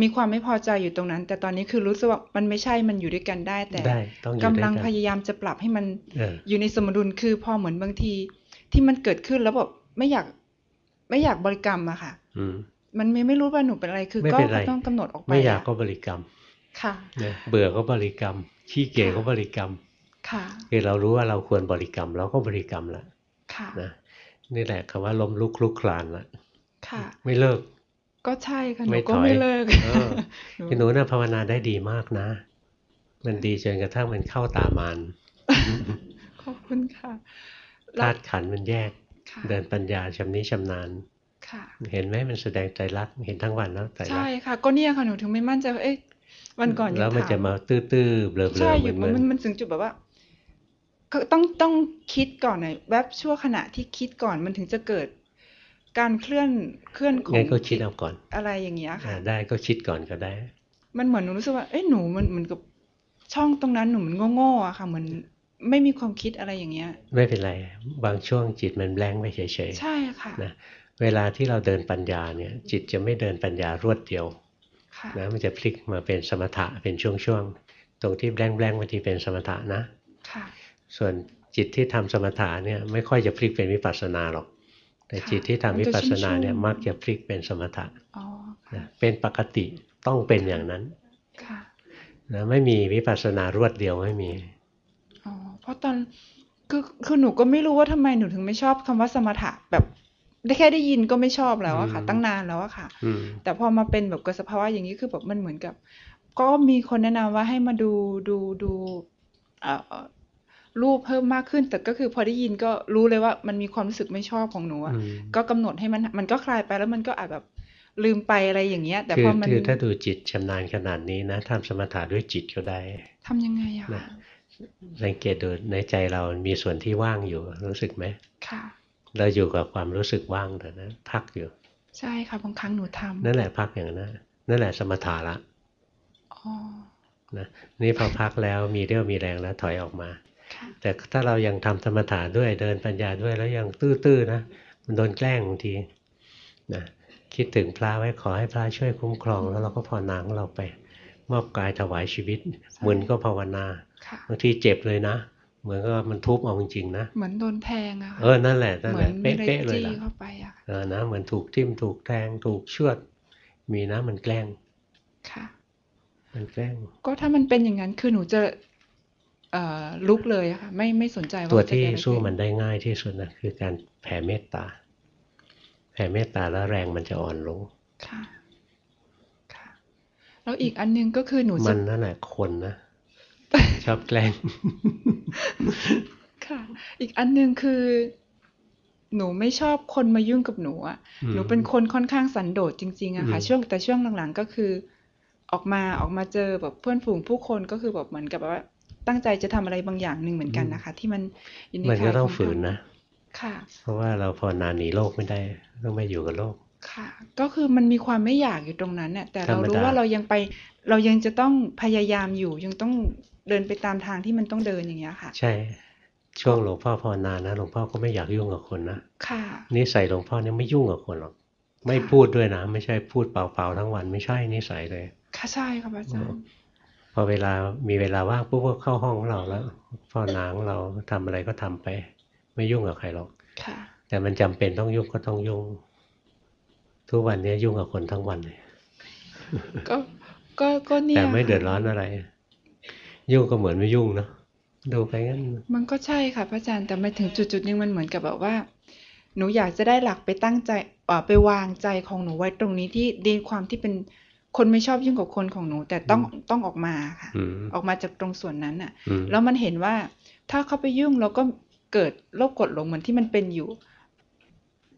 มีความไม่พอใจอยู่ตรงนั้น แต่ตอนนี้คือรู้สึกว่ามันไม่ใช่มันอยู่ด้วยกันได้ แต่ได้ต้องอยู่กำด้วยลังกันพยายามจะปรับให้มันเอออยู่ในสมดุลคือพอเหมือนบางที ที่มันเกิดขึ้นแล้วแบบไม่อยากไม่อยากบริกรรมอะค่ะอืมมันไม่ไม่รู้ว่าหนูเป็นอะไรคือไม่ก็เป็นไรต้องกำหนดออกไปไม่อยากะก็บริกรรม ค่ะนะเบื่อก็บริกรรม ขี้เกียจก็บริกรรม ค่ะคือเรารู้ว่าเราควรบริกรรมเราก็บริกรรมละค่ะนะ นี่แหละคำว่าล้มลุกคลุกคลานละค่ะ ไม่เลิก ก็ใช่ค่ะหนูไม่ก็ถอยไม่เลิกเออคือหนูน่ะภาวนาได้ดีมากนะ มันดีจนกระทั่งมันเข้าตามานขอบคุณค่ะธาตุขันธ์มันแยกค่ะเดินปัญญาชำนิชำนาญค่ะเห็นไหมมันแสดงใจรักษณ์เห็นทั้งวันแล้วใจรักใช่ษณ์ค่ะ ก็เนี่ยค่ะหนูถึงไม่มั่นใจว่าเอ๊ะวันก่อนยังแล้วมันถามจะมาตื้อๆเบลอๆใช่อเหมืยู่อนเหมือนมันมันถึงจุดแบบว่า ก็ต้องต้องคิดก่อนหน่อยแวบชั่วขณะที่คิดก่อนมันถึงจะเกิดการเคลื่อนเคลื่อนของงั้นก็คิดเอาก่อน อะไรอย่างเงี้ยอ่าค่ะได้ก็คิดก่อนก็ได้ มันเหมือนหนูรู้สึกว่าเอ้ยหนูมันเหมือนกับช่องตรงนั้นหนูมันโง่ๆอะค่ะเหมือนไม่มีความคิดอะไรอย่างเงี้ย ไม่เป็นไร บางช่วงจิตมันแบงค์ไปเฉยใช่ค่ะๆนะเวลาที่เราเดินปัญญาเนี่ย จิตจะไม่เดินปัญญารวดเดียวค่ะนะมันจะพลิกมาเป็นสมถะเป็นช่วงๆ ตรงที่แบงค์แบงค์บางทีเป็นสมถะนะค่ะ ส่วนจิตที่ทำสมถะเนี่ยไม่ค่อยจะพลิกเป็นวิปัสสนาหรอก แต่ค่ะจิตที่ทำมันวิจะปัสสนาเนี่ยชุ่มๆมักจะพลิกเป็นสมถะอ๋อนะเป็นปกติต้องเป็นอย่างนั้นค่ะนะไม่มีวิปัสสนารวดเดียวไม่มีอ๋อเพราะตอนคือคือหนูก็ไม่รู้ว่าทำไมหนูถึงไม่ชอบคำว่าสมถะแบบได้แค่ได้ยินก็ไม่ชอบแล้วอะค่ะอืมตั้งนานแล้วอะค่ะอืมแต่พอมาเป็นแบบกับสภาวะอย่างนี้คือแบบมันเหมือนกับ ก็มีคนแนะนำว่าให้มาดูดูดูเอ่อ รูปเพิ่มมากขึ้น แต่ก็คือพอได้ยินก็รู้เลยว่ามันมีความรู้สึกไม่ชอบของหนูอะอืมก็กำหนดให้มันมันก็คลายไปแล้วมันก็อาจแบบลืมไปอะไรอย่างเงี้ย แต่คืพออมันคือถ้าดูจิตชำนาญขนาดนี้นะทำสมถะด้วยจิตก็ได้ทำยังไงอะนะคะสังเกตดูในใจเรามีส่วนที่ว่างอยู่รู้สึกไหมค่ะ เราอยู่กับความรู้สึกว่างแต่นะพักอยู่ ใช่ค่ะบางครั้งหนูทำนั่นแหละพักอย่างนั้นนะนั่นแหละสมถะละอ๋อนะนี่พอพักแล้วมีเรี่ยวมีแรงแล้วถอยออกมาค่ะ แต่ถ้าเรายังทำสมถะด้วยเดินปัญญาด้วยแล้วยังตื้อๆนะมันโดนแกล้งบางทีนะคิดถึงพระไว้ขอให้พระช่วยคุ้มครอง แล้วเราก็ภาวนาของเราไป มอบกายถวายชีวิตมึนก็ภาวนาค่ะบางทีเจ็บเลยนะเหมือนกับมันทุบเอาจริงๆนะเหมือนโดนแทงอะค่ะเออนั่นแหละนั่นเหแหมือละนมีอะไรเป๊ะๆเลยจี้ล่ะเข้าไปอะเออนะเหมือนถูกทิ่มถูกแทงถูกเชือดมีนะมันแกล้งค่ะ มันแกล้งก็ถ้ามันเป็นอย่างนั้นคือหนูจะเอ่อ ลุกเลยอะค่ะไม่ไม่สนใจว่าตัวจะที่เกิดอะไรสู้ขึ้มันได้ง่ายที่สุดนะคือการแผ่เมตตา แผ่เมตตาแล้วแรงมันจะอ่อนลงค่ะค่ะแล้วอีกอันหนึงก็คือหนูมัจะนนั่นแหละคนนะชอบแกล้งค่ะ อีกอันหนึงคือหนูไม่ชอบคนมายุ่งกับหนูอะอืมหนูเป็นคนค่อนข้างสันโดษจริงๆอะค่ะอืมช่วงแต่ช่วงหลังๆก็คือ ออกมาออกมาเจอแบบเพื่อนฝูงผู้คนก็คือแบบเหมือนกับว่า ตั้งใจจะทำอะไรบางอย่างหนึ่งเหมือนกันนะคะ ที่มันอยู่ในมันก็ข่ายต้องขฝืนนะค่ะ เพราะว่าเราภาวนาหนีโลกไม่ได้ต้องไม่อยู่กับโลกค่ะ ก็คือมันมีความไม่อยากอยู่ตรงนั้นเนี่ยแต่เราธรรมดารู้ว่าเรายังไปเรายังจะต้องพยายามอยู่ยังต้องเดินไปตามทางที่มันต้องเดินอย่างเงี้ยค่ะ ใช่ ช่วงหลวงพ่อภาวนานะหลวงพ่อก็ไม่อยากยุ่งกับคนนะค่ะนิสัยหลวงพ่อเนี่ยไม่ยุ่งกับคนหรอกไม่พูดด้วยนะ ไม่ใช่พูดเปล่าๆทั้งวันไม่ใช่นิสัยเลย ค่ะใช่ครับอาจารย์ พอเวลามีเวลาว่างปุ๊บก็เข้าห้องของเราแล้วภาวนาของเราทำอะไรก็ทำไป ไม่ยุ่งกับใครหรอกค่ะแต่มันจำเป็นต้องยุ่งก็ต้องยุ่ง ทุกวันนี้ยุ่งกับคนทั้งวันเลยก็ก็ก็เนี่ยแต่ไม่เดือดค่ะร้อนอะไร ยุ่งก็เหมือนไม่ยุ่งเนาะดูไปงั้น มันก็ใช่ค่ะพระอาจารย์แต่มาถึงจุดจุดๆหนึงมันเหมือนกับแบบว่า หนูอยากจะได้หลักไปตั้งใจเอ่อไปวางใจของหนูไว้ตรงนี้ที่ดีความที่เป็น คนไม่ชอบยุ่งกับคนของหนู แต่ต้องต้องออกมาค่ะอืมออกมาจากตรงส่วนนั้นน่ะอืมแล้วมันเห็นว่าถ้าเขาไปยุ่งเราก็เกิดโลภกดหลงเหมือนที่มันเป็นอยู่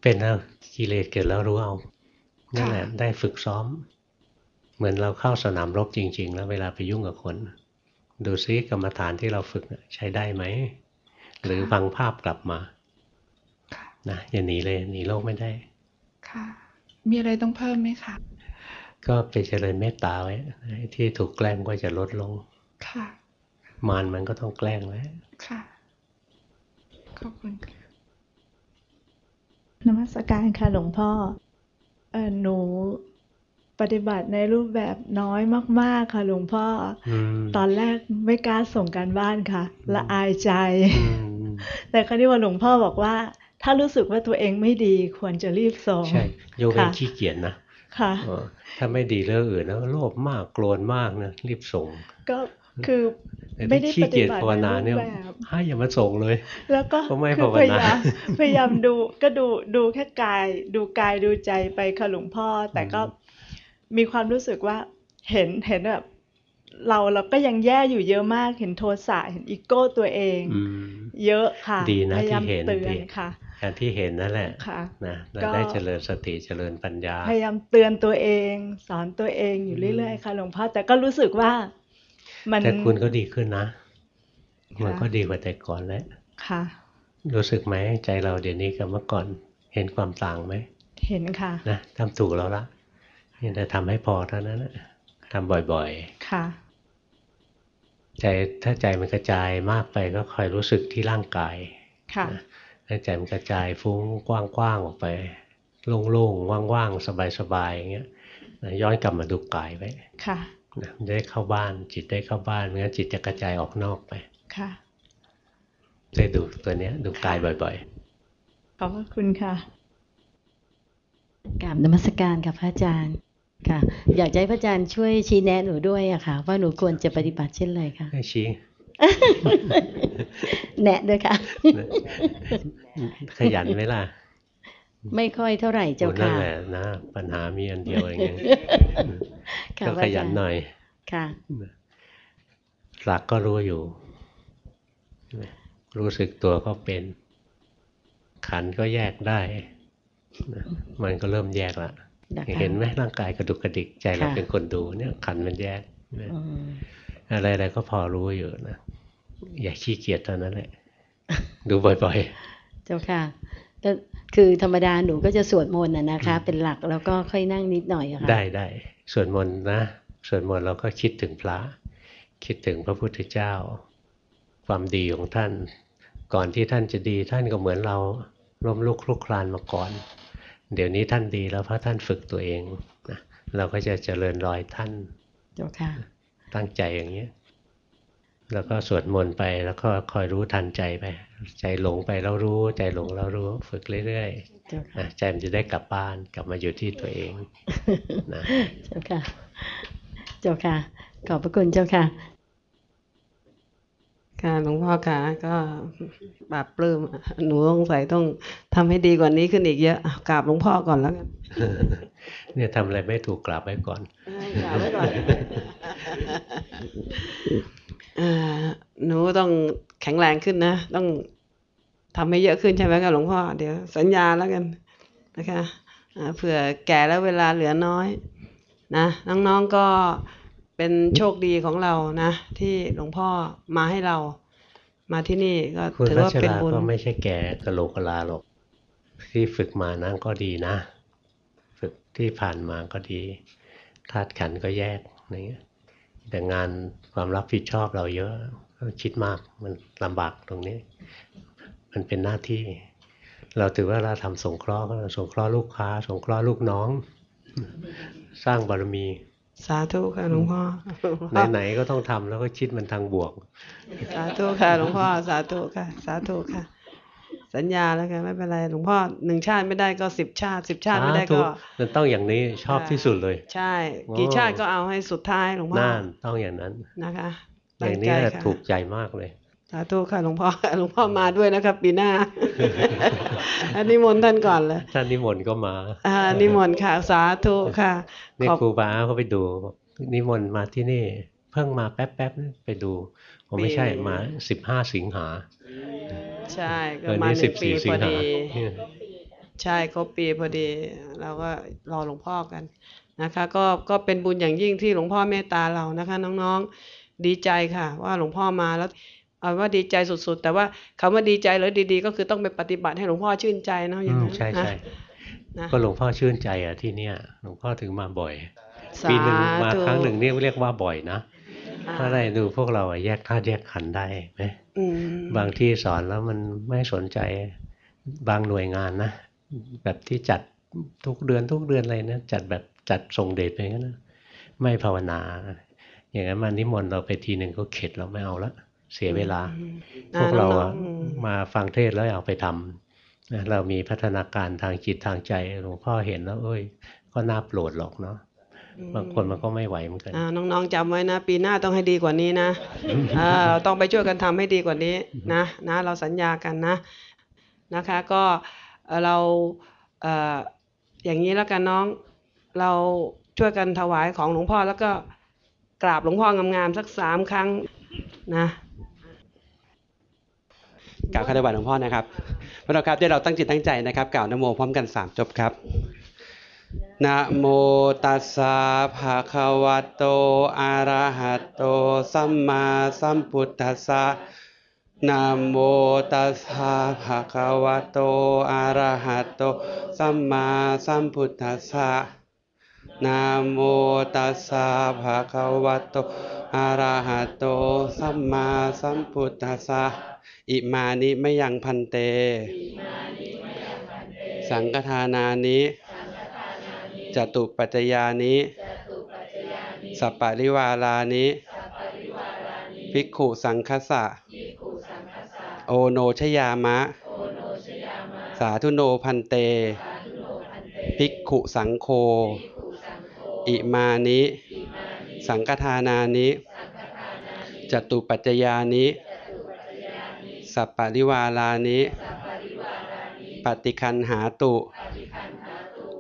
เป็นแล้วกิเลสเกิดแล้วรู้เอานั่นแหละได้ฝึกซ้อม เหมือนเราเข้าสนามรบจริง ๆ แล้วเวลาไปยุ่งกับคน ดูซิกรรมฐานที่เราฝึกน่ะใช้ได้ไหม หรือฟังภาพกลับมานะอย่าหนีเลยหนีโลกไม่ได้ ค่ะ มีอะไรต้องเพิ่มไหมคะ ก็ไปเจริญเมตตาไว้ไอ้ที่ถูกแกล้งก็จะลดลง ค่ะ มารมันก็ต้องแกล้งไว้ค่ะขอบคุณค่ะนมัสการค่ะหลวงพ่อเออหนูปฏิบัติในรูปแบบน้อยมาก ๆ ค่ะหลวงพ่ออมตอนแรกไม่กล้าส่งการบ้านค่ะ ละอายใจอืมแต่คราวนี้ว่าหลวงพ่อบอกว่า ถ้ารู้สึกว่าตัวเองไม่ดีควรจะรีบส่งใช่ยกเว้นค่ะขี้เกียจนะ ค่ะเออถ้าไม่ดีเรื่องอื่นนะโลภมากโกรธมากนะรีบส่ง ก็คือแต่ไม่ที่ได้ขี้ปฏิเกียจบัติภาวนาในเนี่ยรูปแบบให้อย่ามาส่งเลย แล้วก็ก็ไม่คือภาวพยานายามพยายามดูก็ดูดูแค่กาย ดูกายดูใจไปค่ะหลวงพ่อ แต่ก็มีความรู้สึกว่าเห็นเห็นแบบเราเราก็ยังแย่อยู่เยอะมากเห็นโทสะเห็นอีโก้ตัวเองอืมเยอะค่ะดีนะพยายามที่เห็นเตือนดีค่ะ การที่เห็นนั่นแหละค่ะนะเราก็ได้เจริญสติเจริญปัญญา พยายามเตือนตัวเองสอนตัวเองอยู่เรื่อยๆค่ะหลวงพ่อแต่ก็รู้สึกว่า มันแต่คุณก็ดีขึ้นนะค่ะมันก็ดีกว่าแต่ก่อนแล้วค่ะ รู้สึกไหมใจเราเดี๋ยวนี้กับเมื่อก่อนเห็นความต่างไหมเห็นค่ะนะทำถูกแล้วละนี่แต่ทำให้พอเท่านั้นนะทำบ่อยค่ะๆใจถ้าใจมันกระจายมากไปก็คอยรู้สึกที่ร่างกาย ค่ะถ้า ใจมันกระจายฟุ้งกว้างๆออกไป โล่งๆว่างๆสบายๆอย่างเงี้ยนะย้อนกลับมาดูกายไว้ค่ะนะได้เข้าบ้านจิตได้เข้าบ้านไม่งั้นจิตจะกระจายออกนอกไปค่ะได้ดูตัวเนี้ยดูกายบ่อยขอบพระคุณค่ะกราบนมัสการค่ะพระอาจารย์ค่ะ อยากจะให้พระอาจารย์ช่วยชี้แนะหนูด้วยอะค่ะ ว่าหนูควรจะปฏิบัติเช่นไรคะๆให้ชี้ แนะด้วยค่ะ ขยันไหมล่ะ ไม่ค่อยเท่าไหร่เจ้าโอ้นั่นค่ะแหละนะ ปัญหามีอันเดียวเองค่ะก็พระขอาจารย์ยันหน่อย ค่ะหลักก็รู้อยู่ รู้สึกตัวก็เป็น ขันธ์ก็แยกได้นะมันก็เริ่มแยกละนะคะเห็นไหมร่างกายกระดุกกระดิกใจเราค่ะเป็นคนดูเนี่ย ขันธ์มันแยกนะ อืมอะไรๆก็พอรู้อยู่นะอย่าขี้เกียจเท่านั้นแหละ ดูบ่อยเจ้าค่ะแล้วคือธรรมดาหนูก็จะสวดมนต์น่ะนะคะ เป็นหลักแล้วก็ค่อยนั่งนิดหน่อยอะค่ะๆได้ได้สวดมนต์นะสวดมนต์เราก็คิดถึงพระ คิดถึงพระพุทธเจ้า ความดีของท่าน ก่อนที่ท่านจะดีท่านก็เหมือนเราล้มลุกคลุกคลานมาก่อน เดี๋ยวนี้ท่านดีแล้วเพราะท่านฝึกตัวเองนะเราก็จะเจริญรอยท่านเจ้าค่ะ ตั้งใจอย่างนี้ยแล้วก็สวดมนต์ไปแล้วก็คอยรู้ทันใจไป ใจหลงไปแล้วรู้ ใจหลงแล้วรู้ฝึกเรื่อยเจ้าๆค่ะนะใจมันจะได้กลับบ้านกลับมาอยู่ที่ตัวเองนะเจ้าค่ะ เจ้าค่ะ ขอบพระคุณเจ้าค่ะค่ะหลวงพ่อค่ะก็ปราบปลื้มหนูสงสัยต้องทำให้ดีกว่านี้ขึ้นอีกเยอะอะกราบหลวงพ่อก่อนแล้วกันเนี่ยทำอะไรไม่ถูกกลับไว้ก่อนอ่ากล่าวไว้ก่อน หนูต้องแข็งแรงขึ้นนะ ต้องทำให้เยอะขึ้นใช่ไหมครับหลวงพ่อ เดี๋ยวสัญญาแล้วกันนะคะเผื่อแก่แล้วเวลาเหลือน้อย นะ น้องๆก็เป็นโชคดีของเรานะ ที่หลวงพ่อมาให้เรา มาที่นี่ก็ถือว่าเป็นบุญก็ไม่ใช่แก่กะโหลกกะลาหรอก ที่ฝึกมานั่งก็ดีนะ ฝึกที่ผ่านมาก็ดีธาตุขันก็แยกอะไรเงี้ย แต่งานความรับผิดชอบเราเยอะคิดมากมันลำบากตรงนี้ มันเป็นหน้าที่ เราถือว่าเราทำสงเคราะห์ก็สงเคราะห์ลูกค้า สงเคราะห์ลูกน้อง สร้างบารมี สาธุค่ะหลวงพ่อไหนๆก็ต้องทำแล้วก็คิดมันทางบวก สาธุค่ะหลวงพ่อสาธุค่ะ สาธุค่ะ สัญญาแล้วกันไม่เป็นไรหลวงพ่อหนึ่งชาติไม่ได้ก็สิบชาติสิบชาติไม่ได้ก็มันต้องอย่างนี้ชอบที่สุดเลย ใช่ กี่ชาติก็เอาให้สุดท้ายหลวงพ่อนั่นต้องอย่างนั้นนะคะอย่างนี้ถูกใจมากเลยสาธุค่ะหลวงพ่อหลวงพ่อมาด้วยนะครับ ปีหน้าอันนิมนต์ท่านก่อนเลยท่านนิมนต์ก็มาอ่านิมนต์ค่ะสาธุค่ะนี่ครูบาเขาไปดูนิมนต์มาที่นี่ เพิ่งมาแป๊บๆไปดูผมไม่ใช่มาสิบห้าสิงหา ใช่ก็มาหนึ่งปีพอดี ใช่ครบปีพอดี เราก็รอหลวงพ่อกันนะคะ ก็ก็เป็นบุญอย่างยิ่งที่หลวงพ่อเมตตาเรานะคะ น้องๆดีใจค่ะ ว่าหลวงพ่อมาแล้วเอาว่าดีใจสุดๆ แต่ว่าคำว่าดีใจหรือดีๆ ก็คือต้องไปปฏิบัติให้หลวงพ่อชื่นใจเนาะอย่างนั้นใช่ใช่ก็หลวงพ่อชื่นใจอะที่เนี้ยหลวงพ่อถึงมาบ่อย ปีหนึ่งมาครั้งหนึ่งนี่เรียกว่าบ่อยนะถ้าได้ดูพวกเราแยกธาตุแยกขันได้ไหม บางที่สอนแล้วมันไม่สนใจบางหน่วยงานนะ แบบที่จัดทุกเดือนทุกเดือนอะไรนะจัดแบบจัดส่งเดชไปงั้นนะไม่ภาวนา อย่างนั้นมานิมนต์เราไปทีหนึ่งก็เข็ดเราไม่เอาละเสียเวลา พวกเรามาฟังเทศแล้วเอาไปทำเรามีพัฒนาการทางจิตทางใจหลวงพ่อเห็นแล้ว เอ้ย ก็น่าโปรดหรอกเนาะ บางคนมันก็ไม่ไหวเหมือนกันน้องๆจำไว้นะ ปีหน้าต้องให้ดีกว่านี้นะเราต้องไปช่วยกันทำให้ดีกว่านี้นะนะ เราสัญญากันนะนะคะ ก็เราอย่างนี้แล้วกันน้องเราช่วยกันถวายของหลวงพ่อแล้วก็กราบหลวงพ่องามๆสักสามครั้งนะกล่าวคารวะหลวงพ่อนะครับพวกเราครับที่เราตั้งจิตตั้งใจนะครับกล่าวนโมพร้อมกันสามจบครับ นะโมตัสสะภะคะวะโต อะระหะโต สัมมาสัมพุทธัสสะนะโมตัสสะภะคะวะโต อะระหะโต สัมมาสัมพุทธัสสะนะโมตัสสะภะคะวะโต อะระหะโต สัมมาสัมพุทธัสสะอิมานิมยังพันเต สังฆทานานิ จตุปัจจยานิสัปปะริวารานิภิกขุสังคสะ โอโนชยามะ สาธุโนพันเต ภิกขุสังโฆอิมานิ สังฆทานานิจตุปัจจยานิ สัปปะริวารานิ ปฏิคันหาตุ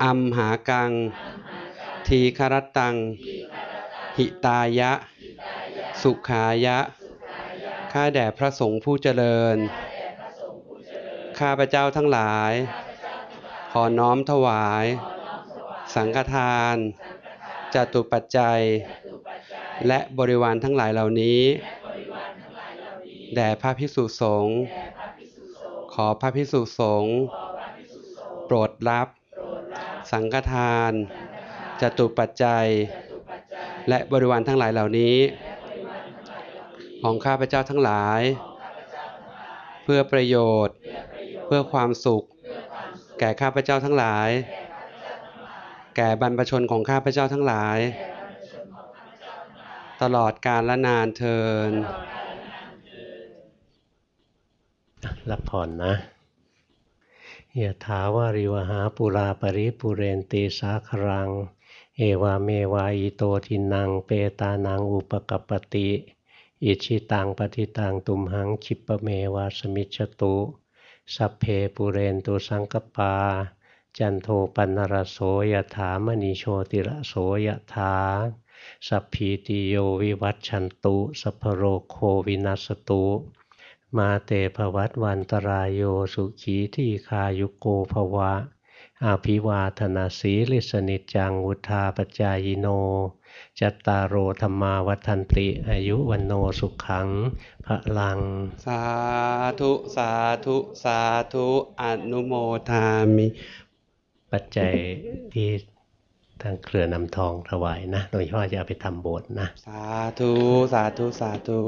อัมหากัง ทีครตัง หิตายะ สุขายะ ข้าแด่พระสงฆ์ผู้เจริญ ข้าพระเจ้าทั้งหลาย ขอน้อมถวาย สังฆทานจตุปัจจัย และบริวารทั้งหลายเหล่านี้ แด่พระพิสุสงฆ์ขอพระพิสุสงฆ์โปรดรับ สังฆทานจตุปัจจัย และบริวารทั้งหลายเหล่านี้ ของข้าพเจ้าทั้งหลาย เพื่อประโยชน์ เพื่อความสุข แก่ข้าพเจ้าทั้งหลาย แก่บรรพชนของข้าพเจ้าทั้งหลาย ตลอดกาลและนานเทินรับผ่อนนะ ยะถาวาริวหาปุราปริปุเรนตีสาครัง เอวาเมวายโตทินังเปตานังอุปกปติอิชิตังปฏิตังตุมหังคิปเมวาสมิจตุสัพเพปุเรนตุสังกปา จันโทปันรโสยถามณีโชติระโสยถาสัพพีติโยวิวัตชันตุ สัพโรโควินัสตุ มาเตภวัตวันตรายโยสุขีที่คายุโกภวะ อาภิวาธนาสีลิสนิจจังวุธาปจายโน จัตตารโอธรรมาวัฒนติอายุวันโนสุขังพระลัง สาธุ สาธุ สาธุอนุโมทามิ ปัจจัยที่ทางเครือนำทองถวายนะ โดยเฉพาะจะเอาไปทำโบสถ์นะ สาธุ สาธุ สาธุ